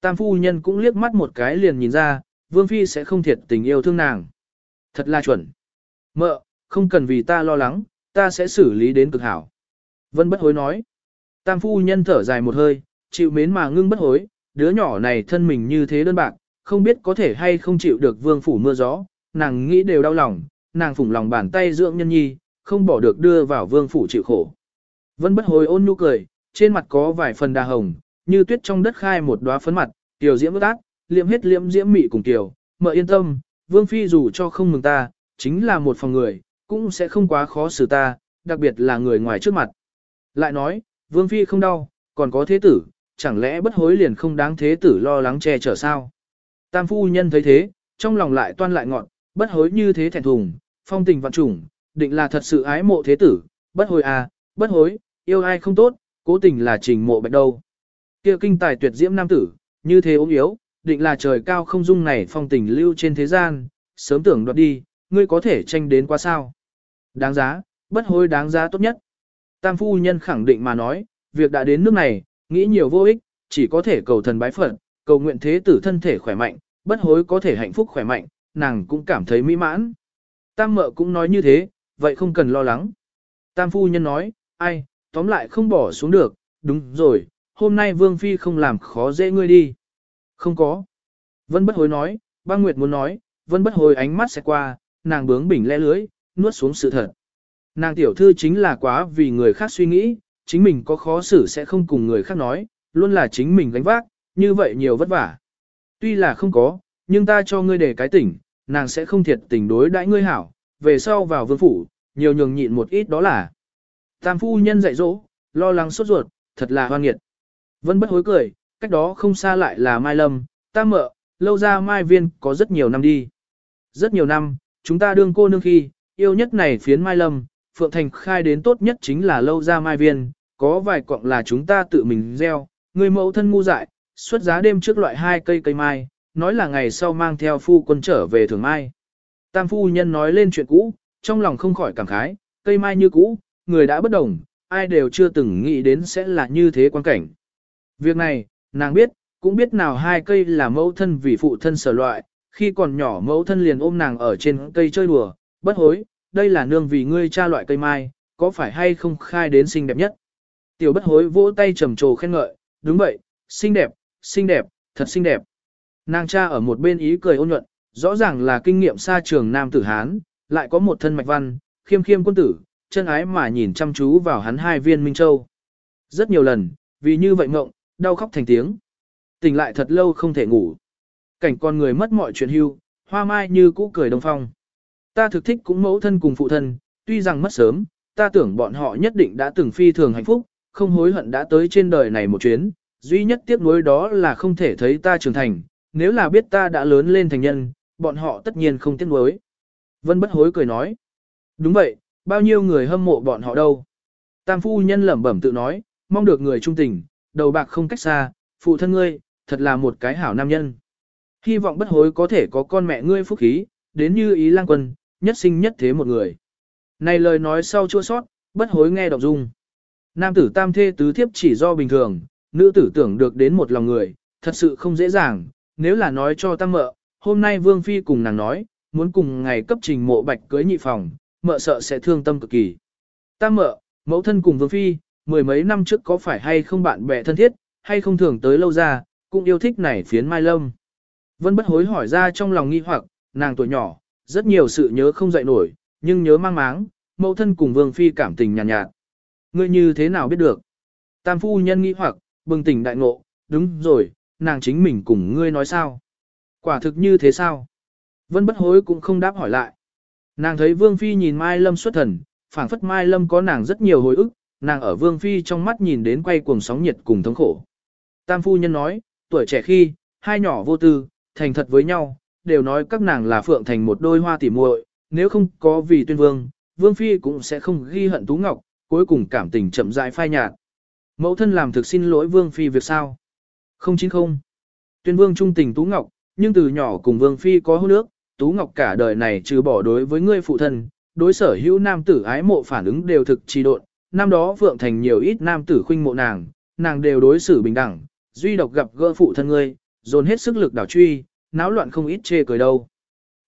Tam phu nhân cũng liếc mắt một cái liền nhìn ra, Vương Phi sẽ không thiệt tình yêu thương nàng. Thật là chuẩn. Mợ, không cần vì ta lo lắng, ta sẽ xử lý đến cực hảo. Vân bất hối nói. Tam phu nhân thở dài một hơi, chịu mến mà ngưng bất hối, đứa nhỏ này thân mình như thế đơn bạc, không biết có thể hay không chịu được vương phủ mưa gió, nàng nghĩ đều đau lòng, nàng phủng lòng bàn tay dưỡng nhân nhi, không bỏ được đưa vào vương phủ chịu khổ. Vân bất hối ôn nhu cười, trên mặt có vài phần đà hồng, như tuyết trong đất khai một đóa phấn mặt, tiểu diễm ước ác, liệm hết liệm diễm mị cùng tiểu, mợ yên tâm, vương phi dù cho không mừng ta, chính là một phòng người, cũng sẽ không quá khó xử ta, đặc biệt là người ngoài trước mặt. Lại nói, vương phi không đau, còn có thế tử, chẳng lẽ bất hối liền không đáng thế tử lo lắng che chở sao? Tam phu nhân thấy thế, trong lòng lại toan lại ngọn, bất hối như thế thẹn thùng, phong tình vạn trùng, định là thật sự ái mộ thế tử, bất hối à, bất hối, yêu ai không tốt, cố tình là trình mộ bạch đâu. kia kinh tài tuyệt diễm nam tử, như thế ốm yếu, định là trời cao không dung này phong tình lưu trên thế gian, sớm tưởng đoạt đi, ngươi có thể tranh đến quá sao. Đáng giá, bất hối đáng giá tốt nhất. Tam phu nhân khẳng định mà nói, việc đã đến nước này, nghĩ nhiều vô ích, chỉ có thể cầu thần bái phật, cầu nguyện thế tử thân thể khỏe mạnh, bất hối có thể hạnh phúc khỏe mạnh, nàng cũng cảm thấy mỹ mãn. Tam mợ cũng nói như thế, vậy không cần lo lắng. Tam phu nhân nói, ai, tóm lại không bỏ xuống được, đúng rồi, hôm nay Vương Phi không làm khó dễ ngươi đi. Không có. Vân bất hối nói, băng nguyệt muốn nói, vân bất hối ánh mắt sẽ qua, nàng bướng bỉnh lẽ lưới, nuốt xuống sự thật. Nàng tiểu thư chính là quá vì người khác suy nghĩ, chính mình có khó xử sẽ không cùng người khác nói, luôn là chính mình gánh vác, như vậy nhiều vất vả. Tuy là không có, nhưng ta cho ngươi để cái tỉnh, nàng sẽ không thiệt tình đối đãi ngươi hảo, về sau vào vương phủ, nhiều nhường nhịn một ít đó là. Tam phu nhân dạy dỗ, lo lắng sốt ruột, thật là hoan nghiệt. Vân bất hối cười, cách đó không xa lại là Mai Lâm, Ta mợ, lâu ra Mai Viên có rất nhiều năm đi. Rất nhiều năm, chúng ta đương cô nương khi, yêu nhất này phiến Mai Lâm, Phượng Thành khai đến tốt nhất chính là lâu ra Mai Viên, có vài cọng là chúng ta tự mình gieo, người mẫu thân ngu dại, xuất giá đêm trước loại hai cây cây mai, nói là ngày sau mang theo phu quân trở về thường mai. Tam phu nhân nói lên chuyện cũ, trong lòng không khỏi cảm khái, cây mai như cũ, người đã bất đồng, ai đều chưa từng nghĩ đến sẽ là như thế quan cảnh. Việc này, nàng biết, cũng biết nào hai cây là mẫu thân vì phụ thân sở loại, khi còn nhỏ mẫu thân liền ôm nàng ở trên cây chơi đùa, bất hối, đây là nương vì ngươi cha loại cây mai, có phải hay không khai đến xinh đẹp nhất. Tiểu bất hối vỗ tay trầm trồ khen ngợi, đúng vậy, xinh đẹp, xinh đẹp, thật xinh đẹp. Nàng cha ở một bên ý cười ôn nhuận, rõ ràng là kinh nghiệm xa trường nam tử Hán, lại có một thân mạch văn, khiêm khiêm quân tử, chân ái mà nhìn chăm chú vào hắn hai viên Minh Châu. Rất nhiều lần, vì như vậy mộng, đau khóc thành tiếng. Tỉnh lại thật lâu không thể ngủ. Cảnh con người mất mọi chuyện hưu, hoa mai như cũ cười đông phong. Ta thực thích cũng mẫu thân cùng phụ thân, tuy rằng mất sớm, ta tưởng bọn họ nhất định đã từng phi thường hạnh phúc, không hối hận đã tới trên đời này một chuyến, duy nhất tiếc nuối đó là không thể thấy ta trưởng thành, nếu là biết ta đã lớn lên thành nhân, bọn họ tất nhiên không tiếc nuối. Vân bất hối cười nói. Đúng vậy, bao nhiêu người hâm mộ bọn họ đâu. Tam phu nhân lẩm bẩm tự nói, mong được người trung tình, đầu bạc không cách xa, phụ thân ngươi, thật là một cái hảo nam nhân. Hy vọng bất hối có thể có con mẹ ngươi phúc khí, đến như ý lang quân, nhất sinh nhất thế một người. Này lời nói sau chua sót, bất hối nghe đọc dung. Nam tử tam thê tứ thiếp chỉ do bình thường, nữ tử tưởng được đến một lòng người, thật sự không dễ dàng, nếu là nói cho tăng mợ, hôm nay Vương Phi cùng nàng nói, muốn cùng ngày cấp trình mộ bạch cưới nhị phòng, mợ sợ sẽ thương tâm cực kỳ. Tăng mợ, mẫu thân cùng Vương Phi, mười mấy năm trước có phải hay không bạn bè thân thiết, hay không thường tới lâu ra, cũng yêu thích này phiến Mai Lâm. Vân bất hối hỏi ra trong lòng nghi hoặc, nàng tuổi nhỏ, rất nhiều sự nhớ không dậy nổi, nhưng nhớ mang máng, mẫu thân cùng Vương Phi cảm tình nhàn nhạt, nhạt. Ngươi như thế nào biết được? Tam phu nhân nghĩ hoặc, bừng tỉnh đại ngộ, đúng rồi, nàng chính mình cùng ngươi nói sao? Quả thực như thế sao? Vân bất hối cũng không đáp hỏi lại. Nàng thấy Vương Phi nhìn Mai Lâm xuất thần, phảng phất Mai Lâm có nàng rất nhiều hồi ức, nàng ở Vương Phi trong mắt nhìn đến quay cuồng sóng nhiệt cùng thống khổ. Tam phu nhân nói, tuổi trẻ khi, hai nhỏ vô tư, thành thật với nhau, đều nói các nàng là phượng thành một đôi hoa tỉ muội, nếu không có vì tuyên vương, Vương Phi cũng sẽ không ghi hận Tú Ngọc, cuối cùng cảm tình chậm rãi phai nhạt. Mẫu thân làm thực xin lỗi Vương Phi việc sao? Không chính không. Tuyên Vương trung tình Tú Ngọc, nhưng từ nhỏ cùng Vương Phi có hôn nước, Tú Ngọc cả đời này trừ bỏ đối với ngươi phụ thân, đối sở hữu nam tử ái mộ phản ứng đều thực trì độn, năm đó Phượng Thành nhiều ít nam tử khuynh mộ nàng, nàng đều đối xử bình đẳng, duy độc gặp gỡ phụ thân ngươi, dồn hết sức lực đảo truy, náo loạn không ít chê cười đâu.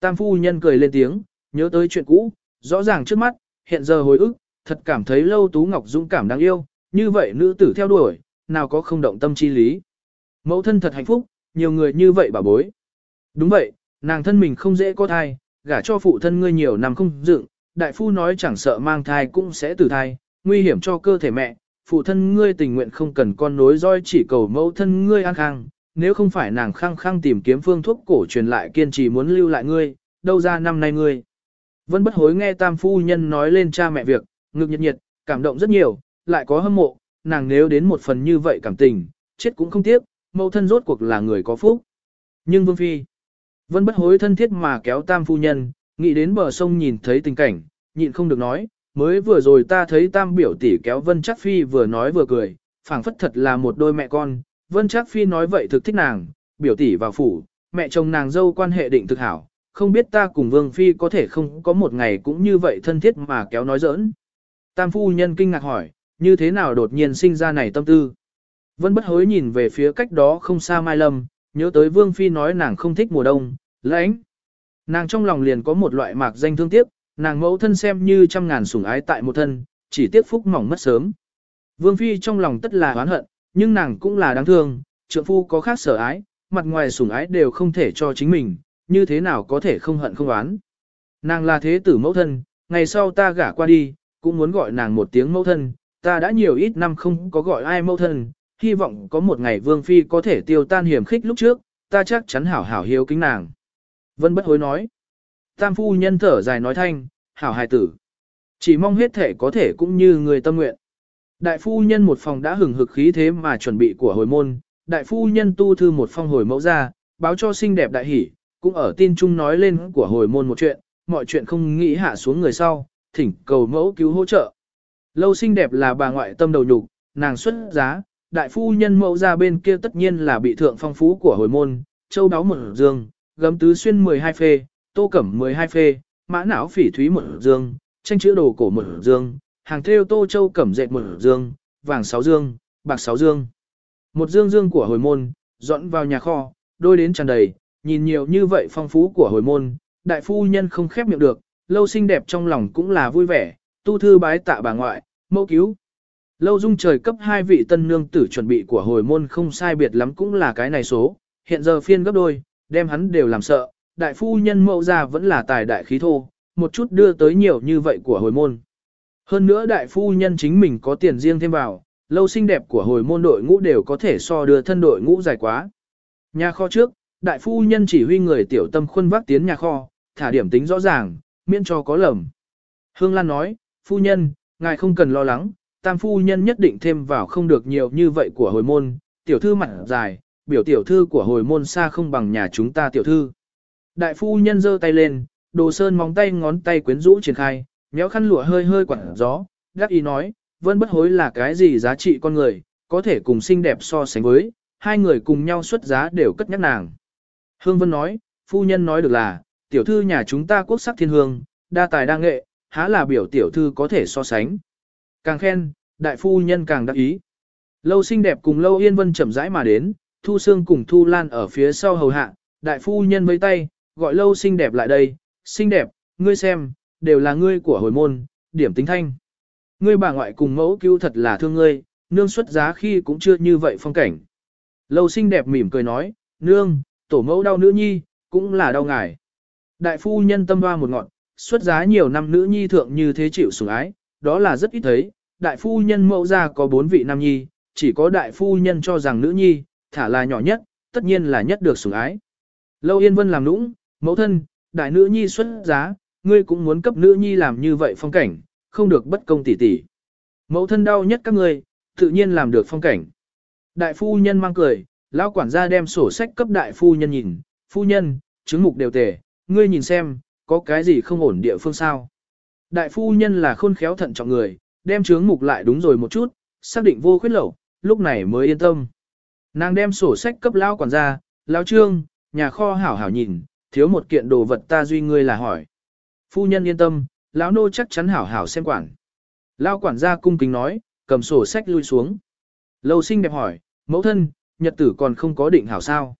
Tam phu nhân cười lên tiếng, nhớ tới chuyện cũ, rõ ràng trước mắt, hiện giờ hồi ức, thật cảm thấy lâu Tú Ngọc dũng cảm đáng yêu, như vậy nữ tử theo đuổi, nào có không động tâm chi lý. Mẫu thân thật hạnh phúc, nhiều người như vậy bà bối. Đúng vậy, nàng thân mình không dễ có thai, gả cho phụ thân ngươi nhiều năm không dựng, đại phu nói chẳng sợ mang thai cũng sẽ tử thai, nguy hiểm cho cơ thể mẹ, phụ thân ngươi tình nguyện không cần con nối roi chỉ cầu mẫu thân ngươi an khang, nếu không phải nàng khăng khăng tìm kiếm phương thuốc cổ truyền lại kiên trì muốn lưu lại ngươi, đâu ra năm nay ngươi. Vân bất hối nghe tam phu nhân nói lên cha mẹ việc, ngực nhiệt nhiệt, cảm động rất nhiều, lại có hâm mộ, nàng nếu đến một phần như vậy cảm tình, chết cũng không tiếc, mẫu thân rốt cuộc là người có phúc. Nhưng Vương Phi, Vân bất hối thân thiết mà kéo tam phu nhân, nghĩ đến bờ sông nhìn thấy tình cảnh, nhịn không được nói, mới vừa rồi ta thấy tam biểu tỷ kéo Vân Chắc Phi vừa nói vừa cười, phảng phất thật là một đôi mẹ con, Vân Chắc Phi nói vậy thực thích nàng, biểu tỷ vào phủ, mẹ chồng nàng dâu quan hệ định thực hảo, không biết ta cùng Vương Phi có thể không có một ngày cũng như vậy thân thiết mà kéo nói giỡn. Tam phu nhân kinh ngạc hỏi, như thế nào đột nhiên sinh ra này tâm tư. Vân bất hối nhìn về phía cách đó không xa Mai Lâm, nhớ tới Vương Phi nói nàng không thích mùa đông, lãnh. Nàng trong lòng liền có một loại mạc danh thương tiếc, nàng mẫu thân xem như trăm ngàn sủng ái tại một thân, chỉ tiếc phúc mỏng mất sớm. Vương Phi trong lòng tất là oán hận, nhưng nàng cũng là đáng thương, trượng phu có khác sở ái, mặt ngoài sủng ái đều không thể cho chính mình, như thế nào có thể không hận không oán. Nàng là thế tử mẫu thân, ngày sau ta gả qua đi, cũng muốn gọi nàng một tiếng mẫu thân, ta đã nhiều ít năm không có gọi ai mẫu thân, hy vọng có một ngày Vương Phi có thể tiêu tan hiểm khích lúc trước, ta chắc chắn hảo hảo hiếu kính nàng. Vân bất hối nói. Tam phu nhân thở dài nói thanh, hảo hài tử. Chỉ mong hết thể có thể cũng như người tâm nguyện. Đại phu nhân một phòng đã hừng hực khí thế mà chuẩn bị của hồi môn, đại phu nhân tu thư một phong hồi mẫu ra, báo cho xinh đẹp đại hỷ, cũng ở tin chung nói lên của hồi môn một chuyện, mọi chuyện không nghĩ hạ xuống người sau, thỉnh cầu mẫu cứu hỗ trợ. Lâu xinh đẹp là bà ngoại tâm đầu nhục, nàng xuất giá, đại phu nhân mẫu ra bên kia tất nhiên là bị thượng phong phú của hồi môn, châu đáo một dương, gấm tứ xuyên 12 phê, tô cẩm 12 phê, mã não phỉ thúy một dương, tranh chữ đồ cổ một dương, hàng theo tô châu cẩm dệt một dương, vàng sáu dương, bạc sáu dương. Một dương dương của hồi môn, dọn vào nhà kho, đôi đến tràn đầy, nhìn nhiều như vậy phong phú của hồi môn, đại phu nhân không khép miệng được, lâu xinh đẹp trong lòng cũng là vui vẻ, tu thư bái tạ bà ngoại, mẫu cứu. Lâu dung trời cấp hai vị tân nương tử chuẩn bị của hồi môn không sai biệt lắm cũng là cái này số, hiện giờ phiên gấp đôi, đem hắn đều làm sợ, đại phu nhân mẫu ra vẫn là tài đại khí thô, một chút đưa tới nhiều như vậy của hồi môn. Hơn nữa đại phu nhân chính mình có tiền riêng thêm vào, lâu xinh đẹp của hồi môn đội ngũ đều có thể so đưa thân đội ngũ dài quá. Nhà kho trước, đại phu nhân chỉ huy người tiểu tâm khuân vác tiến nhà kho, thả điểm tính rõ ràng, miễn cho có lầm. Hương Lan nói, phu nhân, ngài không cần lo lắng, tam phu nhân nhất định thêm vào không được nhiều như vậy của hồi môn, tiểu thư mặt dài, biểu tiểu thư của hồi môn xa không bằng nhà chúng ta tiểu thư. Đại phu nhân giơ tay lên, đồ sơn móng tay ngón tay quyến rũ triển khai, méo khăn lụa hơi hơi quẩn gió, gác ý nói, vân bất hối là cái gì giá trị con người, có thể cùng xinh đẹp so sánh với, hai người cùng nhau xuất giá đều cất nhắc nàng. Hương Vân nói, phu nhân nói được là, tiểu thư nhà chúng ta quốc sắc thiên hương, đa tài đa nghệ, há là biểu tiểu thư có thể so sánh. Càng khen, đại phu nhân càng đắc ý. Lâu xinh đẹp cùng Lâu Yên Vân chậm rãi mà đến, Thu Sương cùng Thu Lan ở phía sau hầu hạ, đại phu nhân với tay, gọi Lâu xinh đẹp lại đây, xinh đẹp, ngươi xem, đều là ngươi của hồi môn, điểm tính thanh. Ngươi bà ngoại cùng mẫu cứu thật là thương ngươi, nương xuất giá khi cũng chưa như vậy phong cảnh. Lâu xinh đẹp mỉm cười nói, nương, tổ mẫu đau nữ nhi, cũng là đau ngài. Đại phu nhân tâm hoa một ngọn, xuất giá nhiều năm nữ nhi thượng như thế chịu sủng ái, đó là rất ít thấy. Đại phu nhân mẫu ra có bốn vị nam nhi, chỉ có đại phu nhân cho rằng nữ nhi, thả là nhỏ nhất, tất nhiên là nhất được sủng ái. Lâu Yên Vân làm nũng, mẫu thân, đại nữ nhi xuất giá, ngươi cũng muốn cấp nữ nhi làm như vậy phong cảnh, không được bất công tỉ tỉ. Mẫu thân đau nhất các ngươi, tự nhiên làm được phong cảnh. Đại phu nhân mang cười, lão quản gia đem sổ sách cấp đại phu nhân nhìn, phu nhân, chứng mục đều tề, ngươi nhìn xem, có cái gì không ổn địa phương sao. Đại phu nhân là khôn khéo thận trọng người, đem chứng mục lại đúng rồi một chút, xác định vô khuyết lậu, lúc này mới yên tâm. Nàng đem sổ sách cấp lão quản gia, lão trương, nhà kho hảo hảo nhìn, thiếu một kiện đồ vật ta duy ngươi là hỏi. Phu nhân yên tâm, lão nô chắc chắn hảo hảo xem quản. Lão quản gia cung kính nói, cầm sổ sách lui xuống. Lâu sinh đẹp hỏi, mẫu thân, nhật tử còn không có định hảo sao.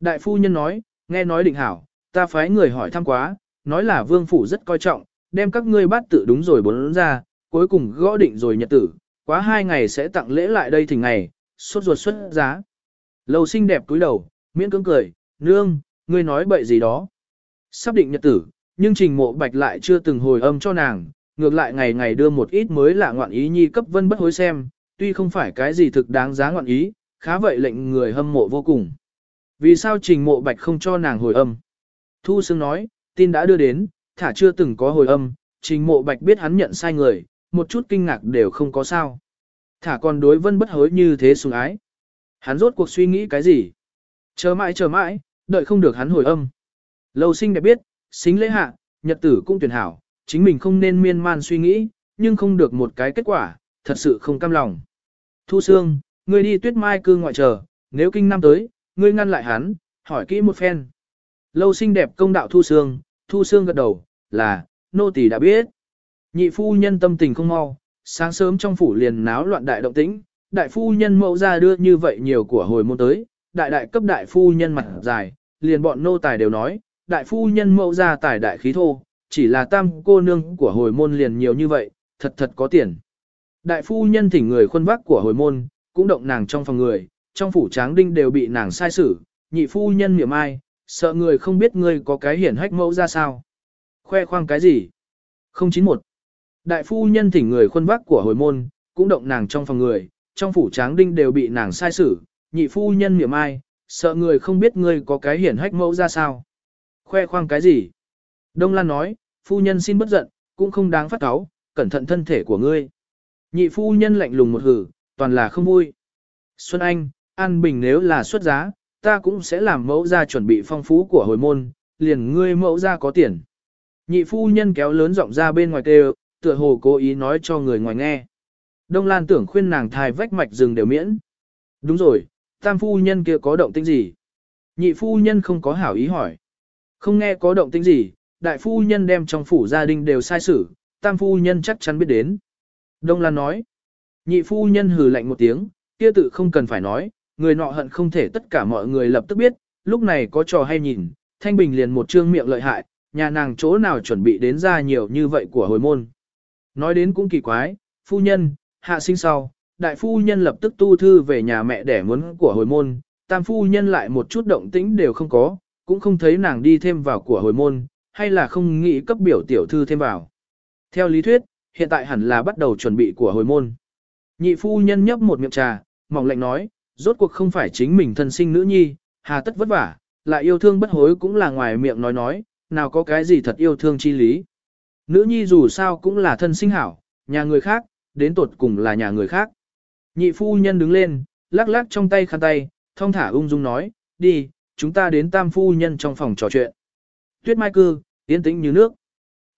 Đại phu nhân nói, nghe nói định hảo, ta phái người hỏi thăm quá, nói là vương phủ rất coi trọng, đem các ngươi bát tự đúng rồi bốn ra, cuối cùng gõ định rồi nhật tử, quá hai ngày sẽ tặng lễ lại đây thỉnh ngày, suốt ruột xuất giá. Lâu sinh đẹp cúi đầu, miễn cưỡng cười, nương, ngươi nói bậy gì đó. Sắp định nhật tử, nhưng trình mộ bạch lại chưa từng hồi âm cho nàng, ngược lại ngày ngày đưa một ít mới lạ ngoạn ý nhi cấp vân bất hối xem, tuy không phải cái gì thực đáng giá ngoạn ý, khá vậy lệnh người hâm mộ vô cùng. Vì sao trình mộ bạch không cho nàng hồi âm? Thu Sương nói, tin đã đưa đến, thả chưa từng có hồi âm, trình mộ bạch biết hắn nhận sai người, một chút kinh ngạc đều không có sao. Thả còn đối vân bất hối như thế sùng ái. Hắn rốt cuộc suy nghĩ cái gì? Chờ mãi chờ mãi, đợi không được hắn hồi âm. Lâu sinh đẹp biết, xính lễ hạ, nhật tử cũng tuyển hảo, chính mình không nên miên man suy nghĩ, nhưng không được một cái kết quả, thật sự không cam lòng. Thu Sương, ngươi đi tuyết mai cư ngoại chờ, nếu kinh năm tới, ngươi ngăn lại hắn, hỏi kỹ một phen. Lâu sinh đẹp công đạo Thu Sương, Thu Sương gật đầu, là, nô tỳ đã biết. Nhị phu nhân tâm tình không mau, sáng sớm trong phủ liền náo loạn đại động tĩnh, đại phu nhân mẫu ra đưa như vậy nhiều của hồi môn tới, đại đại cấp đại phu nhân mặt dài, liền bọn nô tài đều nói, đại phu nhân mẫu ra tài đại khí thô, chỉ là tam cô nương của hồi môn liền nhiều như vậy, thật thật có tiền. Đại phu nhân thỉnh người khuân vác của hồi môn, cũng động nàng trong phòng người, trong phủ tráng đinh đều bị nàng sai xử, nhị phu nhân miệng ai, sợ người không biết ngươi có cái hiển hách mẫu ra sao. Khoe khoang cái gì? 091. Đại phu nhân thỉnh người khuân vác của hồi môn, cũng động nàng trong phòng người, trong phủ tráng đinh đều bị nàng sai xử, nhị phu nhân miệng ai, sợ người không biết ngươi có cái hiển hách mẫu ra sao. Khoe khoang cái gì? Đông Lan nói, phu nhân xin bất giận, cũng không đáng phát cáo, cẩn thận thân thể của ngươi. Nhị phu nhân lạnh lùng một hử, toàn là không vui. Xuân Anh, An Bình nếu là xuất giá, ta cũng sẽ làm mẫu ra chuẩn bị phong phú của hồi môn, liền ngươi mẫu ra có tiền. Nhị phu nhân kéo lớn giọng ra bên ngoài kêu, tựa hồ cố ý nói cho người ngoài nghe. Đông Lan tưởng khuyên nàng thai vách mạch rừng đều miễn. Đúng rồi, tam phu nhân kia có động tĩnh gì? Nhị phu nhân không có hảo ý hỏi. Không nghe có động tĩnh gì, đại phu nhân đem trong phủ gia đình đều sai xử, tam phu nhân chắc chắn biết đến. Đông Lan nói. Nhị phu nhân hừ lạnh một tiếng, kia tự không cần phải nói, người nọ hận không thể tất cả mọi người lập tức biết, lúc này có trò hay nhìn, Thanh Bình liền một trương miệng lợi hại, nhà nàng chỗ nào chuẩn bị đến ra nhiều như vậy của hồi môn. Nói đến cũng kỳ quái, phu nhân, hạ sinh sau, đại phu nhân lập tức tu thư về nhà mẹ để muốn của hồi môn, tam phu nhân lại một chút động tĩnh đều không có, cũng không thấy nàng đi thêm vào của hồi môn, hay là không nghĩ cấp biểu tiểu thư thêm vào. Theo lý thuyết, hiện tại hẳn là bắt đầu chuẩn bị của hồi môn. Nhị phu nhân nhấp một miệng trà, mỏng lạnh nói, rốt cuộc không phải chính mình thân sinh nữ nhi, hà tất vất vả, lại yêu thương bất hối cũng là ngoài miệng nói nói, nào có cái gì thật yêu thương chi lý. Nữ nhi dù sao cũng là thân sinh hảo, nhà người khác, đến tột cùng là nhà người khác. Nhị phu nhân đứng lên, lắc lắc trong tay khăn tay, thong thả ung dung nói, đi, chúng ta đến tam phu nhân trong phòng trò chuyện. Tuyết mai cư, yên tĩnh như nước.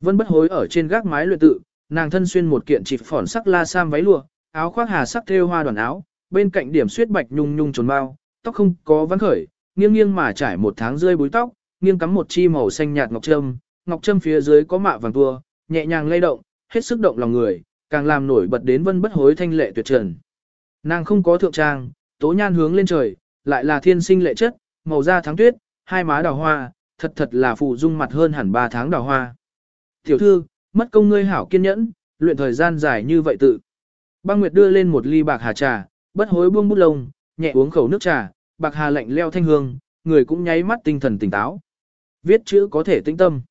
Vân bất hối ở trên gác mái luyện tự, nàng thân xuyên một kiện chỉ phỏn sắc la sam váy lụa, áo khoác hà sắc thêu hoa đoàn áo, bên cạnh điểm suyết bạch nhung nhung trồn bao, tóc không có vắng khởi, nghiêng nghiêng mà trải một tháng rơi búi tóc, nghiêng cắm một chi màu xanh nhạt ngọc trâm, ngọc trâm phía dưới có mạ vàng tua, nhẹ nhàng lay động, hết sức động lòng người, càng làm nổi bật đến vân bất hối thanh lệ tuyệt trần. Nàng không có thượng trang, tố nhan hướng lên trời, lại là thiên sinh lệ chất, màu da tháng tuyết, hai má đào hoa, thật thật là phụ dung mặt hơn hẳn ba tháng đào hoa. Tiểu thư, mất công ngươi hảo kiên nhẫn, luyện thời gian dài như vậy tự. Băng Nguyệt đưa lên một ly bạc hà trà, bất hối buông bút lông, nhẹ uống khẩu nước trà, bạc hà lạnh leo thanh hương, người cũng nháy mắt tinh thần tỉnh táo. Viết chữ có thể tĩnh tâm.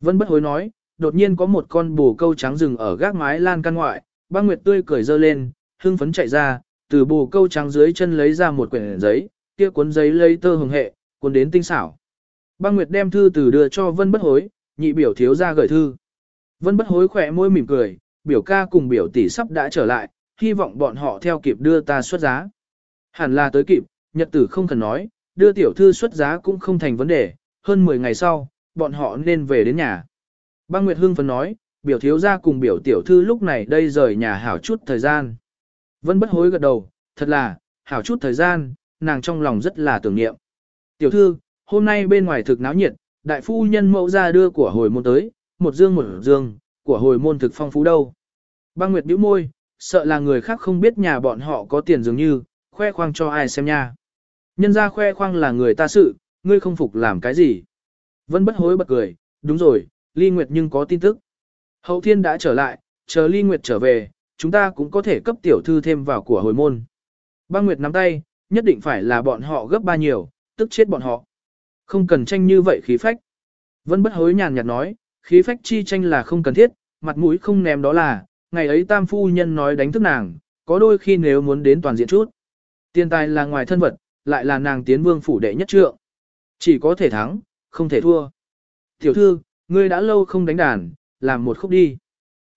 Vân bất hối nói, đột nhiên có một con bồ câu trắng rừng ở gác mái lan căn ngoại, băng nguyệt tươi cười dơ lên, hưng phấn chạy ra, từ bồ câu trắng dưới chân lấy ra một quyển giấy, kia cuốn giấy lấy tơ hồng hệ, cuốn đến tinh xảo. Băng nguyệt đem thư từ đưa cho vân bất hối, nhị biểu thiếu ra gửi thư. Vân bất hối khỏe môi mỉm cười, biểu ca cùng biểu tỷ sắp đã trở lại, hy vọng bọn họ theo kịp đưa ta xuất giá. Hẳn là tới kịp, nhật tử không cần nói, đưa tiểu thư xuất giá cũng không thành vấn đề, hơn 10 ngày sau, bọn họ nên về đến nhà. Băng Nguyệt Hưng phấn nói, biểu thiếu gia cùng biểu tiểu thư lúc này đây rời nhà hảo chút thời gian. Vân bất hối gật đầu, thật là, hảo chút thời gian, nàng trong lòng rất là tưởng niệm. Tiểu thư, hôm nay bên ngoài thực náo nhiệt, đại phu nhân mẫu ra đưa của hồi môn tới, một dương một dương, của hồi môn thực phong phú đâu. Băng Nguyệt bĩu môi, sợ là người khác không biết nhà bọn họ có tiền dường như, khoe khoang cho ai xem nha. Nhân ra khoe khoang là người ta sự, ngươi không phục làm cái gì. Vân bất hối bật cười, đúng rồi, Ly Nguyệt nhưng có tin tức. Hậu thiên đã trở lại, chờ Ly Nguyệt trở về, chúng ta cũng có thể cấp tiểu thư thêm vào của hồi môn. Băng Nguyệt nắm tay, nhất định phải là bọn họ gấp ba nhiều, tức chết bọn họ. Không cần tranh như vậy khí phách. Vân bất hối nhàn nhạt nói, khí phách chi tranh là không cần thiết, mặt mũi không ném đó là, ngày ấy tam phu nhân nói đánh thức nàng, có đôi khi nếu muốn đến toàn diện chút. Tiền tài là ngoài thân vật, lại là nàng tiến vương phủ đệ nhất trượng. Chỉ có thể thắng, không thể thua. Tiểu thư, ngươi đã lâu không đánh đàn, làm một khúc đi.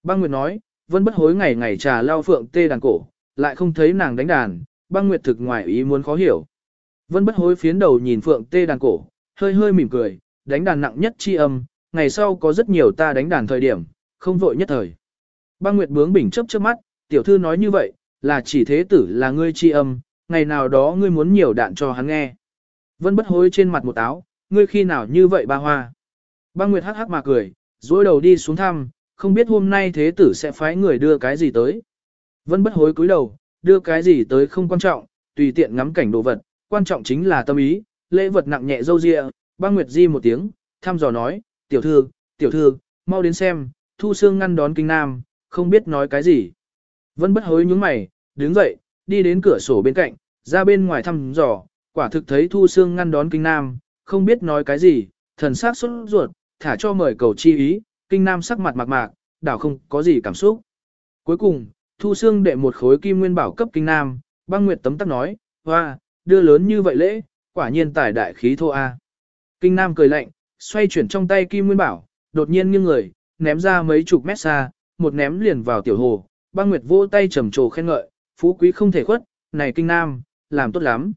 Băng Nguyệt nói, Vân bất hối ngày ngày trà lao phượng tê đàn cổ, lại không thấy nàng đánh đàn, băng Nguyệt thực ngoài ý muốn khó hiểu. Vân bất hối phiến đầu nhìn phượng tê đàn cổ, hơi hơi mỉm cười, đánh đàn nặng nhất chi âm, ngày sau có rất nhiều ta đánh đàn thời điểm, không vội nhất thời. Băng Nguyệt bướng bỉnh chớp trước mắt, tiểu thư nói như vậy, là chỉ thế tử là ngươi chi âm, ngày nào đó ngươi muốn nhiều đạn cho hắn nghe. Vân bất hối trên mặt một áo, ngươi khi nào như vậy ba hoa. Băng Nguyệt hắc hắc mà cười, dối đầu đi xuống thăm, không biết hôm nay thế tử sẽ phái người đưa cái gì tới. Vân bất hối cúi đầu, đưa cái gì tới không quan trọng, tùy tiện ngắm cảnh đồ vật, quan trọng chính là tâm ý, lễ vật nặng nhẹ dâu dịa, băng nguyệt di một tiếng, thăm dò nói, tiểu thư, tiểu thư, mau đến xem, thu xương ngăn đón kinh nam, không biết nói cái gì. Vân bất hối nhướng mày, đứng dậy, đi đến cửa sổ bên cạnh, ra bên ngoài thăm dò, quả thực thấy thu xương ngăn đón kinh nam, không biết nói cái gì, thần sắc xuất ruột, thả cho mời cầu chi ý, kinh nam sắc mặt mạc mạc, đảo không có gì cảm xúc. Cuối cùng, thu xương đệ một khối kim nguyên bảo cấp kinh nam, băng nguyệt tấm tắc nói, hoa, đưa lớn như vậy lễ, quả nhiên tài đại khí thô a. Kinh nam cười lạnh, xoay chuyển trong tay kim nguyên bảo, đột nhiên nghiêng người, ném ra mấy chục mét xa, một ném liền vào tiểu hồ, băng nguyệt vỗ tay trầm trồ khen ngợi, phú quý không thể khuất, này kinh nam, làm tốt lắm.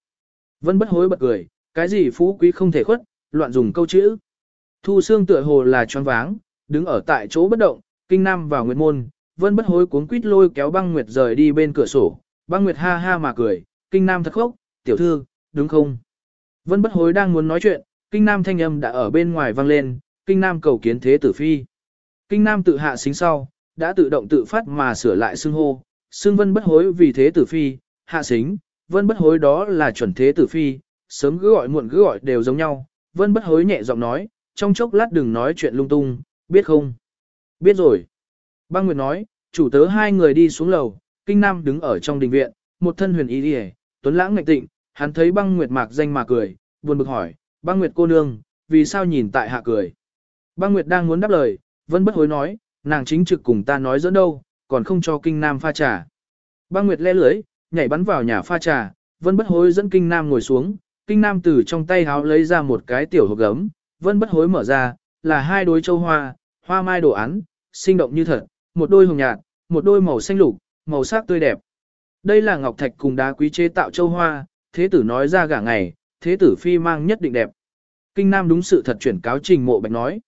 Vân bất hối bật cười, cái gì phú quý không thể khuất, loạn dùng câu chữ. Thu xương tựa hồ là choáng váng, đứng ở tại chỗ bất động, kinh nam vào nguyệt môn, vân bất hối cuốn quýt lôi kéo băng nguyệt rời đi bên cửa sổ, băng nguyệt ha ha mà cười, kinh nam thật khốc, tiểu thư, đúng không? Vân bất hối đang muốn nói chuyện, kinh nam thanh âm đã ở bên ngoài vang lên, kinh nam cầu kiến thế tử phi. Kinh nam tự hạ xính sau, đã tự động tự phát mà sửa lại xưng hô, xưng vân bất hối vì thế tử phi, hạ xính, vân bất hối đó là chuẩn thế tử phi, sớm cứ gọi muộn cứ gọi đều giống nhau, vân bất hối nhẹ giọng nói, trong chốc lát đừng nói chuyện lung tung, biết không? Biết rồi. Băng Nguyệt nói, chủ tớ hai người đi xuống lầu, Kinh Nam đứng ở trong đình viện, một thân huyền y đi tuấn lãng ngạch tịnh, hắn thấy băng Nguyệt mạc danh mà cười, buồn bực hỏi, băng Nguyệt cô nương, vì sao nhìn tại hạ cười? Băng Nguyệt đang muốn đáp lời, vẫn bất hối nói, nàng chính trực cùng ta nói dẫn đâu, còn không cho Kinh Nam pha trà. Băng Nguyệt le lưới, nhảy bắn vào nhà pha trà, Vân Bất Hối dẫn Kinh Nam ngồi xuống, Kinh Nam từ trong tay háo lấy ra một cái tiểu hộp gấm, Vân Bất Hối mở ra, là hai đối châu hoa, hoa mai đồ án, sinh động như thật, một đôi hồng nhạt, một đôi màu xanh lục, màu sắc tươi đẹp. Đây là ngọc thạch cùng đá quý chế tạo châu hoa, thế tử nói ra gả ngày, thế tử phi mang nhất định đẹp. Kinh Nam đúng sự thật chuyển cáo trình mộ bạch nói.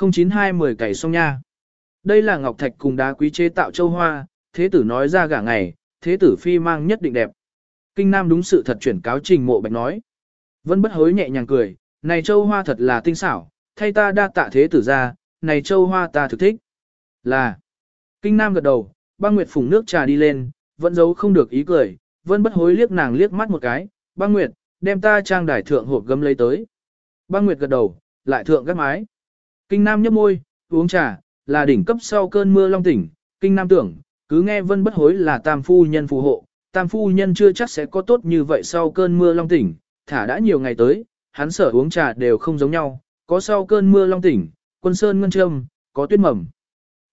09210 cày xong nha. Đây là ngọc thạch cùng đá quý chế tạo châu hoa, thế tử nói ra gả ngày, thế tử phi mang nhất định đẹp. Kinh Nam đúng sự thật chuyển cáo trình mộ bạch nói. Vân bất hối nhẹ nhàng cười, này châu hoa thật là tinh xảo, thay ta đa tạ thế tử ra, này châu hoa ta thực thích. Là, kinh nam gật đầu, băng nguyệt phùng nước trà đi lên, vẫn giấu không được ý cười, vân bất hối liếc nàng liếc mắt một cái, băng nguyệt, đem ta trang đài thượng hộp gấm lấy tới. Băng nguyệt gật đầu, lại thượng gác mái. Kinh nam nhấp môi, uống trà, là đỉnh cấp sau cơn mưa long tỉnh, kinh nam tưởng, cứ nghe vân bất hối là tam phu nhân phù hộ, tam phu nhân chưa chắc sẽ có tốt như vậy sau cơn mưa long tỉnh, thả đã nhiều ngày tới, hắn sở uống trà đều không giống nhau, có sau cơn mưa long tỉnh, quân sơn ngân trâm, có tuyết mầm.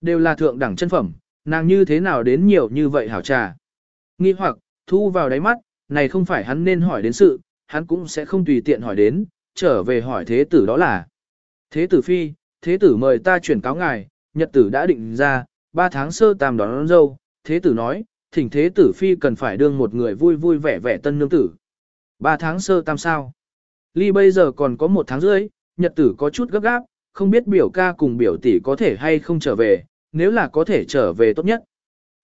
Đều là thượng đẳng chân phẩm, nàng như thế nào đến nhiều như vậy hảo trà. Nghi hoặc, thu vào đáy mắt, này không phải hắn nên hỏi đến sự, hắn cũng sẽ không tùy tiện hỏi đến, trở về hỏi thế tử đó là. Thế tử phi, thế tử mời ta chuyển cáo ngài, nhật tử đã định ra, ba tháng sơ tam đón, đón dâu, thế tử nói, thỉnh thế tử phi cần phải đương một người vui vui vẻ vẻ tân nương tử. Ba tháng sơ tam sao. Ly bây giờ còn có một tháng rưỡi, nhật tử có chút gấp gáp, không biết biểu ca cùng biểu tỷ có thể hay không trở về, nếu là có thể trở về tốt nhất.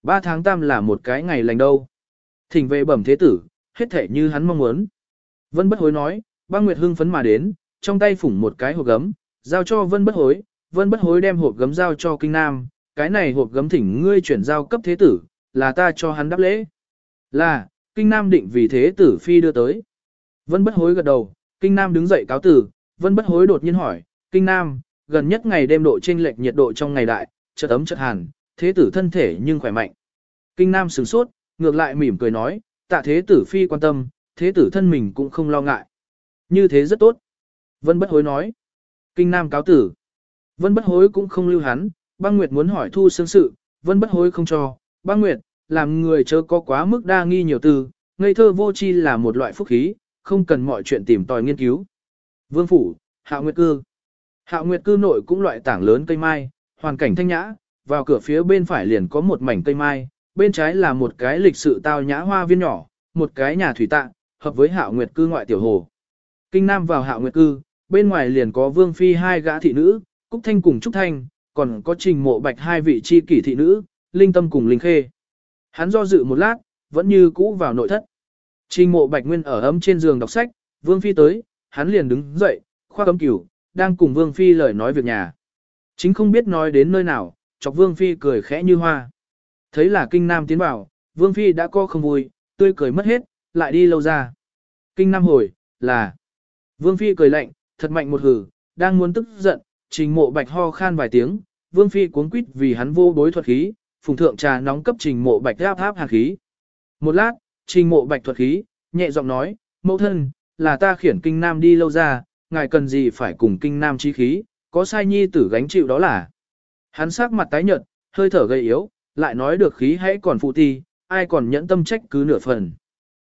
Ba tháng tam là một cái ngày lành đâu. Thỉnh về bẩm thế tử, hết thể như hắn mong muốn. Vân bất hối nói, băng nguyệt hưng phấn mà đến, trong tay phủng một cái hộp gấm, giao cho vân bất hối, vân bất hối đem hộp gấm giao cho kinh nam, cái này hộp gấm thỉnh ngươi chuyển giao cấp thế tử, là ta cho hắn đáp lễ. Là, kinh nam định vì thế tử phi đưa tới. Vân bất hối gật đầu, kinh nam đứng dậy cáo tử, vân bất hối đột nhiên hỏi, kinh nam, gần nhất ngày đêm độ chênh lệch nhiệt độ trong ngày đại, chợt ấm chợt hàn, thế tử thân thể nhưng khỏe mạnh. Kinh nam sửng sốt, ngược lại mỉm cười nói, tạ thế tử phi quan tâm, thế tử thân mình cũng không lo ngại. Như thế rất tốt. Vân bất hối nói. Kinh nam cáo tử. Vân bất hối cũng không lưu hắn, băng nguyệt muốn hỏi thu xương sự, vân bất hối không cho, băng nguyệt, làm người chớ có quá mức đa nghi nhiều từ, ngây thơ vô chi là một loại phúc khí, không cần mọi chuyện tìm tòi nghiên cứu. Vương phủ, hạ nguyệt cư. Hạ nguyệt cư nội cũng loại tảng lớn cây mai, hoàn cảnh thanh nhã, vào cửa phía bên phải liền có một mảnh cây mai, bên trái là một cái lịch sự tao nhã hoa viên nhỏ, một cái nhà thủy tạng, hợp với hạo nguyệt cư ngoại tiểu hồ. Kinh Nam vào hạo nguyệt cư, bên ngoài liền có Vương Phi hai gã thị nữ, Cúc Thanh cùng Trúc Thanh, còn có trình mộ bạch hai vị chi kỷ thị nữ, Linh Tâm cùng Linh Khê. Hắn do dự một lát, vẫn như cũ vào nội thất. Trình mộ bạch nguyên ở ấm trên giường đọc sách, Vương Phi tới, hắn liền đứng dậy, khoa cấm cửu, đang cùng Vương Phi lời nói việc nhà. Chính không biết nói đến nơi nào, chọc Vương Phi cười khẽ như hoa. Thấy là kinh nam tiến vào, Vương Phi đã co không vui, tươi cười mất hết, lại đi lâu ra. Kinh nam hồi, là. Vương Phi cười lạnh, thật mạnh một hử, đang muốn tức giận, trình mộ bạch ho khan vài tiếng, Vương Phi cuốn quýt vì hắn vô đối thuật khí, phùng thượng trà nóng cấp trình mộ bạch áp áp hàn khí. Một lát, trình mộ bạch thuật khí, nhẹ giọng nói, mẫu thân, là ta khiển kinh nam đi lâu ra, ngài cần gì phải cùng kinh nam chi khí, có sai nhi tử gánh chịu đó là. Hắn sắc mặt tái nhợt, hơi thở gây yếu, lại nói được khí hãy còn phụ ti, ai còn nhẫn tâm trách cứ nửa phần.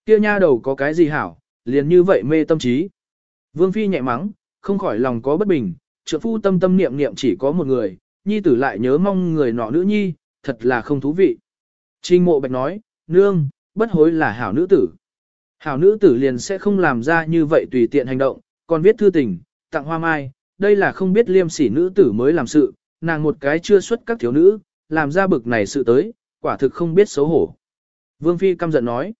Kia nha đầu có cái gì hảo, liền như vậy mê tâm trí. Vương Phi nhẹ mắng, không khỏi lòng có bất bình, trượng phu tâm tâm niệm niệm chỉ có một người, nhi tử lại nhớ mong người nọ nữ nhi, thật là không thú vị. Trình mộ bạch nói, nương, bất hối là hảo nữ tử. Hảo nữ tử liền sẽ không làm ra như vậy tùy tiện hành động, còn viết thư tình, tặng hoa mai, đây là không biết liêm sỉ nữ tử mới làm sự, nàng một cái chưa xuất các thiếu nữ, làm ra bực này sự tới, quả thực không biết xấu hổ. Vương Phi căm giận nói.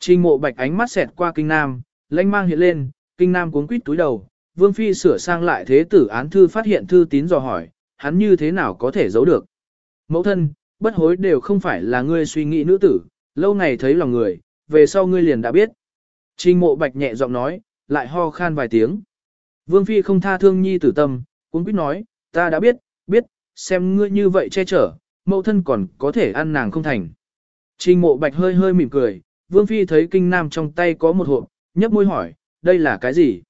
Trình mộ bạch ánh mắt xẹt qua kinh nam, lãnh mang hiện lên, kinh nam cuốn quýt túi đầu. Vương Phi sửa sang lại thế tử án thư phát hiện thư tín dò hỏi, hắn như thế nào có thể giấu được. Mẫu thân, bất hối đều không phải là ngươi suy nghĩ nữ tử, lâu ngày thấy lòng người, về sau ngươi liền đã biết. Trình mộ bạch nhẹ giọng nói, lại ho khan vài tiếng. Vương Phi không tha thương nhi tử tâm, cũng biết nói, ta đã biết, biết, xem ngươi như vậy che chở, mẫu thân còn có thể ăn nàng không thành. Trình mộ bạch hơi hơi mỉm cười, Vương Phi thấy kinh nam trong tay có một hộp, nhấp môi hỏi, đây là cái gì?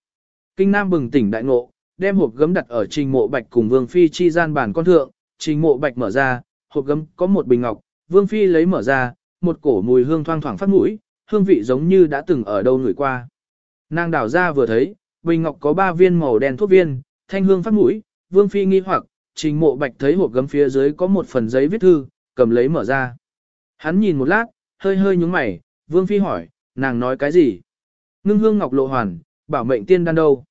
Kinh nam bừng tỉnh đại ngộ, đem hộp gấm đặt ở trình mộ bạch cùng Vương Phi chi gian bàn con thượng, trình mộ bạch mở ra, hộp gấm có một bình ngọc, Vương Phi lấy mở ra, một cổ mùi hương thoang thoảng phát mũi, hương vị giống như đã từng ở đâu ngửi qua. Nàng đảo ra vừa thấy, bình ngọc có ba viên màu đen thuốc viên, thanh hương phát mũi, Vương Phi nghi hoặc, trình mộ bạch thấy hộp gấm phía dưới có một phần giấy viết thư, cầm lấy mở ra. Hắn nhìn một lát, hơi hơi nhúng mày, Vương Phi hỏi, nàng nói cái gì? Ngưng hương ngọc lộ hoàn, bảo mệnh tiên đan đâu?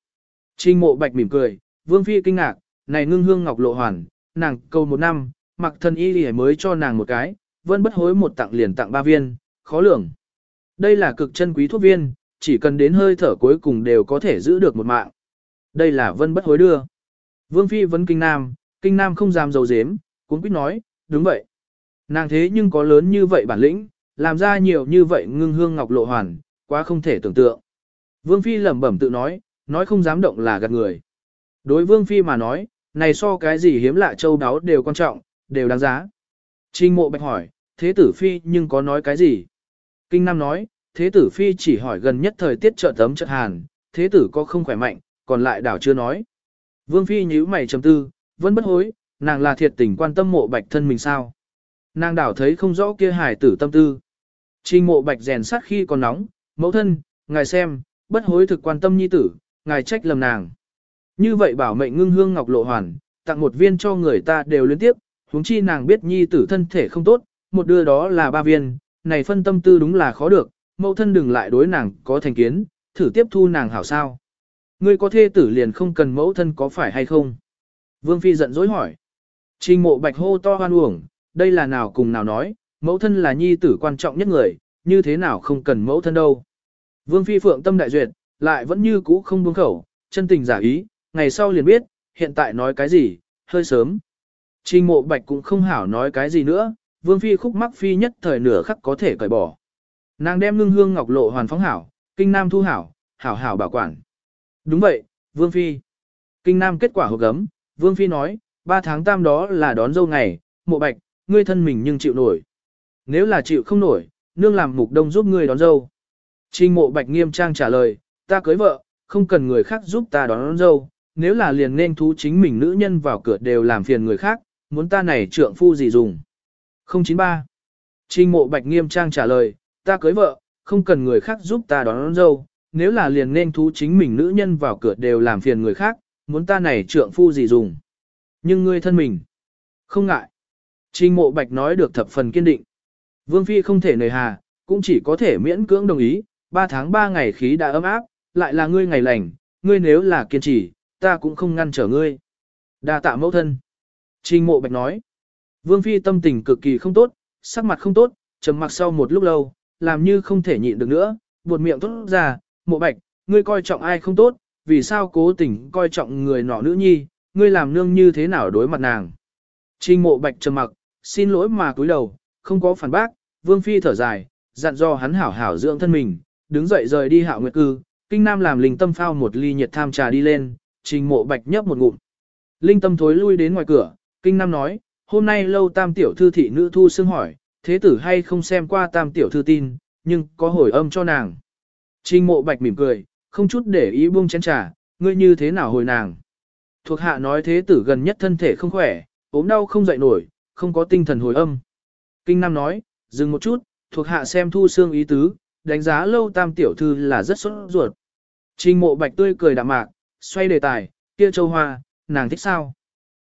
Trình mộ bạch mỉm cười, Vương Phi kinh ngạc, này ngưng hương ngọc lộ hoàn, nàng cầu một năm, mặc thân y lì mới cho nàng một cái, vẫn bất hối một tặng liền tặng ba viên, khó lường. Đây là cực chân quý thuốc viên, chỉ cần đến hơi thở cuối cùng đều có thể giữ được một mạng. Đây là vân bất hối đưa. Vương Phi vấn kinh nam, kinh nam không dám dầu dếm, cũng biết nói, đúng vậy. Nàng thế nhưng có lớn như vậy bản lĩnh, làm ra nhiều như vậy ngưng hương ngọc lộ hoàn, quá không thể tưởng tượng. Vương Phi lẩm bẩm tự nói, nói không dám động là gạt người. Đối Vương Phi mà nói, này so cái gì hiếm lạ châu đáo đều quan trọng, đều đáng giá. trinh mộ bạch hỏi, thế tử Phi nhưng có nói cái gì? Kinh Nam nói, thế tử Phi chỉ hỏi gần nhất thời tiết trợ tấm trợ hàn, thế tử có không khỏe mạnh, còn lại đảo chưa nói. Vương Phi nhíu mày trầm tư, vẫn bất hối, nàng là thiệt tình quan tâm mộ bạch thân mình sao. Nàng đảo thấy không rõ kia hải tử tâm tư. Trình mộ bạch rèn sát khi còn nóng, mẫu thân, ngài xem, bất hối thực quan tâm nhi tử, ngài trách lầm nàng. Như vậy bảo mệnh ngưng hương ngọc lộ hoàn, tặng một viên cho người ta đều liên tiếp, huống chi nàng biết nhi tử thân thể không tốt, một đưa đó là ba viên, này phân tâm tư đúng là khó được, mẫu thân đừng lại đối nàng có thành kiến, thử tiếp thu nàng hảo sao. Ngươi có thê tử liền không cần mẫu thân có phải hay không? Vương Phi giận dỗi hỏi. Trình mộ bạch hô to hoan uổng, đây là nào cùng nào nói, mẫu thân là nhi tử quan trọng nhất người, như thế nào không cần mẫu thân đâu. Vương Phi Phượng tâm đại duyệt, lại vẫn như cũ không buông khẩu, chân tình giả ý, ngày sau liền biết, hiện tại nói cái gì, hơi sớm. Trình mộ bạch cũng không hảo nói cái gì nữa, Vương Phi khúc mắc Phi nhất thời nửa khắc có thể cởi bỏ. Nàng đem ngưng hương ngọc lộ hoàn phóng hảo, kinh nam thu hảo, hảo hảo bảo quản. Đúng vậy, Vương Phi. Kinh nam kết quả hộp gấm, Vương Phi nói, ba tháng tam đó là đón dâu ngày, mộ bạch, ngươi thân mình nhưng chịu nổi. Nếu là chịu không nổi, nương làm mục đông giúp ngươi đón dâu. Trình mộ bạch nghiêm trang trả lời, ta cưới vợ, không cần người khác giúp ta đón, đón dâu, nếu là liền nên thú chính mình nữ nhân vào cửa đều làm phiền người khác, muốn ta này trượng phu gì dùng. 093. Trình mộ bạch nghiêm trang trả lời, ta cưới vợ, không cần người khác giúp ta đón, đón dâu, nếu là liền nên thú chính mình nữ nhân vào cửa đều làm phiền người khác, muốn ta này trượng phu gì dùng. Nhưng ngươi thân mình, không ngại. Trình mộ bạch nói được thập phần kiên định. Vương Phi không thể nề hà, cũng chỉ có thể miễn cưỡng đồng ý, ba tháng ba ngày khí đã ấm áp, lại là ngươi ngày lành, ngươi nếu là kiên trì, ta cũng không ngăn trở ngươi. Đa tạ mẫu thân. Trình mộ bạch nói. Vương Phi tâm tình cực kỳ không tốt, sắc mặt không tốt, trầm mặc sau một lúc lâu, làm như không thể nhịn được nữa, buột miệng tốt ra, mộ bạch, ngươi coi trọng ai không tốt, vì sao cố tình coi trọng người nọ nữ nhi, ngươi làm nương như thế nào đối mặt nàng. Trình mộ bạch trầm mặc, xin lỗi mà cúi đầu, không có phản bác, Vương Phi thở dài, dặn do hắn hảo hảo dưỡng thân mình, đứng dậy rời đi hạo nguyệt cư, kinh nam làm linh tâm phao một ly nhiệt tham trà đi lên, trình mộ bạch nhấp một ngụm. Linh tâm thối lui đến ngoài cửa, kinh nam nói, hôm nay lâu tam tiểu thư thị nữ thu xương hỏi, thế tử hay không xem qua tam tiểu thư tin, nhưng có hồi âm cho nàng. Trình mộ bạch mỉm cười, không chút để ý buông chén trà, ngươi như thế nào hồi nàng. Thuộc hạ nói thế tử gần nhất thân thể không khỏe, ốm đau không dậy nổi, không có tinh thần hồi âm. Kinh Nam nói, dừng một chút, thuộc hạ xem thu xương ý tứ, đánh giá lâu tam tiểu thư là rất sốt ruột. Trình mộ bạch tươi cười đạm mạc, xoay đề tài, kia châu hoa, nàng thích sao?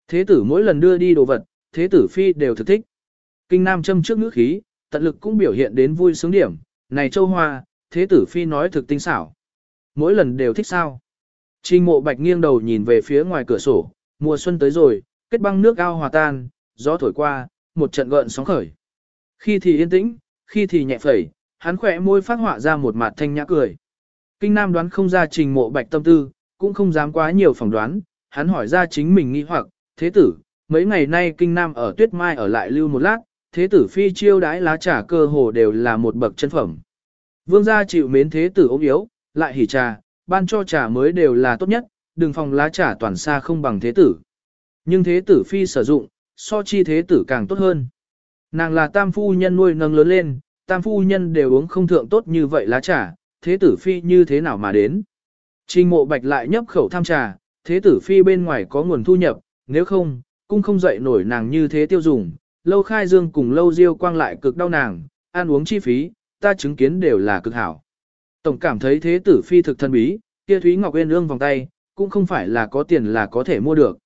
Thế tử mỗi lần đưa đi đồ vật, thế tử phi đều thực thích. Kinh Nam châm trước ngữ khí, tận lực cũng biểu hiện đến vui sướng điểm, này châu hoa, thế tử phi nói thực tinh xảo. Mỗi lần đều thích sao? Trình mộ bạch nghiêng đầu nhìn về phía ngoài cửa sổ, mùa xuân tới rồi, kết băng nước ao hòa tan, gió thổi qua, một trận gợn sóng khởi. Khi thì yên tĩnh, khi thì nhẹ phẩy, hắn khỏe môi phát họa ra một mặt thanh nhã cười. Kinh Nam đoán không ra trình mộ bạch tâm tư, cũng không dám quá nhiều phỏng đoán, hắn hỏi ra chính mình nghi hoặc, thế tử, mấy ngày nay Kinh Nam ở tuyết mai ở lại lưu một lát, thế tử phi chiêu đãi lá trà cơ hồ đều là một bậc chân phẩm. Vương gia chịu mến thế tử ốm yếu, lại hỉ trà, ban cho trà mới đều là tốt nhất, đừng phòng lá trà toàn xa không bằng thế tử. Nhưng thế tử phi sử dụng, so chi thế tử càng tốt hơn. Nàng là tam phu nhân nuôi nâng lớn lên, tam phu nhân đều uống không thượng tốt như vậy lá trà, thế tử phi như thế nào mà đến. Trình mộ bạch lại nhấp khẩu tham trà, thế tử phi bên ngoài có nguồn thu nhập, nếu không, cũng không dậy nổi nàng như thế tiêu dùng, lâu khai dương cùng lâu diêu quang lại cực đau nàng, ăn uống chi phí, ta chứng kiến đều là cực hảo. Tổng cảm thấy thế tử phi thực thân bí, kia Thúy Ngọc Uyên ương vòng tay, cũng không phải là có tiền là có thể mua được.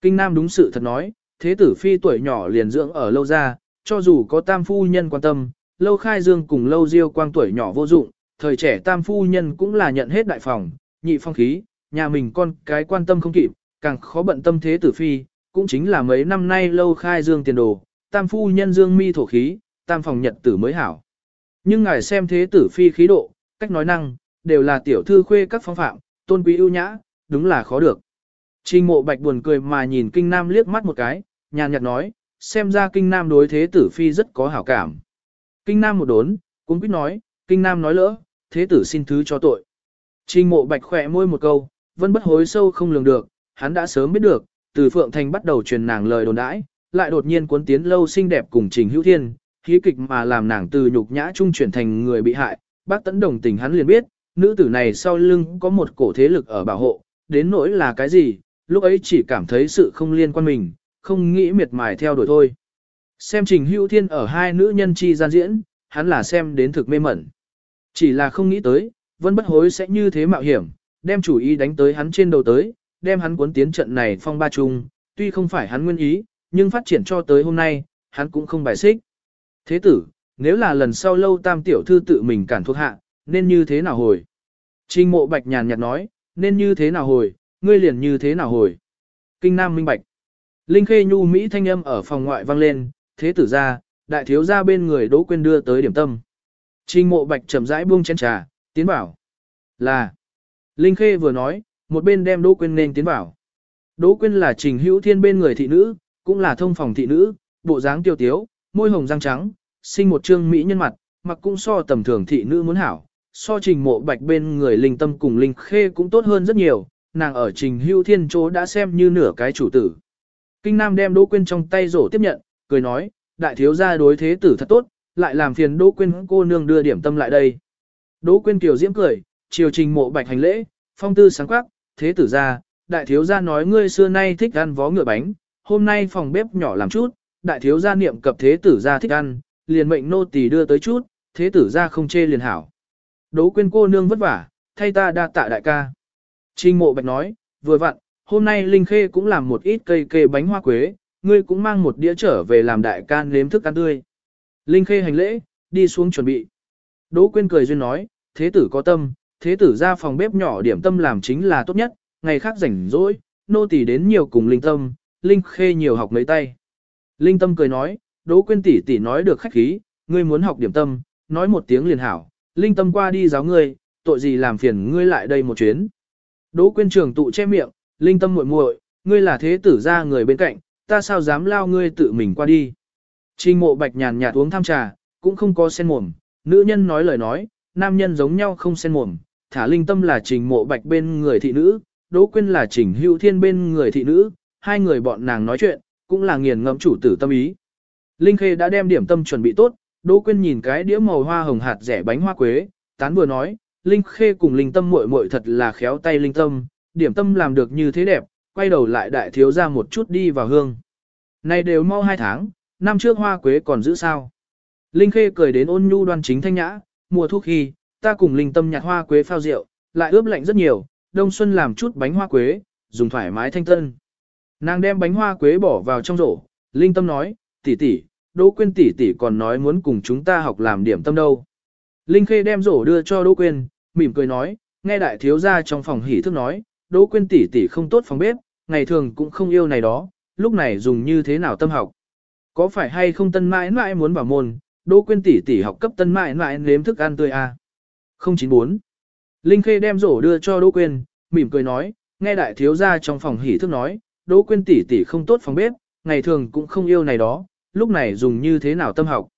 Kinh Nam đúng sự thật nói, thế tử phi tuổi nhỏ liền dưỡng ở lâu ra, cho dù có tam phu nhân quan tâm, lâu khai dương cùng lâu diêu quang tuổi nhỏ vô dụng, thời trẻ tam phu nhân cũng là nhận hết đại phòng, nhị phong khí, nhà mình con cái quan tâm không kịp, càng khó bận tâm thế tử phi, cũng chính là mấy năm nay lâu khai dương tiền đồ, tam phu nhân dương mi thổ khí, tam phòng nhật tử mới hảo. Nhưng ngài xem thế tử phi khí độ, cách nói năng, đều là tiểu thư khuê các phong phạm, tôn quý ưu nhã, đúng là khó được. Trình mộ bạch buồn cười mà nhìn kinh nam liếc mắt một cái, nhàn nhạt nói, xem ra kinh nam đối thế tử phi rất có hảo cảm. Kinh nam một đốn, cũng biết nói, kinh nam nói lỡ, thế tử xin thứ cho tội. Trình mộ bạch khỏe môi một câu, vẫn bất hối sâu không lường được, hắn đã sớm biết được, từ Phượng Thành bắt đầu truyền nàng lời đồn đãi, lại đột nhiên cuốn tiến lâu xinh đẹp cùng Trình Hữu Thiên, khí kịch mà làm nàng từ nhục nhã trung chuyển thành người bị hại, bác tấn đồng tình hắn liền biết, nữ tử này sau lưng có một cổ thế lực ở bảo hộ, đến nỗi là cái gì, lúc ấy chỉ cảm thấy sự không liên quan mình, không nghĩ miệt mài theo đuổi thôi. Xem Trình Hữu Thiên ở hai nữ nhân chi gian diễn, hắn là xem đến thực mê mẩn. Chỉ là không nghĩ tới, Vân Bất Hối sẽ như thế mạo hiểm, đem chủ ý đánh tới hắn trên đầu tới, đem hắn cuốn tiến trận này phong ba chung, tuy không phải hắn nguyên ý, nhưng phát triển cho tới hôm nay, hắn cũng không bài xích. Thế tử, nếu là lần sau lâu tam tiểu thư tự mình cản thuộc hạ, nên như thế nào hồi? Trình mộ bạch nhàn nhạt nói, nên như thế nào hồi, ngươi liền như thế nào hồi? Kinh Nam minh bạch. Linh khê nhu Mỹ thanh âm ở phòng ngoại vang lên, thế tử ra, đại thiếu ra bên người đỗ quên đưa tới điểm tâm. Trình mộ bạch chậm rãi buông chén trà, tiến bảo. Là. Linh khê vừa nói, một bên đem đỗ quên nên tiến bảo. Đỗ quên là trình hữu thiên bên người thị nữ, cũng là thông phòng thị nữ, bộ dáng tiêu tiếu, môi hồng răng trắng, sinh một trương Mỹ nhân mặt, mặc cũng so tầm thường thị nữ muốn hảo. So trình mộ bạch bên người linh tâm cùng linh khê cũng tốt hơn rất nhiều, nàng ở trình hưu thiên chỗ đã xem như nửa cái chủ tử. Kinh Nam đem Đỗ Quyên trong tay rổ tiếp nhận, cười nói, đại thiếu gia đối thế tử thật tốt, lại làm phiền Đỗ Quyên cô nương đưa điểm tâm lại đây. Đỗ Quyên tiểu diễm cười, chiều trình mộ bạch hành lễ, phong tư sáng quắc, thế tử gia, đại thiếu gia nói ngươi xưa nay thích ăn vó ngựa bánh, hôm nay phòng bếp nhỏ làm chút, đại thiếu gia niệm cập thế tử gia thích ăn, liền mệnh nô tỳ đưa tới chút, thế tử gia không chê liền hảo. Đỗ Quyên cô nương vất vả, thay ta đa tạ đại ca. Trình mộ bạch nói, vừa vặn, hôm nay Linh Khê cũng làm một ít cây kê bánh hoa quế, ngươi cũng mang một đĩa trở về làm đại can nếm thức ăn tươi. Linh Khê hành lễ, đi xuống chuẩn bị. Đỗ Quyên cười duyên nói, thế tử có tâm, thế tử ra phòng bếp nhỏ điểm tâm làm chính là tốt nhất, ngày khác rảnh rỗi, nô tỳ đến nhiều cùng linh tâm, linh khê nhiều học mấy tay. Linh tâm cười nói, Đỗ Quyên tỷ tỷ nói được khách khí, ngươi muốn học điểm tâm, nói một tiếng liền hảo, linh tâm qua đi giáo ngươi, tội gì làm phiền ngươi lại đây một chuyến. Đỗ Quyên trường tụ che miệng, linh tâm muội muội, ngươi là thế tử gia người bên cạnh, ta sao dám lao ngươi tự mình qua đi. Trình mộ bạch nhàn nhạt uống tham trà, cũng không có sen mồm, nữ nhân nói lời nói, nam nhân giống nhau không sen mồm, thả linh tâm là trình mộ bạch bên người thị nữ, Đỗ Quyên là trình hữu thiên bên người thị nữ, hai người bọn nàng nói chuyện, cũng là nghiền ngẫm chủ tử tâm ý. Linh Khê đã đem điểm tâm chuẩn bị tốt, Đỗ Quyên nhìn cái đĩa màu hoa hồng hạt rẻ bánh hoa quế, tán vừa nói, Linh Khê cùng Linh Tâm muội muội thật là khéo tay Linh Tâm, điểm tâm làm được như thế đẹp, quay đầu lại đại thiếu gia một chút đi vào hương. Này đều mau hai tháng, năm trước hoa quế còn giữ sao. Linh Khê cười đến ôn nhu đoan chính thanh nhã, mùa thu khi, ta cùng Linh Tâm nhặt hoa quế phao rượu, lại ướp lạnh rất nhiều, đông xuân làm chút bánh hoa quế, dùng thoải mái thanh tân. Nàng đem bánh hoa quế bỏ vào trong rổ, Linh Tâm nói, tỷ tỷ, Đỗ Quyên tỷ tỷ còn nói muốn cùng chúng ta học làm điểm tâm đâu. Linh Khê đem rổ đưa cho Đỗ Quyên, mỉm cười nói, nghe đại thiếu gia trong phòng hỉ thức nói, Đỗ Quyên tỷ tỷ không tốt phòng bếp, ngày thường cũng không yêu này đó, lúc này dùng như thế nào tâm học. Có phải hay không tân mãi mãi muốn bảo môn, Đỗ Quyên tỷ tỷ học cấp tân mãi mãi nếm thức ăn tươi à. 094. Linh Khê đem rổ đưa cho Đỗ Quyên, mỉm cười nói, nghe đại thiếu gia trong phòng hỉ thức nói, Đỗ Quyên tỷ tỷ không tốt phòng bếp, ngày thường cũng không yêu này đó, lúc này dùng như thế nào tâm học.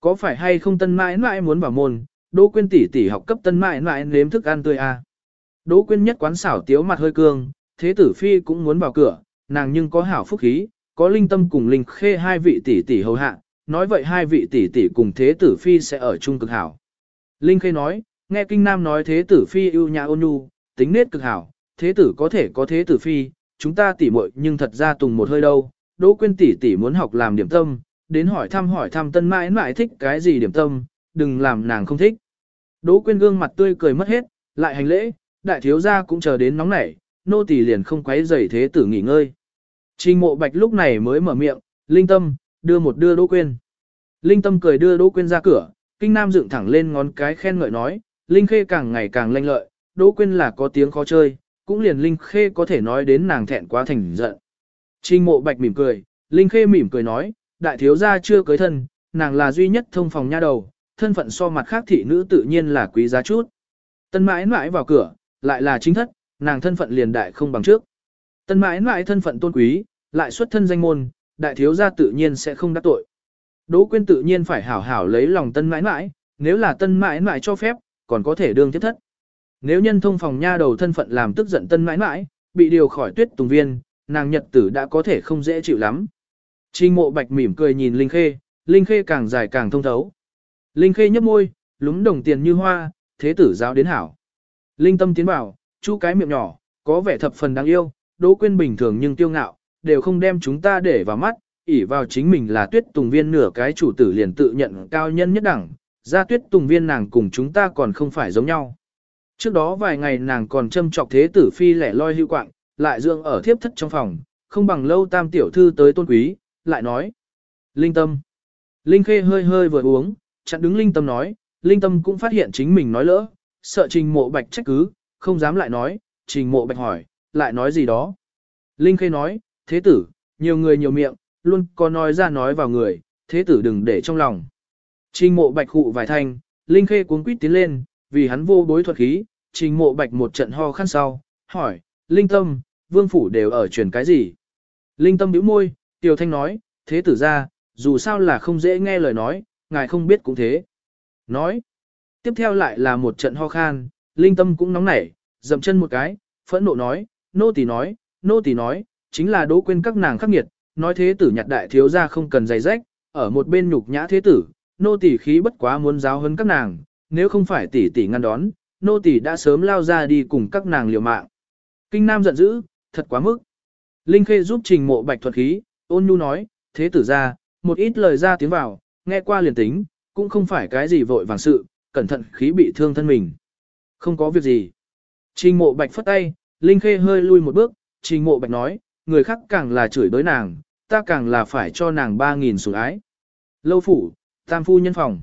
Có phải hay không tân mãi mãi muốn bảo môn, Đỗ Quyên tỷ tỷ học cấp tân mãi mãi nếm thức ăn tươi à. Đỗ Quyên nhất quán xảo tiếu mặt hơi cương, thế tử phi cũng muốn vào cửa, nàng nhưng có hảo phúc khí, có linh tâm cùng linh khê hai vị tỷ tỷ hầu hạ, nói vậy hai vị tỷ tỷ cùng thế tử phi sẽ ở chung cực hảo. Linh khê nói, nghe kinh nam nói thế tử phi ưu nhã ôn nhu, tính nết cực hảo, thế tử có thể có thế tử phi, chúng ta tỉ muội nhưng thật ra tùng một hơi đâu, Đỗ Quyên tỷ tỷ muốn học làm điểm tâm, đến hỏi thăm hỏi thăm tân mãi mãi thích cái gì điểm tâm, đừng làm nàng không thích. Đỗ Quyên gương mặt tươi cười mất hết, lại hành lễ, đại thiếu gia cũng chờ đến nóng nảy, nô tỳ liền không quấy rầy thế tử nghỉ ngơi. Trình mộ bạch lúc này mới mở miệng, linh tâm, đưa một đưa Đỗ Quyên. Linh tâm cười đưa Đỗ Quyên ra cửa, kinh nam dựng thẳng lên ngón cái khen ngợi nói, linh khê càng ngày càng lanh lợi, Đỗ Quyên là có tiếng khó chơi, cũng liền linh khê có thể nói đến nàng thẹn quá thành giận. Trình mộ bạch mỉm cười, linh khê mỉm cười nói, đại thiếu gia chưa cưới thân, nàng là duy nhất thông phòng nha đầu, thân phận so mặt khác thị nữ tự nhiên là quý giá chút. Tân mãi mãi vào cửa, lại là chính thất, nàng thân phận liền đại không bằng trước. Tân mãi mãi thân phận tôn quý, lại xuất thân danh môn, đại thiếu gia tự nhiên sẽ không đắc tội. Đỗ quyên tự nhiên phải hảo hảo lấy lòng tân mãi mãi, nếu là tân mãi mãi cho phép, còn có thể đương thiết thất. Nếu nhân thông phòng nha đầu thân phận làm tức giận tân mãi mãi, bị điều khỏi tuyết tùng viên, nàng nhật tử đã có thể không dễ chịu lắm. Trình mộ bạch mỉm cười nhìn Linh Khê, Linh Khê càng dài càng thông thấu. Linh Khê nhấp môi, lúng đồng tiền như hoa, thế tử giáo đến hảo. Linh tâm tiến vào, chú cái miệng nhỏ, có vẻ thập phần đáng yêu, đỗ quên bình thường nhưng tiêu ngạo, đều không đem chúng ta để vào mắt, ỉ vào chính mình là tuyết tùng viên nửa cái chủ tử liền tự nhận cao nhân nhất đẳng, ra tuyết tùng viên nàng cùng chúng ta còn không phải giống nhau. Trước đó vài ngày nàng còn châm trọc thế tử phi lẻ loi hưu quạng, lại dương ở thiếp thất trong phòng, không bằng lâu tam tiểu thư tới tôn quý, lại nói. Linh tâm. Linh khê hơi hơi vừa uống, chặn đứng linh tâm nói, linh tâm cũng phát hiện chính mình nói lỡ, sợ trình mộ bạch trách cứ, không dám lại nói, trình mộ bạch hỏi, lại nói gì đó. Linh khê nói, thế tử, nhiều người nhiều miệng, luôn có nói ra nói vào người, thế tử đừng để trong lòng. Trình mộ bạch hụ vài thanh, Linh khê cuống quýt tiến lên, vì hắn vô bối thuật khí, trình mộ bạch một trận ho khăn sau, hỏi, Linh tâm, vương phủ đều ở truyền cái gì? Linh tâm bĩu môi, Tiểu Thanh nói, thế tử ra, dù sao là không dễ nghe lời nói, ngài không biết cũng thế. Nói. Tiếp theo lại là một trận ho khan, Linh tâm cũng nóng nảy, dậm chân một cái, phẫn nộ nói, nô tỳ nói, nô tỳ nói, chính là đố quên các nàng khắc nghiệt, nói thế tử nhặt đại thiếu ra không cần giày rách, ở một bên nhục nhã thế tử, nô tỳ khí bất quá muốn giáo hơn các nàng, nếu không phải tỷ tỷ ngăn đón, nô tỷ đã sớm lao ra đi cùng các nàng liều mạng. Kinh Nam giận dữ, thật quá mức. Linh Khê giúp trình mộ bạch thuật khí, ôn nhu nói, thế tử ra, một ít lời ra tiếng vào, nghe qua liền tính, cũng không phải cái gì vội vàng sự, cẩn thận khí bị thương thân mình. Không có việc gì. Trình mộ bạch phất tay, Linh Khê hơi lui một bước, trình mộ bạch nói, người khác càng là chửi đối nàng, ta càng là phải cho nàng 3.000 sủng ái. Lâu phủ, tam phu nhân phòng.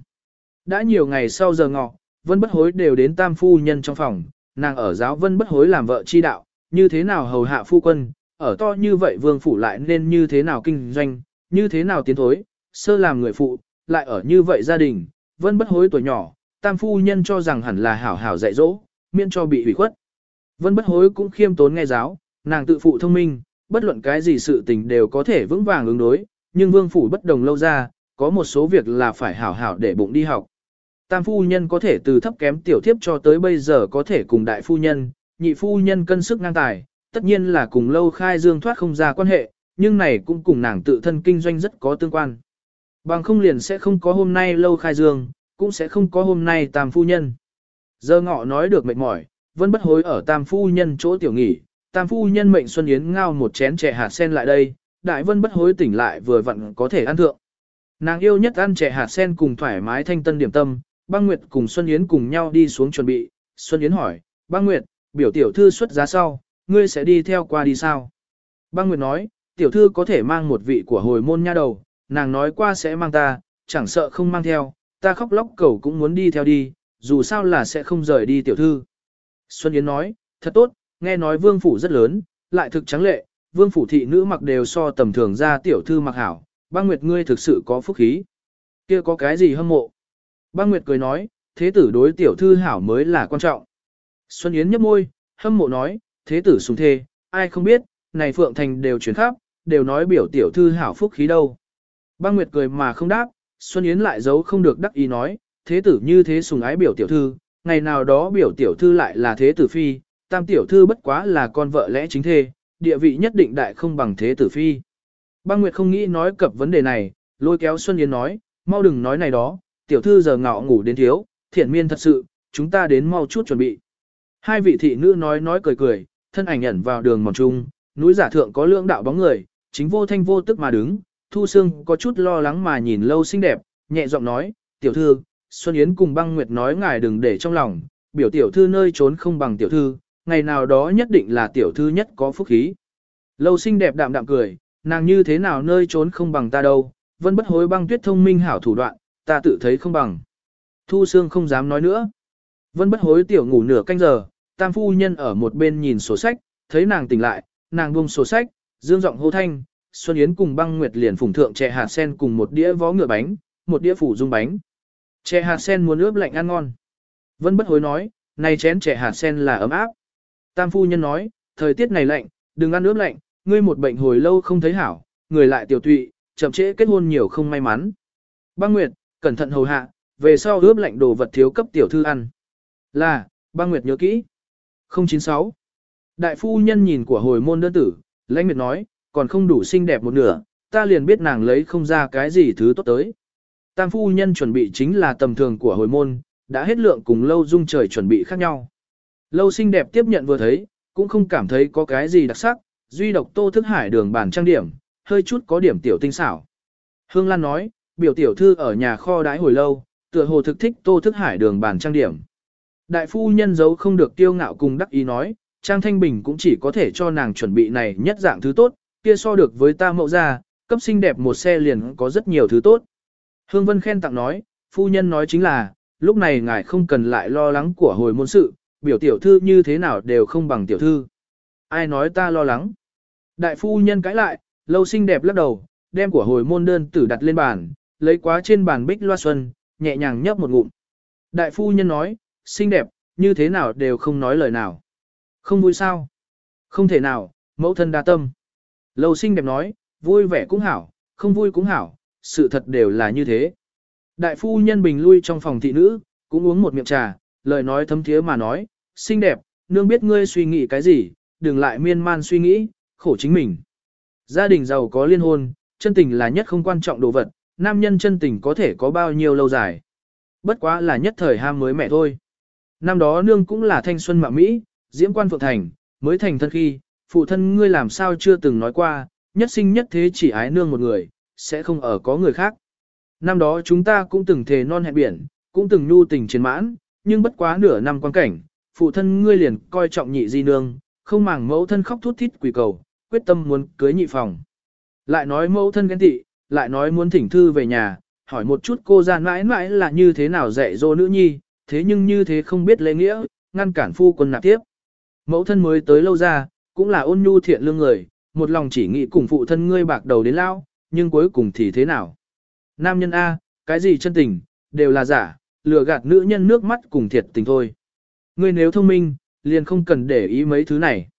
Đã nhiều ngày sau giờ ngọ, vân bất hối đều đến tam phu nhân trong phòng, nàng ở giáo vân bất hối làm vợ chi đạo, như thế nào hầu hạ phu quân, ở to như vậy vương phủ lại nên như thế nào kinh doanh, như thế nào tiến thối, sơ làm người phụ, lại ở như vậy gia đình, vân bất hối tuổi nhỏ, tam phu nhân cho rằng hẳn là hảo hảo dạy dỗ, miễn cho bị hủy khuất. Vân bất hối cũng khiêm tốn nghe giáo, nàng tự phụ thông minh, bất luận cái gì sự tình đều có thể vững vàng ứng đối, nhưng vương phủ bất đồng lâu ra, có một số việc là phải hảo hảo để bụng đi học. Tam phu nhân có thể từ thấp kém tiểu thiếp cho tới bây giờ có thể cùng đại phu nhân, nhị phu nhân cân sức ngang tài, tất nhiên là cùng lâu khai dương thoát không ra quan hệ, nhưng này cũng cùng nàng tự thân kinh doanh rất có tương quan. Bằng không liền sẽ không có hôm nay lâu khai dương, cũng sẽ không có hôm nay tam phu nhân. Giờ ngọ nói được mệt mỏi, vẫn bất hối ở tam phu nhân chỗ tiểu nghỉ, tam phu nhân mệnh Xuân Yến ngao một chén chè hạt sen lại đây, đại vân bất hối tỉnh lại vừa vặn có thể ăn thượng. Nàng yêu nhất ăn chè hạt sen cùng thoải mái thanh tân điểm tâm, băng nguyệt cùng Xuân Yến cùng nhau đi xuống chuẩn bị, Xuân Yến hỏi, băng nguyệt, biểu tiểu thư xuất giá sau, ngươi sẽ đi theo qua đi sao? Băng nguyệt nói, tiểu thư có thể mang một vị của hồi môn nha đầu, nàng nói qua sẽ mang ta, chẳng sợ không mang theo, ta khóc lóc cầu cũng muốn đi theo đi, dù sao là sẽ không rời đi tiểu thư. Xuân Yến nói, thật tốt, nghe nói vương phủ rất lớn, lại thực trắng lệ, vương phủ thị nữ mặc đều so tầm thường ra tiểu thư mặc hảo, băng nguyệt ngươi thực sự có phúc khí. kia có cái gì hâm mộ? Băng nguyệt cười nói, thế tử đối tiểu thư hảo mới là quan trọng. Xuân Yến nhấp môi, hâm mộ nói, thế tử sùng thê, ai không biết, này Phượng Thành đều chuyển khắp, đều nói biểu tiểu thư hảo phúc khí đâu. Băng Nguyệt cười mà không đáp, Xuân Yến lại giấu không được đắc ý nói, thế tử như thế sùng ái biểu tiểu thư, ngày nào đó biểu tiểu thư lại là thế tử phi, tam tiểu thư bất quá là con vợ lẽ chính thê, địa vị nhất định đại không bằng thế tử phi. Băng Nguyệt không nghĩ nói cập vấn đề này, lôi kéo Xuân Yến nói, mau đừng nói này đó, tiểu thư giờ ngọ ngủ đến thiếu, thiện miên thật sự, chúng ta đến mau chút chuẩn bị. Hai vị thị nữ nói nói cười cười, thân ảnh ẩn vào đường mòn trung, núi giả thượng có lượng đạo bóng người, chính vô thanh vô tức mà đứng, Thu Sương có chút lo lắng mà nhìn lâu xinh đẹp, nhẹ giọng nói, tiểu thư, Xuân Yến cùng băng nguyệt nói ngài đừng để trong lòng, biểu tiểu thư nơi trốn không bằng tiểu thư, ngày nào đó nhất định là tiểu thư nhất có phúc khí. Lâu xinh đẹp đạm đạm cười, nàng như thế nào nơi trốn không bằng ta đâu, vẫn bất hối băng tuyết thông minh hảo thủ đoạn, ta tự thấy không bằng. Thu Sương không dám nói nữa. Vân bất hối tiểu ngủ nửa canh giờ, tam phu nhân ở một bên nhìn sổ sách, thấy nàng tỉnh lại, nàng buông sổ sách, dương giọng hô thanh, Xuân Yến cùng băng nguyệt liền phủng thượng chè hạt sen cùng một đĩa vó ngựa bánh, một đĩa phủ dung bánh. Chè hạt sen muốn ướp lạnh ăn ngon. Vân bất hối nói, này chén chè hạt sen là ấm áp. Tam phu nhân nói, thời tiết này lạnh, đừng ăn ướp lạnh, ngươi một bệnh hồi lâu không thấy hảo, người lại tiểu tụy, chậm trễ kết hôn nhiều không may mắn. Băng Nguyệt, cẩn thận hầu hạ, về sau ướp lạnh đồ vật thiếu cấp tiểu thư ăn. Là, băng Nguyệt nhớ kỹ. 096. Đại phu nhân nhìn của hồi môn đơn tử, lãnh miệt nói, còn không đủ xinh đẹp một nửa, ta liền biết nàng lấy không ra cái gì thứ tốt tới. Tam phu nhân chuẩn bị chính là tầm thường của hồi môn, đã hết lượng cùng lâu dung trời chuẩn bị khác nhau. Lâu xinh đẹp tiếp nhận vừa thấy, cũng không cảm thấy có cái gì đặc sắc, duy độc tô thức hải đường bản trang điểm, hơi chút có điểm tiểu tinh xảo. Hương Lan nói, biểu tiểu thư ở nhà kho đái hồi lâu, tựa hồ thực thích tô thức hải đường bàn trang điểm. Đại phu nhân giấu không được tiêu ngạo cùng đắc ý nói, Trang Thanh Bình cũng chỉ có thể cho nàng chuẩn bị này nhất dạng thứ tốt, kia so được với ta mẫu ra, cấp xinh đẹp một xe liền có rất nhiều thứ tốt. Hương Vân khen tặng nói, phu nhân nói chính là, lúc này ngài không cần lại lo lắng của hồi môn sự, biểu tiểu thư như thế nào đều không bằng tiểu thư. Ai nói ta lo lắng? Đại phu nhân cãi lại, lâu xinh đẹp lắc đầu, đem của hồi môn đơn tử đặt lên bàn, lấy quá trên bàn bích loa xuân, nhẹ nhàng nhấp một ngụm. Đại phu nhân nói, xinh đẹp, như thế nào đều không nói lời nào. Không vui sao? Không thể nào, mẫu thân đa tâm. Lâu xinh đẹp nói, vui vẻ cũng hảo, không vui cũng hảo, sự thật đều là như thế. Đại phu nhân bình lui trong phòng thị nữ, cũng uống một miệng trà, lời nói thấm thiế mà nói, xinh đẹp, nương biết ngươi suy nghĩ cái gì, đừng lại miên man suy nghĩ, khổ chính mình. Gia đình giàu có liên hôn, chân tình là nhất không quan trọng đồ vật, nam nhân chân tình có thể có bao nhiêu lâu dài. Bất quá là nhất thời ham mới mẹ thôi. Năm đó nương cũng là thanh xuân mạ Mỹ, diễm quan phượng thành, mới thành thân khi, phụ thân ngươi làm sao chưa từng nói qua, nhất sinh nhất thế chỉ ái nương một người, sẽ không ở có người khác. Năm đó chúng ta cũng từng thề non hẹn biển, cũng từng nhu tình chiến mãn, nhưng bất quá nửa năm quan cảnh, phụ thân ngươi liền coi trọng nhị di nương, không màng mẫu thân khóc thút thít quỳ cầu, quyết tâm muốn cưới nhị phòng. Lại nói mẫu thân ghen tị, lại nói muốn thỉnh thư về nhà, hỏi một chút cô gian mãi mãi là như thế nào dạy dỗ nữ nhi, thế nhưng như thế không biết lễ nghĩa, ngăn cản phu quân nạp tiếp. Mẫu thân mới tới lâu ra, cũng là ôn nhu thiện lương người, một lòng chỉ nghĩ cùng phụ thân ngươi bạc đầu đến lao, nhưng cuối cùng thì thế nào? Nam nhân A, cái gì chân tình, đều là giả, lừa gạt nữ nhân nước mắt cùng thiệt tình thôi. Ngươi nếu thông minh, liền không cần để ý mấy thứ này.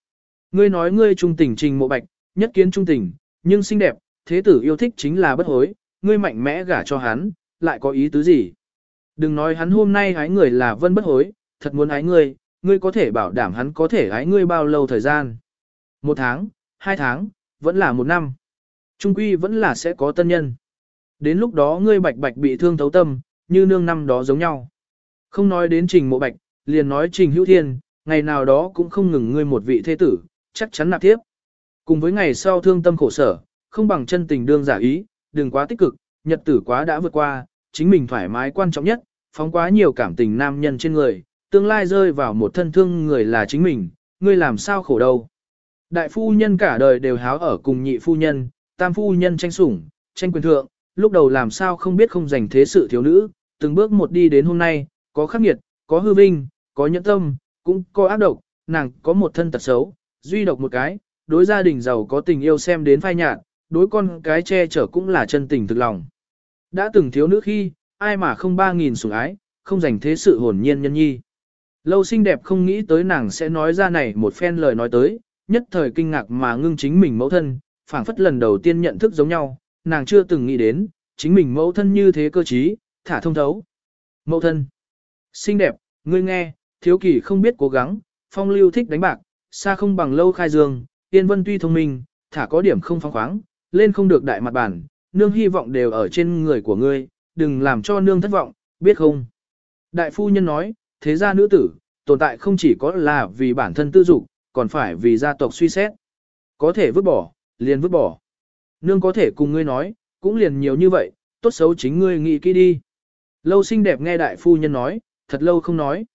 Ngươi nói ngươi trung tình trình mộ bạch, nhất kiến trung tình, nhưng xinh đẹp, thế tử yêu thích chính là bất hối, ngươi mạnh mẽ gả cho hắn, lại có ý tứ gì? Đừng nói hắn hôm nay hái người là vân bất hối, thật muốn hái ngươi, ngươi có thể bảo đảm hắn có thể hái ngươi bao lâu thời gian. Một tháng, hai tháng, vẫn là một năm. Trung quy vẫn là sẽ có tân nhân. Đến lúc đó ngươi bạch bạch bị thương thấu tâm, như nương năm đó giống nhau. Không nói đến trình mộ bạch, liền nói trình hữu thiên, ngày nào đó cũng không ngừng ngươi một vị thế tử, chắc chắn nạp tiếp. Cùng với ngày sau thương tâm khổ sở, không bằng chân tình đương giả ý, đừng quá tích cực, nhật tử quá đã vượt qua, chính mình thoải mái quan trọng nhất, phóng quá nhiều cảm tình nam nhân trên người, tương lai rơi vào một thân thương người là chính mình, ngươi làm sao khổ đâu. Đại phu nhân cả đời đều háo ở cùng nhị phu nhân, tam phu nhân tranh sủng, tranh quyền thượng, lúc đầu làm sao không biết không dành thế sự thiếu nữ, từng bước một đi đến hôm nay, có khắc nghiệt, có hư vinh, có nhẫn tâm, cũng có ác độc, nàng có một thân tật xấu, duy độc một cái, đối gia đình giàu có tình yêu xem đến phai nhạt, đối con cái che chở cũng là chân tình thực lòng. Đã từng thiếu nữ khi, ai mà không ba nghìn sủng ái, không dành thế sự hồn nhiên nhân nhi. Lâu xinh đẹp không nghĩ tới nàng sẽ nói ra này một phen lời nói tới, nhất thời kinh ngạc mà ngưng chính mình mẫu thân, phảng phất lần đầu tiên nhận thức giống nhau, nàng chưa từng nghĩ đến, chính mình mẫu thân như thế cơ trí, thả thông thấu. Mẫu thân, xinh đẹp, ngươi nghe, thiếu kỳ không biết cố gắng, phong lưu thích đánh bạc, xa không bằng lâu khai dương, tiên vân tuy thông minh, thả có điểm không phong khoáng, lên không được đại mặt bản, nương hy vọng đều ở trên người của ngươi, đừng làm cho nương thất vọng, biết không? Đại phu nhân nói, thế gia nữ tử, tồn tại không chỉ có là vì bản thân tư dục, còn phải vì gia tộc suy xét. Có thể vứt bỏ, liền vứt bỏ. Nương có thể cùng ngươi nói, cũng liền nhiều như vậy, tốt xấu chính ngươi nghĩ kỹ đi. Lâu xinh đẹp nghe đại phu nhân nói, thật lâu không nói.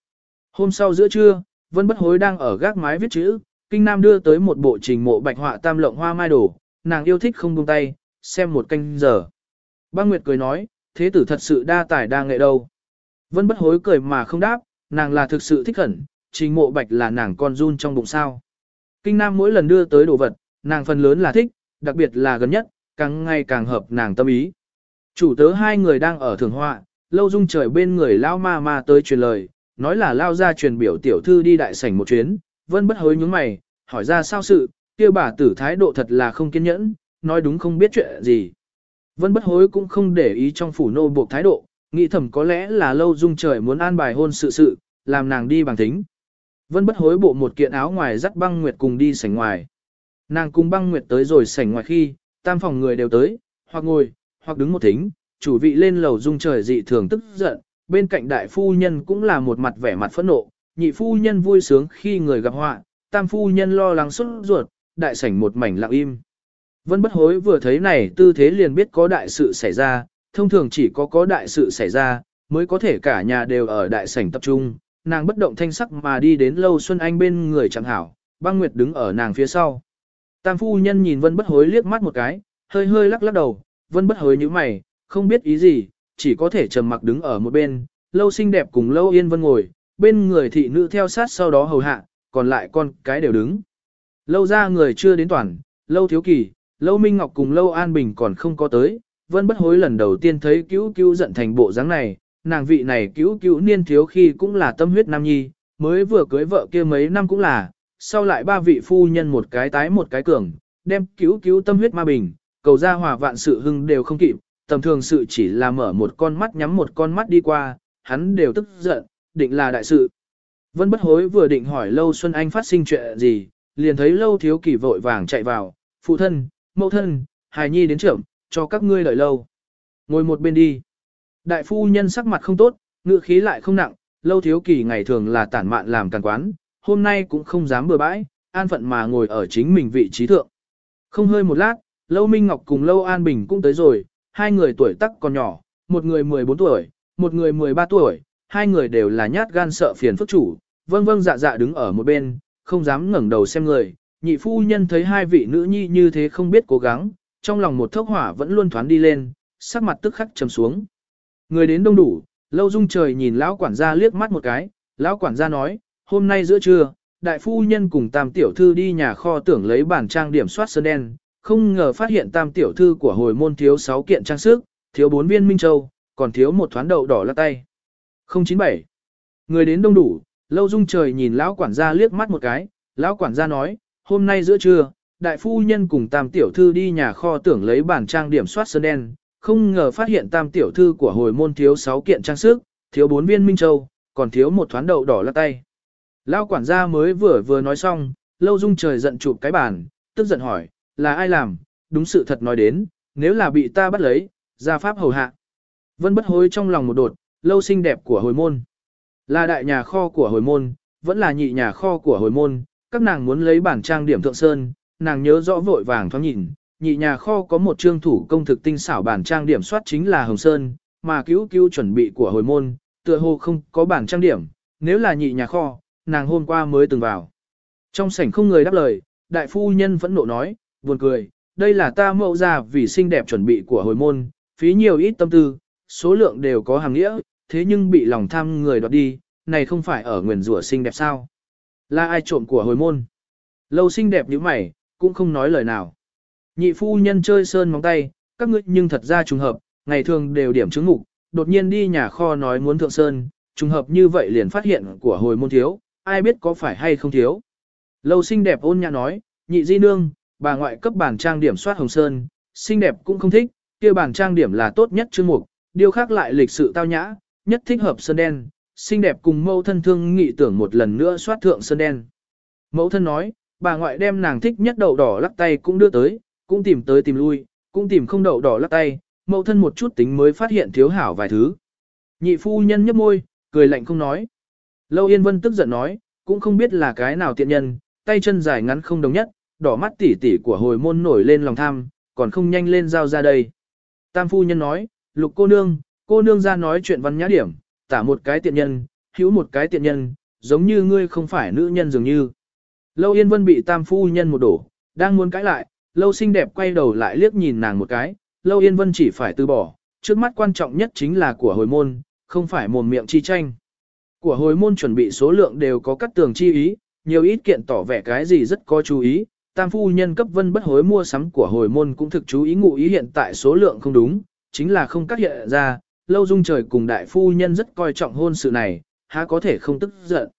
Hôm sau giữa trưa, Vân Bất Hối đang ở gác mái viết chữ, Kinh Nam đưa tới một bộ trình mộ bạch họa tam lộng hoa mai đồ, nàng yêu thích không buông tay, xem một canh giờ. Băng Nguyệt cười nói, thế tử thật sự đa tài đa nghệ đâu. Vân Bất Hối cười mà không đáp, nàng là thực sự thích khẩn, trình mộ bạch là nàng con run trong bụng sao. Kinh Nam mỗi lần đưa tới đồ vật, nàng phần lớn là thích, đặc biệt là gần nhất, càng ngày càng hợp nàng tâm ý. Chủ tớ hai người đang ở thường họa, lâu dung trời bên người lao ma ma tới truyền lời, nói là lao ra truyền biểu tiểu thư đi đại sảnh một chuyến, vân bất hối nhướng mày, hỏi ra sao sự, kia bà tử thái độ thật là không kiên nhẫn, nói đúng không biết chuyện gì. Vân bất hối cũng không để ý trong phủ nô buộc thái độ, nghĩ thầm có lẽ là lâu dung trời muốn an bài hôn sự sự, làm nàng đi bằng tính. Vân bất hối bộ một kiện áo ngoài dắt băng nguyệt cùng đi sảnh ngoài. Nàng cùng băng nguyệt tới rồi sảnh ngoài khi, tam phòng người đều tới, hoặc ngồi, hoặc đứng một thính, chủ vị lên lầu dung trời dị thường tức giận, bên cạnh đại phu nhân cũng là một mặt vẻ mặt phẫn nộ, nhị phu nhân vui sướng khi người gặp họa, tam phu nhân lo lắng xuất ruột, đại sảnh một mảnh lặng im. Vân bất hối vừa thấy này tư thế liền biết có đại sự xảy ra, thông thường chỉ có có đại sự xảy ra, mới có thể cả nhà đều ở đại sảnh tập trung, nàng bất động thanh sắc mà đi đến lâu Xuân Anh bên người chẳng hảo, băng nguyệt đứng ở nàng phía sau. Tam phu nhân nhìn vân bất hối liếc mắt một cái, hơi hơi lắc lắc đầu, vân bất hối như mày, không biết ý gì, chỉ có thể trầm mặc đứng ở một bên, lâu xinh đẹp cùng lâu yên vân ngồi, bên người thị nữ theo sát sau đó hầu hạ, còn lại con cái đều đứng. Lâu ra người chưa đến toàn, lâu thiếu kỳ, lâu minh ngọc cùng lâu an bình còn không có tới, vân bất hối lần đầu tiên thấy cứu cứu giận thành bộ dáng này, nàng vị này cứu cứu niên thiếu khi cũng là tâm huyết nam nhi, mới vừa cưới vợ kia mấy năm cũng là, sau lại ba vị phu nhân một cái tái một cái cường, đem cứu cứu tâm huyết ma bình, cầu ra hòa vạn sự hưng đều không kịp, tầm thường sự chỉ là mở một con mắt nhắm một con mắt đi qua, hắn đều tức giận, định là đại sự. Vân bất hối vừa định hỏi Lâu Xuân Anh phát sinh chuyện gì, liền thấy Lâu Thiếu Kỳ vội vàng chạy vào, phụ thân, mẫu thân, hài nhi đến trưởng, cho các ngươi đợi lâu. Ngồi một bên đi. Đại phu nhân sắc mặt không tốt, ngựa khí lại không nặng, Lâu Thiếu Kỳ ngày thường là tản mạn làm càng quán, hôm nay cũng không dám bừa bãi, an phận mà ngồi ở chính mình vị trí thượng. Không hơi một lát, Lâu Minh Ngọc cùng Lâu An Bình cũng tới rồi, hai người tuổi tác còn nhỏ, một người 14 tuổi, một người 13 tuổi, hai người đều là nhát gan sợ phiền phức chủ, vâng vâng dạ dạ đứng ở một bên, không dám ngẩng đầu xem người. Nhị phu nhân thấy hai vị nữ nhi như thế không biết cố gắng, trong lòng một thốc hỏa vẫn luôn thoáng đi lên, sắc mặt tức khắc trầm xuống. Người đến đông đủ, Lâu dung trời nhìn lão quản gia liếc mắt một cái, lão quản gia nói, hôm nay giữa trưa, đại phu nhân cùng tam tiểu thư đi nhà kho tưởng lấy bản trang điểm soát sơn đen, không ngờ phát hiện tam tiểu thư của hồi môn thiếu 6 kiện trang sức, thiếu 4 viên minh châu, còn thiếu một thoáng đậu đỏ lắc tay. 097. Người đến đông đủ, lâu dung trời nhìn lão quản gia liếc mắt một cái, lão quản gia nói, hôm nay giữa trưa, đại phu nhân cùng tam tiểu thư đi nhà kho tưởng lấy bản trang điểm soát sơn đen, không ngờ phát hiện tam tiểu thư của hồi môn thiếu 6 kiện trang sức, thiếu 4 viên minh châu, còn thiếu một thoáng đậu đỏ lắc tay. Lão quản gia mới vừa vừa nói xong, lâu dung trời giận chụp cái bàn, tức giận hỏi, là ai làm, đúng sự thật nói đến, nếu là bị ta bắt lấy, ra pháp hầu hạ. Vân bất hối trong lòng một đột, lâu xinh đẹp của hồi môn. Là đại nhà kho của hồi môn, vẫn là nhị nhà kho của hồi môn, các nàng muốn lấy bản trang điểm thượng sơn, nàng nhớ rõ vội vàng thoáng nhìn, nhị nhà kho có một trương thủ công thực tinh xảo bản trang điểm soát chính là hồng sơn, mà cứu cứu chuẩn bị của hồi môn, tựa hồ không có bản trang điểm, nếu là nhị nhà kho, nàng hôm qua mới từng vào. Trong sảnh không người đáp lời, đại phu nhân vẫn nộ nói, buồn cười, đây là ta mẫu ra vì xinh đẹp chuẩn bị của hồi môn, phí nhiều ít tâm tư, số lượng đều có hàng nghĩa, thế nhưng bị lòng tham người đoạt đi, này không phải ở nguyền rủa xinh đẹp sao? Là ai trộm của hồi môn? Lâu xinh đẹp như mày, cũng không nói lời nào. Nhị phu nhân chơi sơn móng tay, các ngươi nhưng thật ra trùng hợp, ngày thường đều điểm chứng mục, đột nhiên đi nhà kho nói muốn thượng sơn, trùng hợp như vậy liền phát hiện của hồi môn thiếu, ai biết có phải hay không thiếu. Lâu xinh đẹp ôn nhã nói, nhị di nương, bà ngoại cấp bản trang điểm soát hồng sơn, xinh đẹp cũng không thích, kia bản trang điểm là tốt nhất chương mục, điều khác lại lịch sự tao nhã, nhất thích hợp sơn đen, xinh đẹp cùng mẫu thân thương nghị tưởng một lần nữa soát thượng sơn đen. Mẫu thân nói, bà ngoại đem nàng thích nhất đậu đỏ lắc tay cũng đưa tới, cũng tìm tới tìm lui, cũng tìm không đậu đỏ lắc tay, mẫu thân một chút tính mới phát hiện thiếu hảo vài thứ. Nhị phu nhân nhấp môi, cười lạnh không nói. Lâu Yên Vân tức giận nói, cũng không biết là cái nào tiện nhân, tay chân dài ngắn không đồng nhất, đỏ mắt tỉ tỉ của hồi môn nổi lên lòng tham, còn không nhanh lên giao ra đây. Tam phu nhân nói, lục cô nương, cô nương ra nói chuyện văn nhã điểm, tả một cái tiện nhân, hữu một cái tiện nhân, giống như ngươi không phải nữ nhân dường như. Lâu Yên Vân bị tam phu nhân một đổ, đang muốn cãi lại, lâu xinh đẹp quay đầu lại liếc nhìn nàng một cái, lâu Yên Vân chỉ phải từ bỏ, trước mắt quan trọng nhất chính là của hồi môn, không phải mồm miệng chi tranh. Của hồi môn chuẩn bị số lượng đều có cắt tường chi ý, nhiều ít kiện tỏ vẻ cái gì rất có chú ý, tam phu nhân cấp vân bất hối mua sắm của hồi môn cũng thực chú ý ngụ ý hiện tại số lượng không đúng, chính là không cắt hiện ra, lâu dung trời cùng đại phu nhân rất coi trọng hôn sự này, há có thể không tức giận.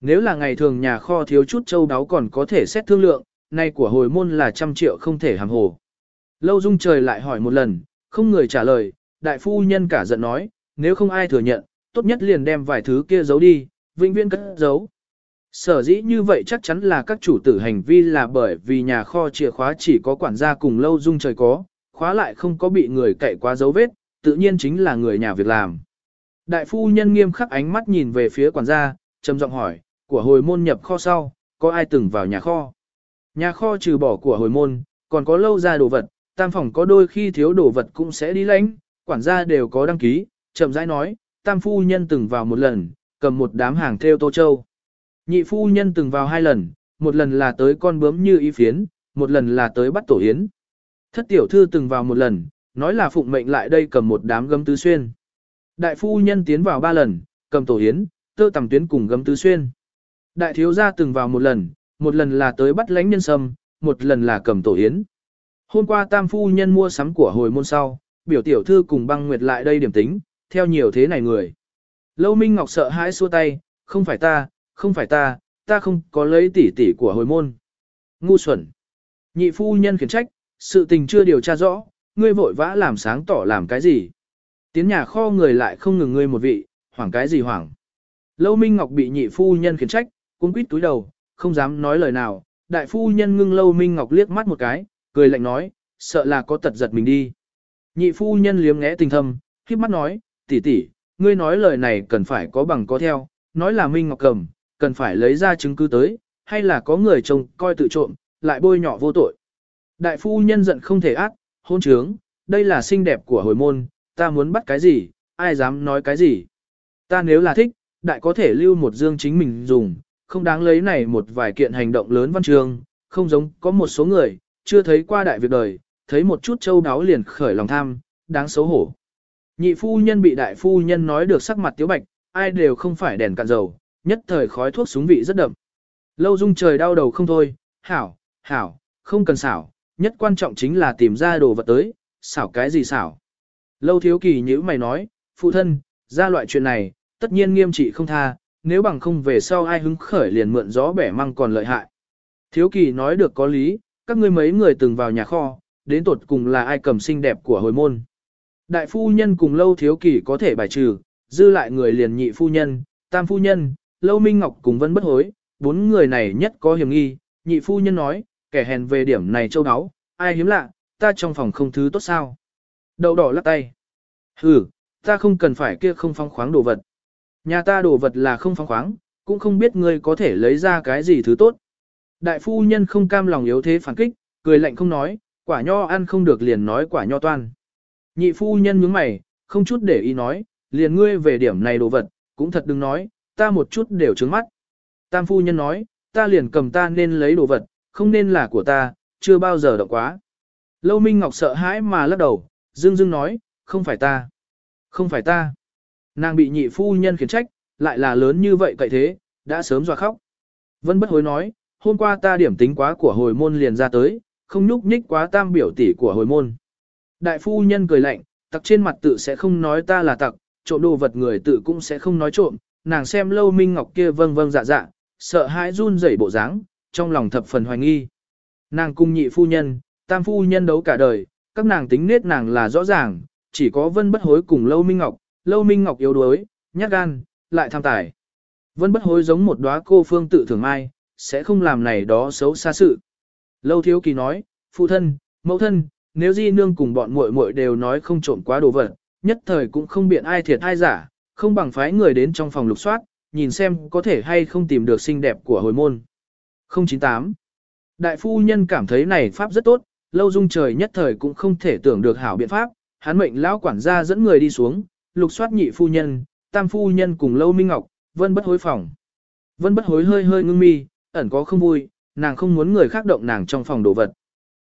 Nếu là ngày thường nhà kho thiếu chút châu đáo còn có thể xét thương lượng, nay của hồi môn là trăm triệu không thể hàm hồ. Lâu dung trời lại hỏi một lần, không người trả lời, đại phu nhân cả giận nói, nếu không ai thừa nhận, tốt nhất liền đem vài thứ kia giấu đi, vĩnh viễn cất giấu. Sở dĩ như vậy chắc chắn là các chủ tử hành vi là bởi vì nhà kho chìa khóa chỉ có quản gia cùng lâu dung trời có, khóa lại không có bị người cậy quá dấu vết, tự nhiên chính là người nhà việc làm. Đại phu nhân nghiêm khắc ánh mắt nhìn về phía quản gia, trầm giọng hỏi, của hồi môn nhập kho sau, có ai từng vào nhà kho? Nhà kho trừ bỏ của hồi môn, còn có lâu ra đồ vật, tam phòng có đôi khi thiếu đồ vật cũng sẽ đi lãnh, quản gia đều có đăng ký, chậm rãi nói, tam phu nhân từng vào một lần, cầm một đám hàng theo tô châu. Nhị phu nhân từng vào hai lần, một lần là tới con bướm như ý phiến, một lần là tới bắt tổ yến. Thất tiểu thư từng vào một lần, nói là phụng mệnh lại đây cầm một đám gấm tứ xuyên. Đại phu nhân tiến vào ba lần, cầm tổ yến, tơ tầm tuyến cùng gấm tứ xuyên. Đại thiếu gia từng vào một lần, một lần là tới bắt lãnh nhân sâm, một lần là cầm tổ yến. Hôm qua tam phu nhân mua sắm của hồi môn sau, biểu tiểu thư cùng băng nguyệt lại đây điểm tính, theo nhiều thế này người. Lâu Minh Ngọc sợ hãi xua tay, không phải ta, không phải ta, ta không có lấy tỷ tỷ của hồi môn. Ngu xuẩn. Nhị phu nhân khiển trách, sự tình chưa điều tra rõ, ngươi vội vã làm sáng tỏ làm cái gì. Tiến nhà kho người lại không ngừng ngươi một vị, hoảng cái gì hoảng. Lâu Minh Ngọc bị nhị phu nhân khiển trách, cũng quýt túi đầu, không dám nói lời nào. Đại phu nhân ngưng Lâu Minh Ngọc liếc mắt một cái, cười lạnh nói, sợ là có tật giật mình đi. Nhị phu nhân liếm ngẽ tình thâm, khiếp mắt nói, tỷ tỷ, ngươi nói lời này cần phải có bằng có theo, nói là Minh Ngọc cầm, cần phải lấy ra chứng cứ tới, hay là có người trông coi tự trộm, lại bôi nhọ vô tội. Đại phu nhân giận không thể ác, hôn trướng, đây là xinh đẹp của hồi môn, ta muốn bắt cái gì, ai dám nói cái gì. Ta nếu là thích, đại có thể lưu một dương chính mình dùng, không đáng lấy này một vài kiện hành động lớn văn trường, không giống có một số người, chưa thấy qua đại việc đời, thấy một chút châu đáo liền khởi lòng tham, đáng xấu hổ. Nhị phu nhân bị đại phu nhân nói được sắc mặt tiếu bạch, ai đều không phải đèn cạn dầu, nhất thời khói thuốc súng vị rất đậm. Lâu dung trời đau đầu không thôi, hảo, hảo, không cần xảo, nhất quan trọng chính là tìm ra đồ vật tới, xảo cái gì xảo. Lâu thiếu kỳ như mày nói, phụ thân, ra loại chuyện này, tất nhiên nghiêm trị không tha, nếu bằng không về sau ai hứng khởi liền mượn gió bẻ măng còn lợi hại. Thiếu kỳ nói được có lý, các ngươi mấy người từng vào nhà kho, đến tột cùng là ai cầm xinh đẹp của hồi môn. Đại phu nhân cùng lâu thiếu kỳ có thể bài trừ, dư lại người liền nhị phu nhân, tam phu nhân, lâu minh ngọc cùng vân bất hối, bốn người này nhất có hiểm nghi, nhị phu nhân nói, kẻ hèn về điểm này châu áo, ai hiếm lạ, ta trong phòng không thứ tốt sao. Đậu đỏ lắc tay. Ừ, ta không cần phải kia không phong khoáng đồ vật. Nhà ta đồ vật là không phong khoáng, cũng không biết ngươi có thể lấy ra cái gì thứ tốt. Đại phu nhân không cam lòng yếu thế phản kích, cười lạnh không nói, quả nho ăn không được liền nói quả nho toan. Nhị phu nhân nhướng mày, không chút để ý nói, liền ngươi về điểm này đồ vật, cũng thật đừng nói, ta một chút đều trướng mắt. Tam phu nhân nói, ta liền cầm ta nên lấy đồ vật, không nên là của ta, chưa bao giờ động quá. Lâu Minh Ngọc sợ hãi mà lắc đầu, dương dương nói, không phải ta, không phải ta. Nàng bị nhị phu nhân khiển trách, lại là lớn như vậy cậy thế, đã sớm dọa khóc. Vân bất hối nói, hôm qua ta điểm tính quá của hồi môn liền ra tới, không nhúc nhích quá tam biểu tỷ của hồi môn. Đại phu nhân cười lạnh, tặc trên mặt tự sẽ không nói ta là tặc, trộm đồ vật người tự cũng sẽ không nói trộm, nàng xem lâu minh ngọc kia vâng vâng dạ dạ, sợ hãi run rẩy bộ dáng, trong lòng thập phần hoài nghi. Nàng cung nhị phu nhân, tam phu nhân đấu cả đời, các nàng tính nết nàng là rõ ràng, chỉ có vân bất hối cùng lâu minh ngọc, lâu minh ngọc yếu đuối, nhát gan, lại tham tài. Vân bất hối giống một đóa cô phương tự thường mai, sẽ không làm này đó xấu xa sự. Lâu thiếu kỳ nói, phụ thân, mẫu thân, nếu di nương cùng bọn muội muội đều nói không trộm quá đồ vật, nhất thời cũng không biện ai thiệt ai giả, không bằng phái người đến trong phòng lục soát, nhìn xem có thể hay không tìm được xinh đẹp của hồi môn. 098 Đại phu nhân cảm thấy này pháp rất tốt, lâu dung trời nhất thời cũng không thể tưởng được hảo biện pháp, hắn mệnh lão quản gia dẫn người đi xuống, lục soát nhị phu nhân, tam phu nhân cùng lâu minh ngọc, vân bất hối phòng. Vân bất hối hơi hơi ngưng mi, ẩn có không vui, nàng không muốn người khác động nàng trong phòng đồ vật.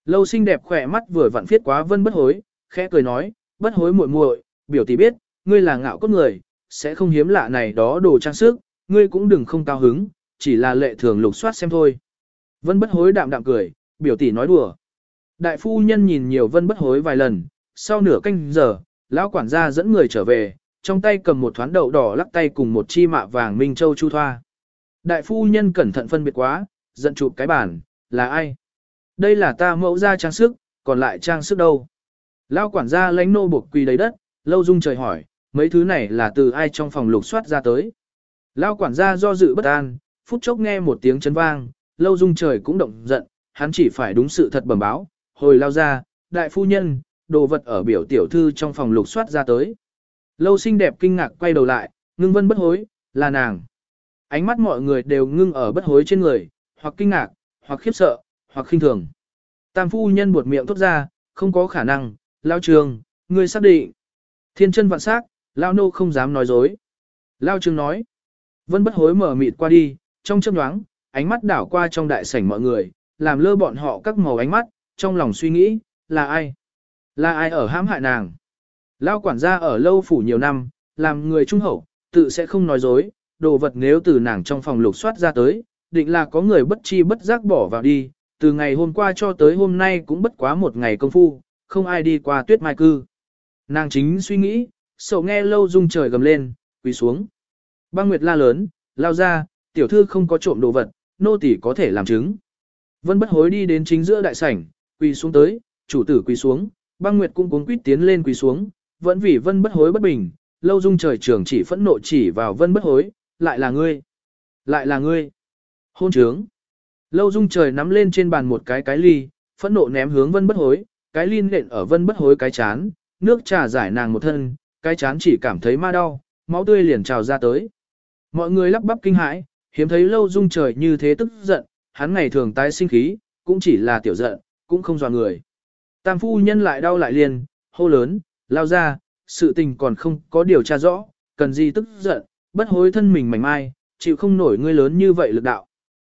Lâu xinh đẹp khỏe mắt vừa vặn phiết quá vân bất hối, khẽ cười nói, bất hối muội muội, biểu tỷ biết, ngươi là ngạo cốt người, sẽ không hiếm lạ này đó đồ trang sức, ngươi cũng đừng không cao hứng, chỉ là lệ thường lục soát xem thôi. Vân bất hối đạm đạm cười, biểu tỷ nói đùa. Đại phu nhân nhìn nhiều vân bất hối vài lần, sau nửa canh giờ, lão quản gia dẫn người trở về, trong tay cầm một thoáng đậu đỏ lắc tay cùng một chi mạ vàng minh châu chu thoa. Đại phu nhân cẩn thận phân biệt quá, giận chụp cái bản, là ai? Đây là ta mẫu ra trang sức, còn lại trang sức đâu? Lão quản gia lãnh nô buộc quỳ đầy đất, lâu dung trời hỏi, mấy thứ này là từ ai trong phòng lục soát ra tới? Lão quản gia do dự bất an, phút chốc nghe một tiếng chấn vang, lâu dung trời cũng động giận, hắn chỉ phải đúng sự thật bẩm báo, hồi lao ra, đại phu nhân, đồ vật ở biểu tiểu thư trong phòng lục soát ra tới. Lâu xinh đẹp kinh ngạc quay đầu lại, ngưng vân bất hối, là nàng. Ánh mắt mọi người đều ngưng ở bất hối trên người, hoặc kinh ngạc, hoặc khiếp sợ, hoặc khinh thường. Tam phu nhân buột miệng thốt ra, không có khả năng, lao trường, ngươi xác định. Thiên chân vạn sắc, lao nô không dám nói dối. Lao trường nói. Vân bất hối mở mịt qua đi, trong chớp nhoáng, ánh mắt đảo qua trong đại sảnh mọi người, làm lơ bọn họ các màu ánh mắt, trong lòng suy nghĩ, là ai? Là ai ở hãm hại nàng? Lao quản gia ở lâu phủ nhiều năm, làm người trung hậu, tự sẽ không nói dối, đồ vật nếu từ nàng trong phòng lục soát ra tới, định là có người bất chi bất giác bỏ vào đi, từ ngày hôm qua cho tới hôm nay cũng bất quá một ngày công phu, không ai đi qua tuyết mai cư. Nàng chính suy nghĩ, sầu nghe lâu dung trời gầm lên, quỳ xuống. Băng Nguyệt la lớn, lao ra, tiểu thư không có trộm đồ vật, nô tỳ có thể làm chứng. Vân bất hối đi đến chính giữa đại sảnh, quỳ xuống tới, chủ tử quỳ xuống, băng Nguyệt cũng cuống quýt tiến lên quỳ xuống, vẫn vì vân bất hối bất bình, lâu dung trời trường chỉ phẫn nộ chỉ vào vân bất hối, lại là ngươi, lại là ngươi. Hôn trướng. Lâu dung trời nắm lên trên bàn một cái cái ly, phẫn nộ ném hướng vân bất hối, cái ly nện ở vân bất hối cái chán, nước trà giải nàng một thân, cái chán chỉ cảm thấy ma đau, máu tươi liền trào ra tới. Mọi người lắp bắp kinh hãi, hiếm thấy lâu dung trời như thế tức giận, hắn ngày thường tái sinh khí, cũng chỉ là tiểu giận, cũng không dọa người. Tam phu nhân lại đau lại liền, hô lớn, lao ra, sự tình còn không có điều tra rõ, cần gì tức giận, bất hối thân mình mảnh mai, chịu không nổi ngươi lớn như vậy lực đạo.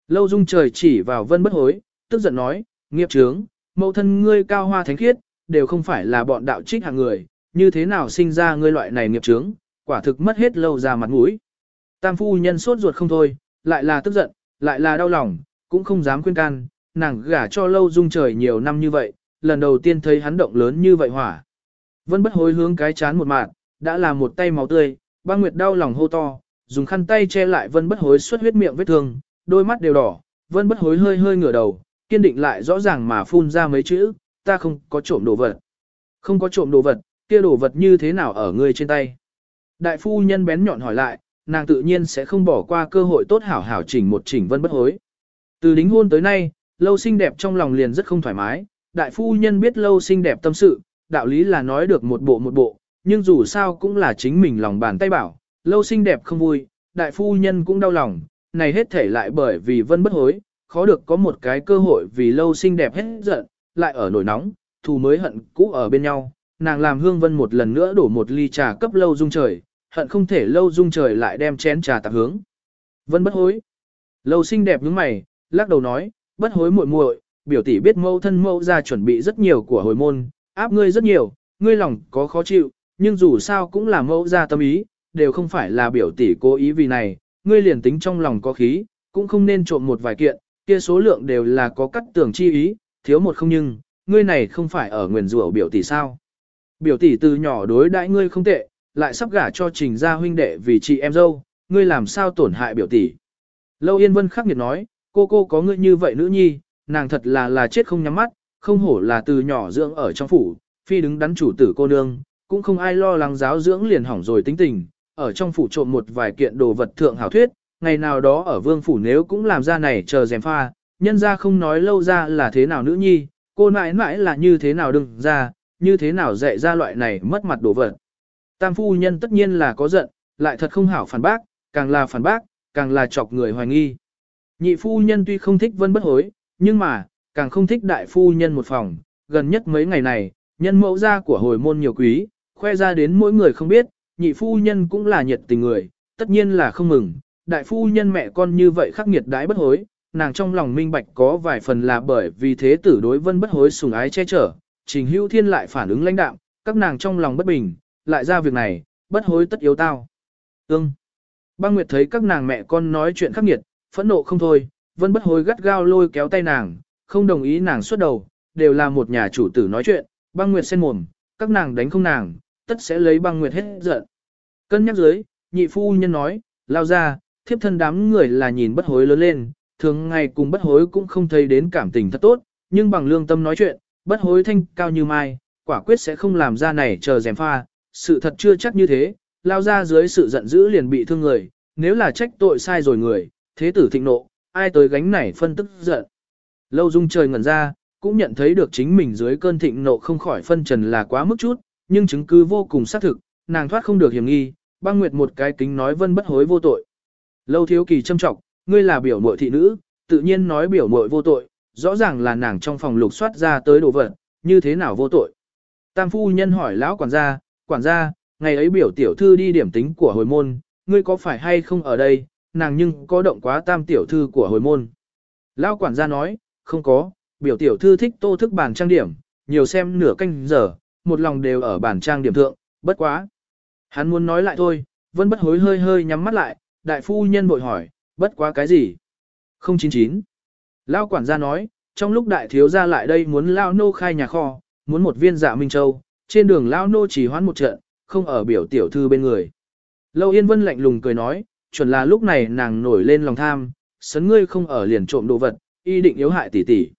Lâu dung trời chỉ vào vân bất hối, tức giận nói, nghiệp trướng, mẫu thân ngươi cao hoa thánh khiết, đều không phải là bọn đạo trích hạng người, như thế nào sinh ra ngươi loại này nghiệp trướng, quả thực mất hết lâu ra mặt mũi. Tam phu nhân sốt ruột không thôi, lại là tức giận, lại là đau lòng, cũng không dám khuyên can, nàng gả cho lâu dung trời nhiều năm như vậy, lần đầu tiên thấy hắn động lớn như vậy hỏa. Vân bất hối hướng cái chán một mạng, đã là một tay máu tươi, băng nguyệt đau lòng hô to, dùng khăn tay che lại vân bất hối xuất huyết miệng vết thương, đôi mắt đều đỏ, vân bất hối hơi hơi ngửa đầu, kiên định lại rõ ràng mà phun ra mấy chữ, ta không có trộm đồ vật. Không có trộm đồ vật, kia đồ vật như thế nào ở ngươi trên tay. Đại phu nhân bén nhọn hỏi lại, nàng tự nhiên sẽ không bỏ qua cơ hội tốt hảo hảo chỉnh một chỉnh vân bất hối. Từ đính hôn tới nay, lâu xinh đẹp trong lòng liền rất không thoải mái, đại phu nhân biết lâu xinh đẹp tâm sự, đạo lý là nói được một bộ một bộ, nhưng dù sao cũng là chính mình lòng bàn tay bảo, lâu xinh đẹp không vui, đại phu nhân cũng đau lòng, này hết thể lại bởi vì vân bất hối, khó được có một cái cơ hội vì lâu xinh đẹp hết giận, lại ở nổi nóng, thù mới hận cũ ở bên nhau, nàng làm hương vân một lần nữa đổ một ly trà cấp lâu dung trời, hận không thể lâu dung trời lại đem chén trà tạp hướng. Vân bất hối. Lâu xinh đẹp nhướng mày, lắc đầu nói, bất hối muội muội, biểu tỷ biết mâu thân mâu ra chuẩn bị rất nhiều của hồi môn, áp ngươi rất nhiều, ngươi lòng có khó chịu, nhưng dù sao cũng là mâu ra tâm ý, đều không phải là biểu tỷ cố ý vì này, ngươi liền tính trong lòng có khí, cũng không nên trộm một vài kiện, kia số lượng đều là có cắt tưởng chi ý, thiếu một không nhưng, ngươi này không phải ở nguyền rủa biểu tỷ sao. Biểu tỷ từ nhỏ đối đãi ngươi không tệ, lại sắp gả cho trình gia huynh đệ vì chị em dâu, ngươi làm sao tổn hại biểu tỷ. Lâu Yên Vân khắc nghiệt nói, cô cô có ngươi như vậy nữ nhi, nàng thật là là chết không nhắm mắt, không hổ là từ nhỏ dưỡng ở trong phủ, phi đứng đắn chủ tử cô nương, cũng không ai lo lắng giáo dưỡng liền hỏng rồi tính tình, ở trong phủ trộm một vài kiện đồ vật thượng hảo thuyết, ngày nào đó ở vương phủ nếu cũng làm ra này chờ dèm pha, nhân ra không nói lâu ra là thế nào nữ nhi, cô nãi nãi là như thế nào đừng ra, như thế nào dạy ra loại này mất mặt đồ vật. Tam phu nhân tất nhiên là có giận, lại thật không hảo phản bác, càng là phản bác, càng là chọc người hoài nghi. Nhị phu nhân tuy không thích vân bất hối, nhưng mà, càng không thích đại phu nhân một phòng, gần nhất mấy ngày này, nhân mẫu gia của hồi môn nhiều quý, khoe ra đến mỗi người không biết, nhị phu nhân cũng là nhiệt tình người, tất nhiên là không mừng, đại phu nhân mẹ con như vậy khắc nghiệt đái bất hối, nàng trong lòng minh bạch có vài phần là bởi vì thế tử đối vân bất hối sùng ái che chở, trình hữu thiên lại phản ứng lãnh đạm, các nàng trong lòng bất bình, lại ra việc này, bất hối tất yếu tao. Ưng. Băng Nguyệt thấy các nàng mẹ con nói chuyện khắc nghiệt, phẫn nộ không thôi, vẫn bất hối gắt gao lôi kéo tay nàng, không đồng ý nàng xuất đầu, đều là một nhà chủ tử nói chuyện, băng Nguyệt sen mồm, các nàng đánh không nàng, tất sẽ lấy băng Nguyệt hết giận. Cân nhắc dưới, nhị phu nhân nói, lao ra, thiếp thân đám người là nhìn bất hối lớn lên, thường ngày cùng bất hối cũng không thấy đến cảm tình thật tốt, nhưng bằng lương tâm nói chuyện, bất hối thanh cao như mai, quả quyết sẽ không làm ra này chờ dèm pha, sự thật chưa chắc như thế, lao ra dưới sự giận dữ liền bị thương người, nếu là trách tội sai rồi người, thế tử thịnh nộ, ai tới gánh này phân tức giận. Lâu dung trời ngẩn ra, cũng nhận thấy được chính mình dưới cơn thịnh nộ không khỏi phân trần là quá mức chút, nhưng chứng cứ vô cùng xác thực, nàng thoát không được hiểm nghi, băng nguyệt một cái kính nói vân bất hối vô tội. Lâu thiếu kỳ châm trọng, ngươi là biểu muội thị nữ, tự nhiên nói biểu muội vô tội, rõ ràng là nàng trong phòng lục soát ra tới đồ vật, như thế nào vô tội. Tam phu nhân hỏi lão quản gia, quản gia, ngày ấy biểu tiểu thư đi điểm tính của hồi môn, ngươi có phải hay không ở đây, nàng nhưng có động quá tam tiểu thư của hồi môn. Lão quản gia nói, không có, biểu tiểu thư thích tô thức bàn trang điểm, nhiều xem nửa canh giờ, một lòng đều ở bàn trang điểm thượng, bất quá. Hắn muốn nói lại thôi, vẫn bất hối hơi hơi nhắm mắt lại, đại phu nhân bội hỏi, bất quá cái gì? 099. Lao quản gia nói, trong lúc đại thiếu gia lại đây muốn Lao nô khai nhà kho, muốn một viên dạ Minh Châu, trên đường Lao nô chỉ hoán một trận, không ở biểu tiểu thư bên người. Lâu Yên Vân lạnh lùng cười nói, chuẩn là lúc này nàng nổi lên lòng tham, sấn ngươi không ở liền trộm đồ vật, y định yếu hại tỷ tỷ.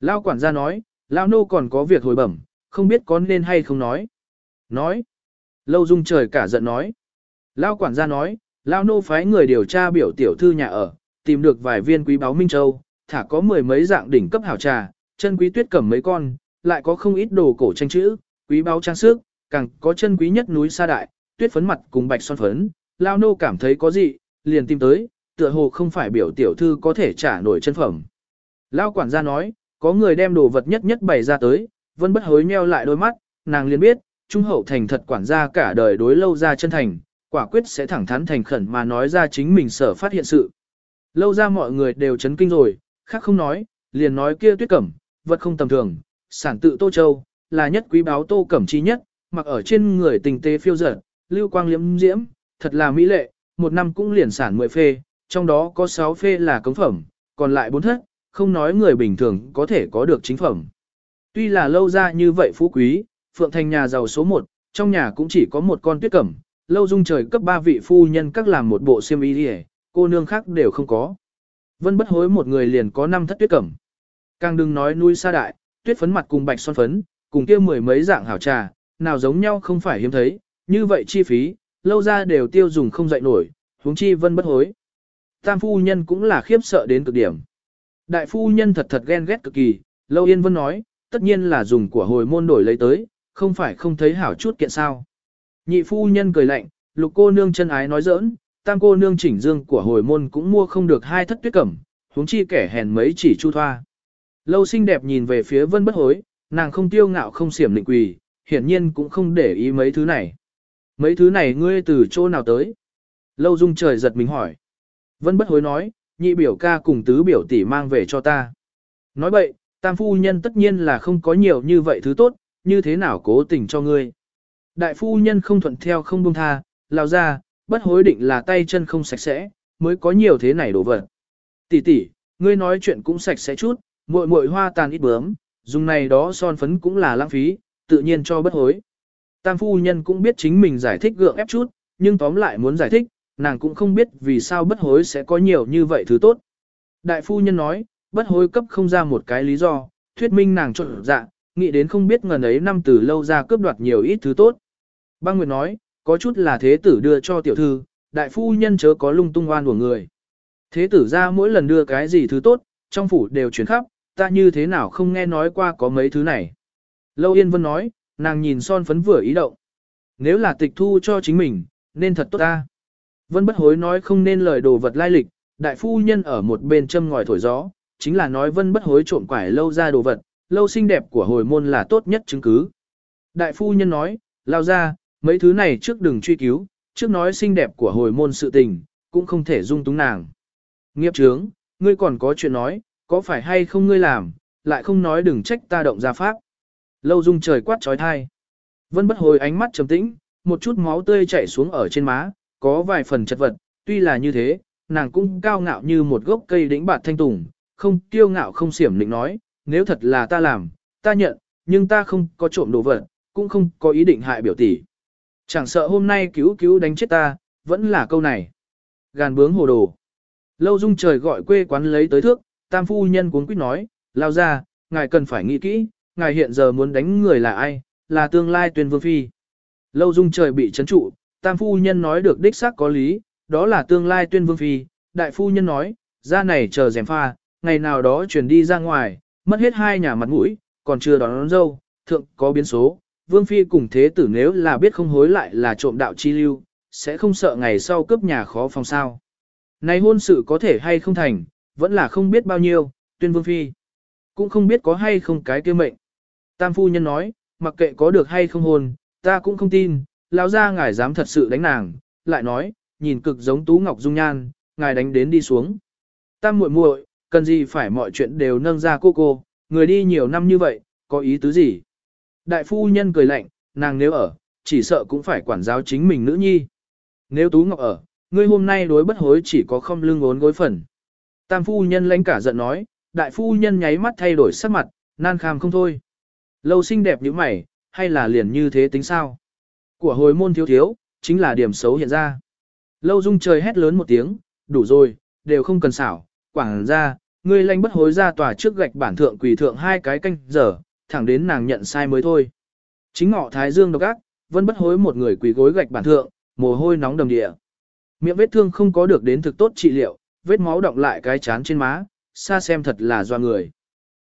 Lao quản gia nói, Lao nô còn có việc hồi bẩm, không biết có nên hay không nói. Nói. Lâu dung trời cả giận nói. Lao quản gia nói, Lao nô phái người điều tra biểu tiểu thư nhà ở, tìm được vài viên quý báo Minh Châu, thả có mười mấy dạng đỉnh cấp hảo trà, chân quý tuyết cẩm mấy con, lại có không ít đồ cổ tranh chữ, quý báo trang sức, càng có chân quý nhất núi sa đại, tuyết phấn mặt cùng bạch son phấn. Lao nô cảm thấy có gì, liền tìm tới, tựa hồ không phải biểu tiểu thư có thể trả nổi chân phẩm. Lao quản gia nói, có người đem đồ vật nhất nhất bày ra tới, vân bất hối nheo lại đôi mắt, nàng liền biết, trung hậu thành thật quản gia cả đời đối lâu ra chân thành, quả quyết sẽ thẳng thắn thành khẩn mà nói ra chính mình sở phát hiện sự. Lâu ra mọi người đều chấn kinh rồi, khác không nói, liền nói kia tuyết cẩm, vật không tầm thường, sản tự Tô Châu, là nhất quý báo Tô Cẩm chi nhất, mặc ở trên người tình tế phiêu dở, lưu quang liễm diễm, thật là mỹ lệ, một năm cũng liền sản 10 phê, trong đó có 6 phê là cống phẩm, còn lại bốn thất, không nói người bình thường có thể có được chính phẩm. Tuy là lâu ra như vậy phú quý, Phượng Thành nhà giàu số 1, trong nhà cũng chỉ có một con tuyết cẩm, lâu dung trời cấp ba vị phu nhân các làm một bộ xiêm y đi cô nương khác đều không có. Vân bất hối một người liền có năm thất tuyết cẩm. Càng đừng nói nuôi xa đại, tuyết phấn mặt cùng bạch son phấn, cùng kia mười mấy dạng hảo trà, nào giống nhau không phải hiếm thấy, như vậy chi phí, lâu ra đều tiêu dùng không dậy nổi, huống chi vân bất hối. Tam phu nhân cũng là khiếp sợ đến cực điểm. Đại phu nhân thật thật ghen ghét cực kỳ, lâu yên vân nói, tất nhiên là dùng của hồi môn đổi lấy tới, không phải không thấy hảo chút kiện sao. Nhị phu nhân cười lạnh, lục cô nương chân ái nói giỡn, tam cô nương chỉnh dương của hồi môn cũng mua không được hai thất tuyết cẩm, huống chi kẻ hèn mấy chỉ chu thoa. Lâu xinh đẹp nhìn về phía vân bất hối, nàng không tiêu ngạo không xiểm định quỳ, hiển nhiên cũng không để ý mấy thứ này. Mấy thứ này ngươi từ chỗ nào tới? Lâu dung trời giật mình hỏi. Vân bất hối nói, nhị biểu ca cùng tứ biểu tỷ mang về cho ta. Nói vậy, tam phu nhân tất nhiên là không có nhiều như vậy thứ tốt, như thế nào cố tình cho ngươi. Đại phu nhân không thuận theo không buông tha, lao ra, bất hối định là tay chân không sạch sẽ, mới có nhiều thế này đổ vật. Tỷ tỷ, ngươi nói chuyện cũng sạch sẽ chút, muội muội hoa tàn ít bướm, dùng này đó son phấn cũng là lãng phí, tự nhiên cho bất hối. Tam phu nhân cũng biết chính mình giải thích gượng ép chút, nhưng tóm lại muốn giải thích, nàng cũng không biết vì sao bất hối sẽ có nhiều như vậy thứ tốt. Đại phu nhân nói, bất hối cấp không ra một cái lý do, thuyết minh nàng trộn dạ, nghĩ đến không biết ngần ấy năm từ lâu ra cướp đoạt nhiều ít thứ tốt. Băng Nguyệt nói, có chút là thế tử đưa cho tiểu thư, đại phu nhân chớ có lung tung oan của người. Thế tử ra mỗi lần đưa cái gì thứ tốt, trong phủ đều chuyển khắp, ta như thế nào không nghe nói qua có mấy thứ này. Lâu Yên Vân nói, nàng nhìn son phấn vừa ý động. Nếu là tịch thu cho chính mình, nên thật tốt ta. Vân bất hối nói không nên lời đồ vật lai lịch, đại phu nhân ở một bên châm ngòi thổi gió, chính là nói vân bất hối trộm quải lâu ra đồ vật, lâu xinh đẹp của hồi môn là tốt nhất chứng cứ. Đại phu nhân nói, lao ra, mấy thứ này trước đừng truy cứu, trước nói xinh đẹp của hồi môn sự tình, cũng không thể dung túng nàng. Nghiệp trướng, ngươi còn có chuyện nói, có phải hay không ngươi làm, lại không nói đừng trách ta động ra pháp. Lâu dung trời quát trói thai. Vân bất hồi ánh mắt trầm tĩnh, một chút máu tươi chảy xuống ở trên má, có vài phần chật vật, tuy là như thế, nàng cũng cao ngạo như một gốc cây đĩnh bạt thanh tùng, không kiêu ngạo không xiểm định nói, nếu thật là ta làm, ta nhận, nhưng ta không có trộm đồ vật, cũng không có ý định hại biểu tỷ. Chẳng sợ hôm nay cứu cứu đánh chết ta, vẫn là câu này. Gàn bướng hồ đồ. Lâu dung trời gọi quê quán lấy tới thước, tam phu nhân cuốn quýt nói, lao ra, ngài cần phải nghĩ kỹ, ngài hiện giờ muốn đánh người là ai, là tương lai tuyên vương phi. Lâu dung trời bị chấn trụ, tam phu nhân nói được đích xác có lý, đó là tương lai tuyên vương phi, đại phu nhân nói, ra này chờ dèm pha, ngày nào đó chuyển đi ra ngoài, mất hết hai nhà mặt mũi, còn chưa đón, đón dâu, thượng có biến số, vương phi cùng thế tử nếu là biết không hối lại là trộm đạo chi lưu, sẽ không sợ ngày sau cướp nhà khó phòng sao. Này hôn sự có thể hay không thành, vẫn là không biết bao nhiêu, tuyên vương phi. Cũng không biết có hay không cái kia mệnh. Tam phu nhân nói, mặc kệ có được hay không hồn ta cũng không tin, lão ra ngài dám thật sự đánh nàng, lại nói, nhìn cực giống Tú Ngọc Dung Nhan, ngài đánh đến đi xuống. Tam muội muội, cần gì phải mọi chuyện đều nâng ra cô cô, người đi nhiều năm như vậy, có ý tứ gì? Đại phu nhân cười lạnh, nàng nếu ở, chỉ sợ cũng phải quản giáo chính mình nữ nhi. Nếu Tú Ngọc ở, ngươi hôm nay đối bất hối chỉ có không lưng ốn gối phần. Tam phu nhân lãnh cả giận nói, đại phu nhân nháy mắt thay đổi sắc mặt, nan kham không thôi. Lâu xinh đẹp như mày, hay là liền như thế tính sao? Của hồi môn thiếu thiếu, chính là điểm xấu hiện ra. Lâu dung trời hét lớn một tiếng, đủ rồi, đều không cần xảo, quảng ra, ngươi lanh bất hối ra tòa trước gạch bản thượng quỳ thượng hai cái canh giờ, thẳng đến nàng nhận sai mới thôi. Chính ngọ thái dương độc ác, vẫn bất hối một người quỳ gối gạch bản thượng, mồ hôi nóng đầm địa. Miệng vết thương không có được đến thực tốt trị liệu, vết máu động lại cái chán trên má, xa xem thật là doa người.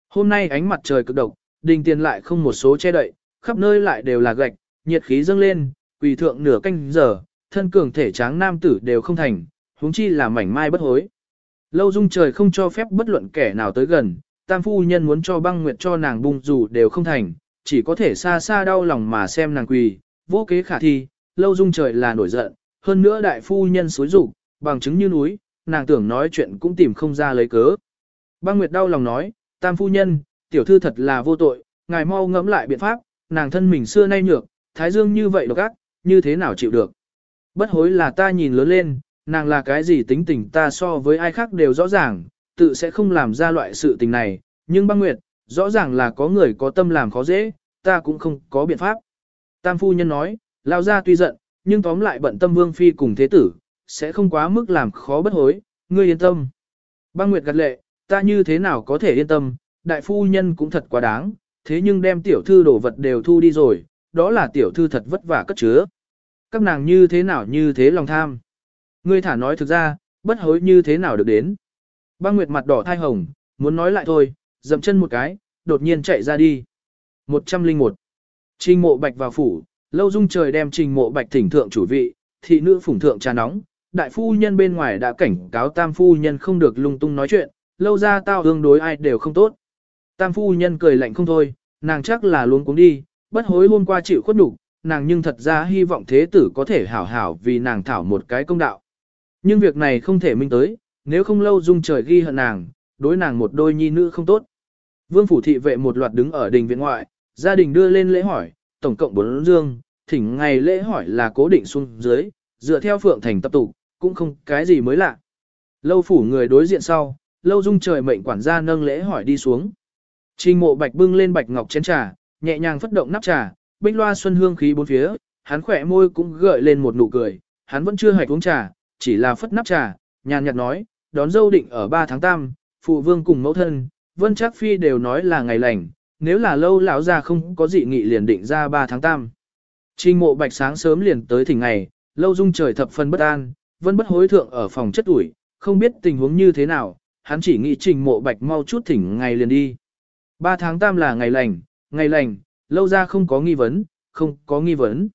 Hôm nay ánh mặt trời cực độc, đình tiền lại không một số che đậy, khắp nơi lại đều là gạch, nhiệt khí dâng lên, quỳ thượng nửa canh giờ, thân cường thể tráng nam tử đều không thành, huống chi là mảnh mai bất hối. Lâu dung trời không cho phép bất luận kẻ nào tới gần, tam phu nhân muốn cho băng nguyệt cho nàng bung dù đều không thành, chỉ có thể xa xa đau lòng mà xem nàng quỳ, vô kế khả thi, lâu dung trời là nổi giận, hơn nữa đại phu nhân xối rủ, bằng chứng như núi, nàng tưởng nói chuyện cũng tìm không ra lấy cớ. Băng nguyệt đau lòng nói, tam phu nhân, tiểu thư thật là vô tội, ngài mau ngẫm lại biện pháp, nàng thân mình xưa nay nhược, thái dương như vậy độc ác, như thế nào chịu được. Bất hối là ta nhìn lớn lên, nàng là cái gì tính tình ta so với ai khác đều rõ ràng, tự sẽ không làm ra loại sự tình này, nhưng băng nguyệt, rõ ràng là có người có tâm làm khó dễ, ta cũng không có biện pháp. Tam phu nhân nói, lao ra tuy giận, nhưng tóm lại bận tâm vương phi cùng thế tử, sẽ không quá mức làm khó bất hối, ngươi yên tâm. Băng nguyệt gật lệ, ta như thế nào có thể yên tâm, đại phu nhân cũng thật quá đáng, thế nhưng đem tiểu thư đổ vật đều thu đi rồi, đó là tiểu thư thật vất vả cất chứa. Các nàng như thế nào như thế lòng tham. Ngươi thả nói thực ra, bất hối như thế nào được đến. Băng Nguyệt mặt đỏ thai hồng, muốn nói lại thôi, dậm chân một cái, đột nhiên chạy ra đi. 101. Trình mộ bạch vào phủ, lâu dung trời đem trình mộ bạch thỉnh thượng chủ vị, thị nữ phủng thượng trà nóng, đại phu nhân bên ngoài đã cảnh cáo tam phu nhân không được lung tung nói chuyện, lâu ra tao hương đối ai đều không tốt. Tam phu nhân cười lạnh không thôi, nàng chắc là luôn cuống đi, bất hối hôm qua chịu khuất nhục, nàng nhưng thật ra hy vọng thế tử có thể hảo hảo vì nàng thảo một cái công đạo. Nhưng việc này không thể minh tới, nếu không lâu dung trời ghi hận nàng, đối nàng một đôi nhi nữ không tốt. Vương phủ thị vệ một loạt đứng ở đình viện ngoại, gia đình đưa lên lễ hỏi, tổng cộng bốn dương, thỉnh ngày lễ hỏi là cố định xuống dưới, dựa theo phượng thành tập tục, cũng không cái gì mới lạ. Lâu phủ người đối diện sau, lâu dung trời mệnh quản gia nâng lễ hỏi đi xuống. Trình mộ bạch bưng lên bạch ngọc chén trà, nhẹ nhàng phất động nắp trà, bích loa xuân hương khí bốn phía, hắn khỏe môi cũng gợi lên một nụ cười, hắn vẫn chưa hạch uống trà, chỉ là phất nắp trà, nhàn nhạt nói, đón dâu định ở 3 tháng 8, phụ vương cùng mẫu thân, vân chắc phi đều nói là ngày lành, nếu là lâu lão ra không có dị nghị liền định ra 3 tháng 8. Trình mộ bạch sáng sớm liền tới thỉnh ngày, lâu dung trời thập phần bất an, vẫn bất hối thượng ở phòng chất ủi, không biết tình huống như thế nào, hắn chỉ nghĩ trình mộ bạch mau chút thỉnh ngày liền đi. Ba tháng tam là ngày lành, ngày lành, lâu ra không có nghi vấn, không có nghi vấn.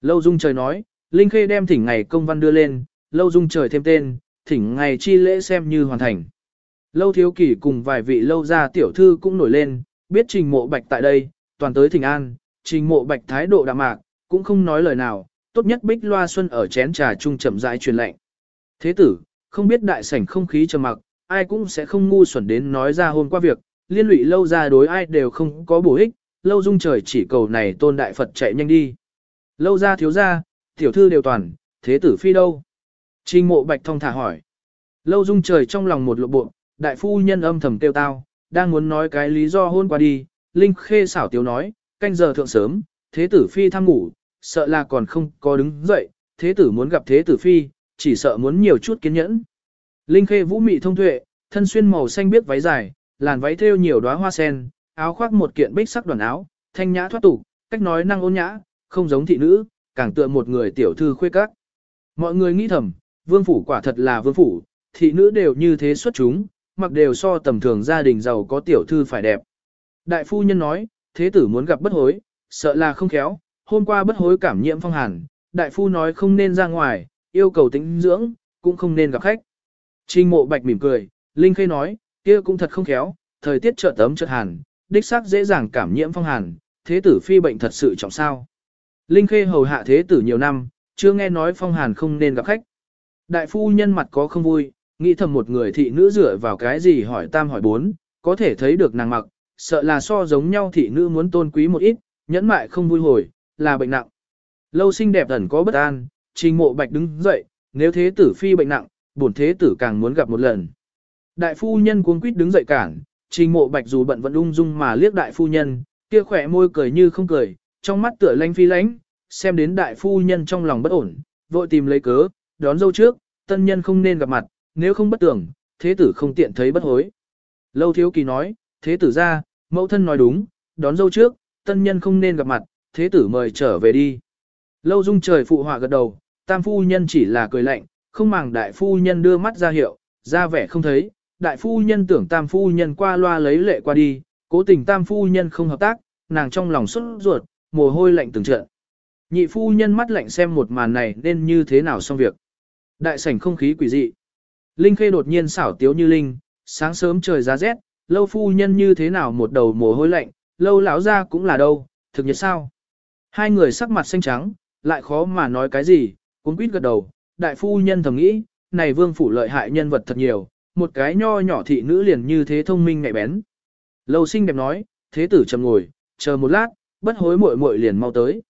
Lâu dung trời nói, Linh Khê đem thỉnh ngày công văn đưa lên, lâu dung trời thêm tên, thỉnh ngày chi lễ xem như hoàn thành. Lâu thiếu kỷ cùng vài vị lâu gia tiểu thư cũng nổi lên, biết trình mộ bạch tại đây, toàn tới thỉnh an, trình mộ bạch thái độ đạm mạc, cũng không nói lời nào, tốt nhất bích loa xuân ở chén trà chung chậm rãi truyền lệnh. Thế tử, không biết đại sảnh không khí trầm mặc, ai cũng sẽ không ngu xuẩn đến nói ra hôm qua việc, liên lụy lâu ra đối ai đều không có bổ ích, lâu dung trời chỉ cầu này tôn đại Phật chạy nhanh đi. Lâu ra thiếu ra, tiểu thư đều toàn, thế tử phi đâu? Trình mộ bạch thông thả hỏi. Lâu dung trời trong lòng một lộ bộ, đại phu nhân âm thầm tiêu tao, đang muốn nói cái lý do hôn qua đi, Linh khê xảo tiếu nói, canh giờ thượng sớm, thế tử phi tham ngủ, sợ là còn không có đứng dậy, thế tử muốn gặp thế tử phi, chỉ sợ muốn nhiều chút kiên nhẫn. Linh khê vũ mị thông tuệ, thân xuyên màu xanh biếc váy dài, làn váy thêu nhiều đóa hoa sen, áo khoác một kiện bích sắc đoàn áo, thanh nhã thoát tục, cách nói năng ôn nhã, không giống thị nữ, càng tựa một người tiểu thư khuê các. Mọi người nghĩ thầm, vương phủ quả thật là vương phủ, thị nữ đều như thế xuất chúng, mặc đều so tầm thường gia đình giàu có tiểu thư phải đẹp. Đại phu nhân nói, thế tử muốn gặp bất hối, sợ là không khéo, hôm qua bất hối cảm nhiễm phong hàn, đại phu nói không nên ra ngoài, yêu cầu tĩnh dưỡng, cũng không nên gặp khách. Trình mộ bạch mỉm cười, Linh Khê nói, kia cũng thật không khéo, thời tiết chợt tấm chợt hàn, đích xác dễ dàng cảm nhiễm phong hàn, thế tử phi bệnh thật sự trọng sao. Linh Khê hầu hạ thế tử nhiều năm, chưa nghe nói phong hàn không nên gặp khách. Đại phu nhân mặt có không vui, nghĩ thầm một người thị nữ dựa vào cái gì hỏi tam hỏi bốn, có thể thấy được nàng mặc, sợ là so giống nhau thị nữ muốn tôn quý một ít, nhẫn mại không vui hồi, là bệnh nặng. Lâu sinh đẹp ẩn có bất an, trình mộ bạch đứng dậy, nếu thế tử phi bệnh nặng, bổn thế tử càng muốn gặp một lần. Đại phu nhân cuống quýt đứng dậy cản, trình mộ bạch dù bận vẫn ung dung mà liếc đại phu nhân, kia khỏe môi cười như không cười, trong mắt tựa lanh phi lánh, xem đến đại phu nhân trong lòng bất ổn, vội tìm lấy cớ, đón dâu trước, tân nhân không nên gặp mặt, nếu không bất tưởng, thế tử không tiện thấy bất hối. Lâu thiếu kỳ nói, thế tử ra, mẫu thân nói đúng, đón dâu trước, tân nhân không nên gặp mặt, thế tử mời trở về đi. Lâu dung trời phụ họa gật đầu, tam phu nhân chỉ là cười lạnh, không màng đại phu nhân đưa mắt ra hiệu, ra vẻ không thấy, đại phu nhân tưởng tam phu nhân qua loa lấy lệ qua đi, cố tình tam phu nhân không hợp tác, nàng trong lòng xuất ruột, mồ hôi lạnh từng trận. Nhị phu nhân mắt lạnh xem một màn này nên như thế nào xong việc. Đại sảnh không khí quỷ dị. Linh Khê đột nhiên xảo tiếu như linh, sáng sớm trời giá rét, lâu phu nhân như thế nào một đầu mồ hôi lạnh, lâu lão gia cũng là đâu, thực nhật sao. Hai người sắc mặt xanh trắng, lại khó mà nói cái gì, cuốn quýt gật đầu, đại phu nhân thầm nghĩ, này vương phủ lợi hại nhân vật thật nhiều, một cái nho nhỏ thị nữ liền như thế thông minh ngại bén. Lâu sinh đẹp nói, thế tử chầm ngồi, chờ một lát, bất hối muội muội liền mau tới.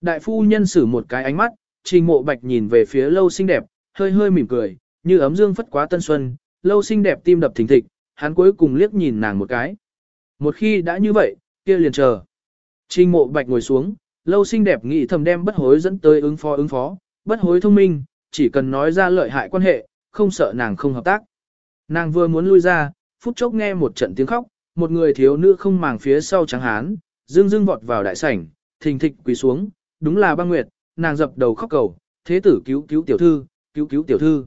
Đại phu nhân sử một cái ánh mắt, trình mộ bạch nhìn về phía lâu xinh đẹp, hơi hơi mỉm cười, như ấm dương phất quá tân xuân, lâu xinh đẹp tim đập thình thịch, hắn cuối cùng liếc nhìn nàng một cái. Một khi đã như vậy, kia liền chờ. Trình mộ bạch ngồi xuống, lâu xinh đẹp nghĩ thầm đem bất hối dẫn tới ứng phó ứng phó, bất hối thông minh, chỉ cần nói ra lợi hại quan hệ, không sợ nàng không hợp tác. Nàng vừa muốn lui ra, phút chốc nghe một trận tiếng khóc, một người thiếu nữ không màng phía sau trắng hán, dương dương vọt vào đại sảnh, thình thịch quỳ xuống, đúng là băng nguyệt, nàng dập đầu khóc cầu, thế tử cứu cứu tiểu thư, cứu cứu tiểu thư.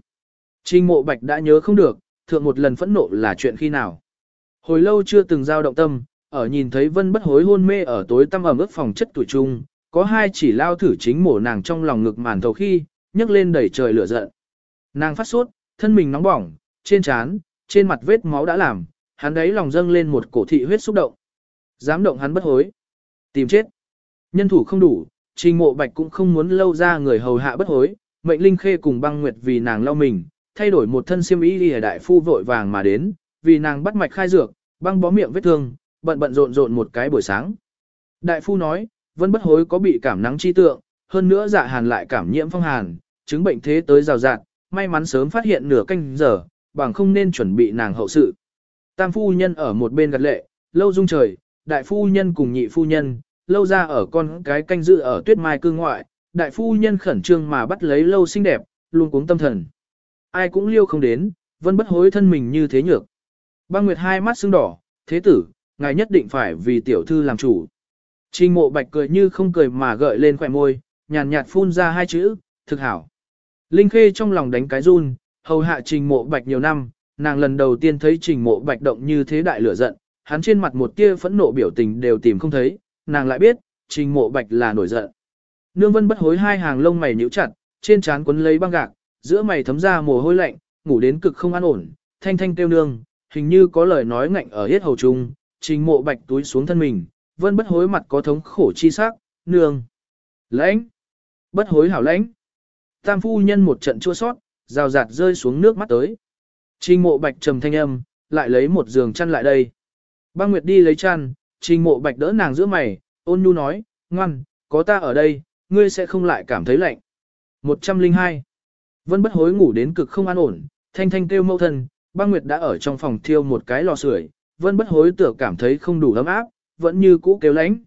Trình mộ bạch đã nhớ không được, thượng một lần phẫn nộ là chuyện khi nào. Hồi lâu chưa từng giao động tâm, ở nhìn thấy vân bất hối hôn mê ở tối tăm ẩm ướt phòng chất tuổi trung, có hai chỉ lao thử chính mổ nàng trong lòng ngực màn thầu khi, nhấc lên đẩy trời lửa giận. Nàng phát sốt, thân mình nóng bỏng, trên trán, trên mặt vết máu đã làm, hắn đấy lòng dâng lên một cổ thị huyết xúc động. Dám động hắn bất hối. Tìm chết. Nhân thủ không đủ, trình mộ bạch cũng không muốn lâu ra người hầu hạ bất hối, mệnh linh khê cùng băng nguyệt vì nàng lau mình, thay đổi một thân xiêm y đi đại phu vội vàng mà đến, vì nàng bắt mạch khai dược, băng bó miệng vết thương, bận bận rộn rộn một cái buổi sáng. Đại phu nói, vân bất hối có bị cảm nắng chi tượng, hơn nữa dạ hàn lại cảm nhiễm phong hàn, chứng bệnh thế tới rào rạt, may mắn sớm phát hiện nửa canh giờ, bằng không nên chuẩn bị nàng hậu sự. Tam phu nhân ở một bên gật lệ, lâu dung trời, đại phu nhân cùng nhị phu nhân, lâu ra ở con cái canh dự ở tuyết mai cư ngoại, đại phu nhân khẩn trương mà bắt lấy lâu xinh đẹp, luôn cuống tâm thần. Ai cũng liêu không đến, vẫn bất hối thân mình như thế nhược. Băng Nguyệt hai mắt sưng đỏ, thế tử, ngài nhất định phải vì tiểu thư làm chủ. Trình mộ bạch cười như không cười mà gợi lên khỏe môi, nhàn nhạt phun ra hai chữ, thực hảo. Linh Khê trong lòng đánh cái run, hầu hạ trình mộ bạch nhiều năm, nàng lần đầu tiên thấy trình mộ bạch động như thế đại lửa giận, hắn trên mặt một tia phẫn nộ biểu tình đều tìm không thấy, nàng lại biết, trình mộ bạch là nổi giận. Nương vân bất hối hai hàng lông mày nhíu chặt, trên trán quấn lấy băng gạc, giữa mày thấm ra mồ hôi lạnh, ngủ đến cực không an ổn, thanh thanh kêu nương, hình như có lời nói ngạnh ở hết hầu trung, trình mộ bạch túi xuống thân mình, vân bất hối mặt có thống khổ chi sắc, nương. Lãnh! Bất hối hảo lãnh! Tam phu nhân một trận chua sót, rào rạt rơi xuống nước mắt tới. Trình mộ bạch trầm thanh âm, lại lấy một giường chăn lại đây. Băng Nguyệt đi lấy chăn, trình mộ bạch đỡ nàng giữa mày, ôn nhu nói, ngoan, có ta ở đây, ngươi sẽ không lại cảm thấy lạnh. 102. Vân bất hối ngủ đến cực không an ổn, thanh thanh kêu mâu thân, băng Nguyệt đã ở trong phòng thiêu một cái lò sưởi, vân bất hối tựa cảm thấy không đủ ấm áp, vẫn như cũ kêu lánh.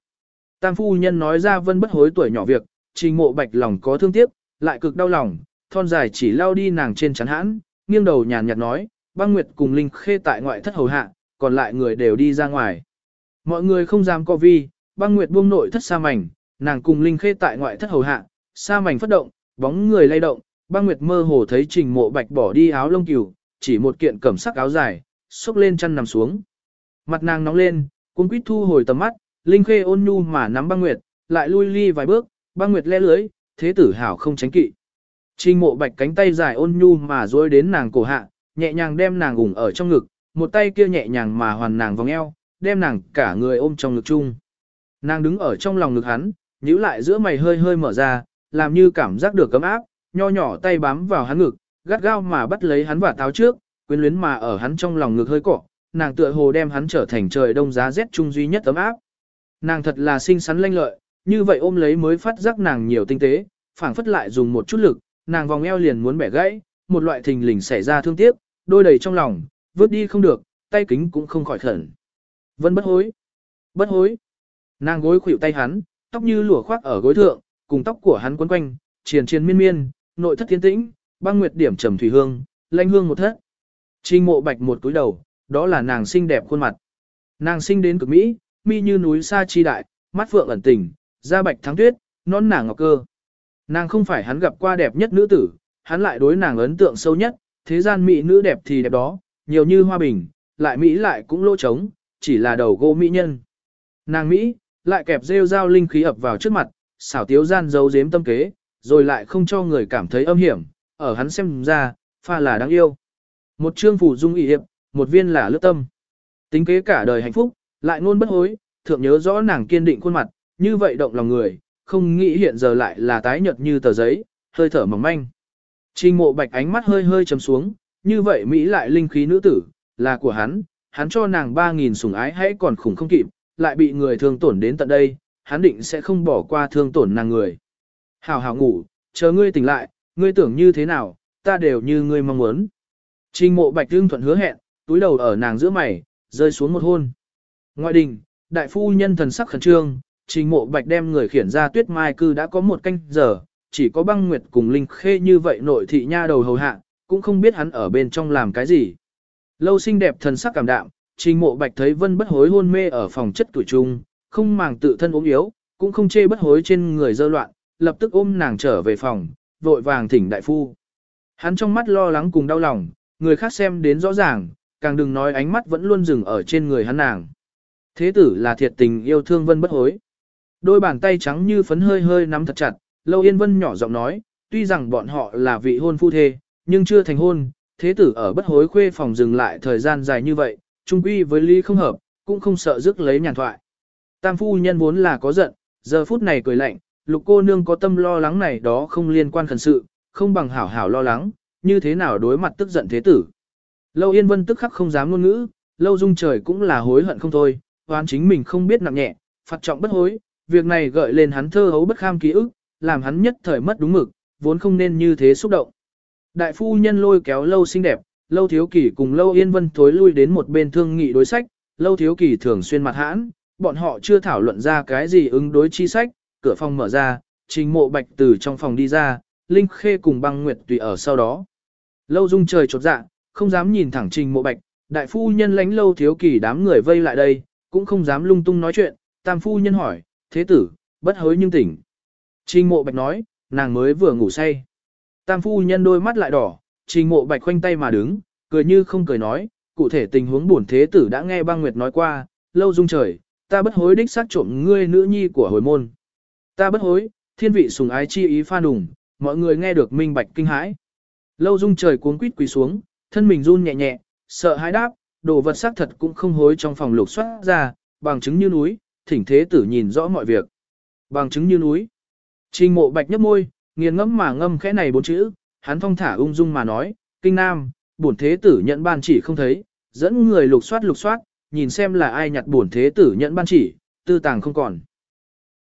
Tam phu nhân nói ra vân bất hối tuổi nhỏ việc, trình mộ bạch lòng có thương tiếc, lại cực đau lòng, thon dài chỉ lao đi nàng trên chắn hãn, nghiêng đầu nhàn nhạt nói, băng nguyệt cùng linh khê tại ngoại thất hầu hạ, còn lại người đều đi ra ngoài. Mọi người không dám co vi, băng nguyệt buông nội thất xa mảnh, nàng cùng linh khê tại ngoại thất hầu hạ, xa mảnh phất động, bóng người lay động, băng nguyệt mơ hồ thấy trình mộ bạch bỏ đi áo lông cừu, chỉ một kiện cẩm sắc áo dài, xúc lên chân nằm xuống. Mặt nàng nóng lên, cuống quýt thu hồi tầm mắt, linh khê ôn nhu mà nắm băng nguyệt, lại lui ly vài bước, băng nguyệt le lưới, thế tử hảo không tránh kỵ. Trình mộ bạch cánh tay dài ôn nhu mà dối đến nàng cổ hạ, nhẹ nhàng đem nàng gùng ở trong ngực, một tay kia nhẹ nhàng mà hoàn nàng vòng eo, đem nàng cả người ôm trong ngực chung. Nàng đứng ở trong lòng ngực hắn, nhíu lại giữa mày hơi hơi mở ra, làm như cảm giác được cấm áp, nho nhỏ tay bám vào hắn ngực, gắt gao mà bắt lấy hắn và táo trước, quyến luyến mà ở hắn trong lòng ngực hơi cọ, nàng tựa hồ đem hắn trở thành trời đông giá rét chung duy nhất ấm áp. Nàng thật là xinh xắn lanh lợi, như vậy ôm lấy mới phát giác nàng nhiều tinh tế, phảng phất lại dùng một chút lực, nàng vòng eo liền muốn bẻ gãy, một loại thình lình xảy ra thương tiếc, đôi đầy trong lòng, vứt đi không được, tay kính cũng không khỏi khẩn. Vân bất hối, bất hối. Nàng gối khuỷu tay hắn, tóc như lụa khoác ở gối thượng, cùng tóc của hắn quấn quanh, triền triền miên miên, nội thất thiên tĩnh, băng nguyệt điểm trầm thủy hương, lanh hương một thất. Trình mộ bạch một túi đầu, đó là nàng xinh đẹp khuôn mặt. Nàng sinh đến cực Mỹ, mi như núi xa chi đại, mắt phượng ẩn tình, da bạch thắng tuyết, non nàng ngọc cơ. Nàng không phải hắn gặp qua đẹp nhất nữ tử, hắn lại đối nàng ấn tượng sâu nhất, thế gian mỹ nữ đẹp thì đẹp đó, nhiều như hoa bình, lại mỹ lại cũng lỗ trống, chỉ là đầu gỗ mỹ nhân. Nàng mỹ, lại kẹp rêu dao linh khí ập vào trước mặt, xảo tiếu gian giấu giếm tâm kế, rồi lại không cho người cảm thấy âm hiểm, ở hắn xem ra, pha là đáng yêu. Một chương phủ dung y hiệp, một viên là lướt tâm. Tính kế cả đời hạnh phúc, lại ngôn bất hối, thượng nhớ rõ nàng kiên định khuôn mặt, như vậy động lòng người, không nghĩ hiện giờ lại là tái nhợt như tờ giấy, hơi thở mỏng manh. Trình mộ bạch ánh mắt hơi hơi chấm xuống, như vậy Mỹ lại linh khí nữ tử, là của hắn, hắn cho nàng 3.000 sủng ái hãy còn khủng không kịp, lại bị người thương tổn đến tận đây, hắn định sẽ không bỏ qua thương tổn nàng người. Hảo hảo ngủ, chờ ngươi tỉnh lại, ngươi tưởng như thế nào, ta đều như ngươi mong muốn. Trình mộ bạch tương thuận hứa hẹn, túi đầu ở nàng giữa mày, rơi xuống một hôn. Ngoại đình, đại phu nhân thần sắc khẩn trương, trình mộ bạch đem người khiển ra tuyết mai cư đã có một canh giờ, chỉ có băng nguyệt cùng linh khê như vậy nội thị nha đầu hầu hạ, cũng không biết hắn ở bên trong làm cái gì. Lâu xinh đẹp thần sắc cảm đạm, trình mộ bạch thấy vân bất hối hôn mê ở phòng chất tuổi trung, không màng tự thân ốm yếu, cũng không chê bất hối trên người dơ loạn, lập tức ôm nàng trở về phòng, vội vàng thỉnh đại phu. Hắn trong mắt lo lắng cùng đau lòng, người khác xem đến rõ ràng, càng đừng nói ánh mắt vẫn luôn dừng ở trên người hắn nàng. Thế tử là thiệt tình yêu thương vân bất hối. Đôi bàn tay trắng như phấn hơi hơi nắm thật chặt, Lâu Yên Vân nhỏ giọng nói, tuy rằng bọn họ là vị hôn phu thê, nhưng chưa thành hôn, thế tử ở bất hối khuê phòng dừng lại thời gian dài như vậy, trung quy với lý không hợp, cũng không sợ rước lấy nhàn thoại. Tam phu nhân vốn là có giận, giờ phút này cười lạnh, lục cô nương có tâm lo lắng này đó không liên quan khẩn sự, không bằng hảo hảo lo lắng, như thế nào đối mặt tức giận thế tử. Lâu Yên Vân tức khắc không dám ngôn ngữ, Lâu Dung Trời cũng là hối hận không thôi, oán chính mình không biết nặng nhẹ, phạt trọng bất hối, việc này gợi lên hắn thơ hấu bất kham ký ức, làm hắn nhất thời mất đúng mực, vốn không nên như thế xúc động. Đại phu nhân lôi kéo Lâu xinh đẹp, Lâu Thiếu Kỳ cùng Lâu Yên Vân thối lui đến một bên thương nghị đối sách, Lâu Thiếu Kỳ thường xuyên mặt hãn, bọn họ chưa thảo luận ra cái gì ứng đối chi sách, cửa phòng mở ra, trình mộ bạch từ trong phòng đi ra, Linh Khê cùng băng nguyệt tùy ở sau đó. Lâu dung trời chột dạ, không dám nhìn thẳng trình mộ bạch, đại phu nhân lánh lâu thiếu kỳ đám người vây lại đây, cũng không dám lung tung nói chuyện, tam phu nhân hỏi, thế tử, bất hối nhưng tỉnh. Trình mộ bạch nói, nàng mới vừa ngủ say. Tam phu nhân đôi mắt lại đỏ, trình mộ bạch khoanh tay mà đứng, cười như không cười nói, cụ thể tình huống buồn thế tử đã nghe băng nguyệt nói qua, lâu dung trời, ta bất hối đích xác trộm ngươi nữ nhi của hồi môn. Ta bất hối, thiên vị sùng ái chi ý pha đùng, mọi người nghe được minh bạch kinh hãi. Lâu dung trời cuốn quýt quỳ xuống, thân mình run nhẹ nhẹ, sợ hãi đáp, đồ vật xác thật cũng không hối trong phòng lục soát ra, bằng chứng như núi, thỉnh thế tử nhìn rõ mọi việc. Bằng chứng như núi. Trình mộ bạch nhấp môi, nghiền ngẫm mà ngâm khẽ này bốn chữ, hắn phong thả ung dung mà nói, kinh nam, bổn thế tử nhận ban chỉ không thấy, dẫn người lục soát lục soát, nhìn xem là ai nhặt bổn thế tử nhận ban chỉ, tư tàng không còn.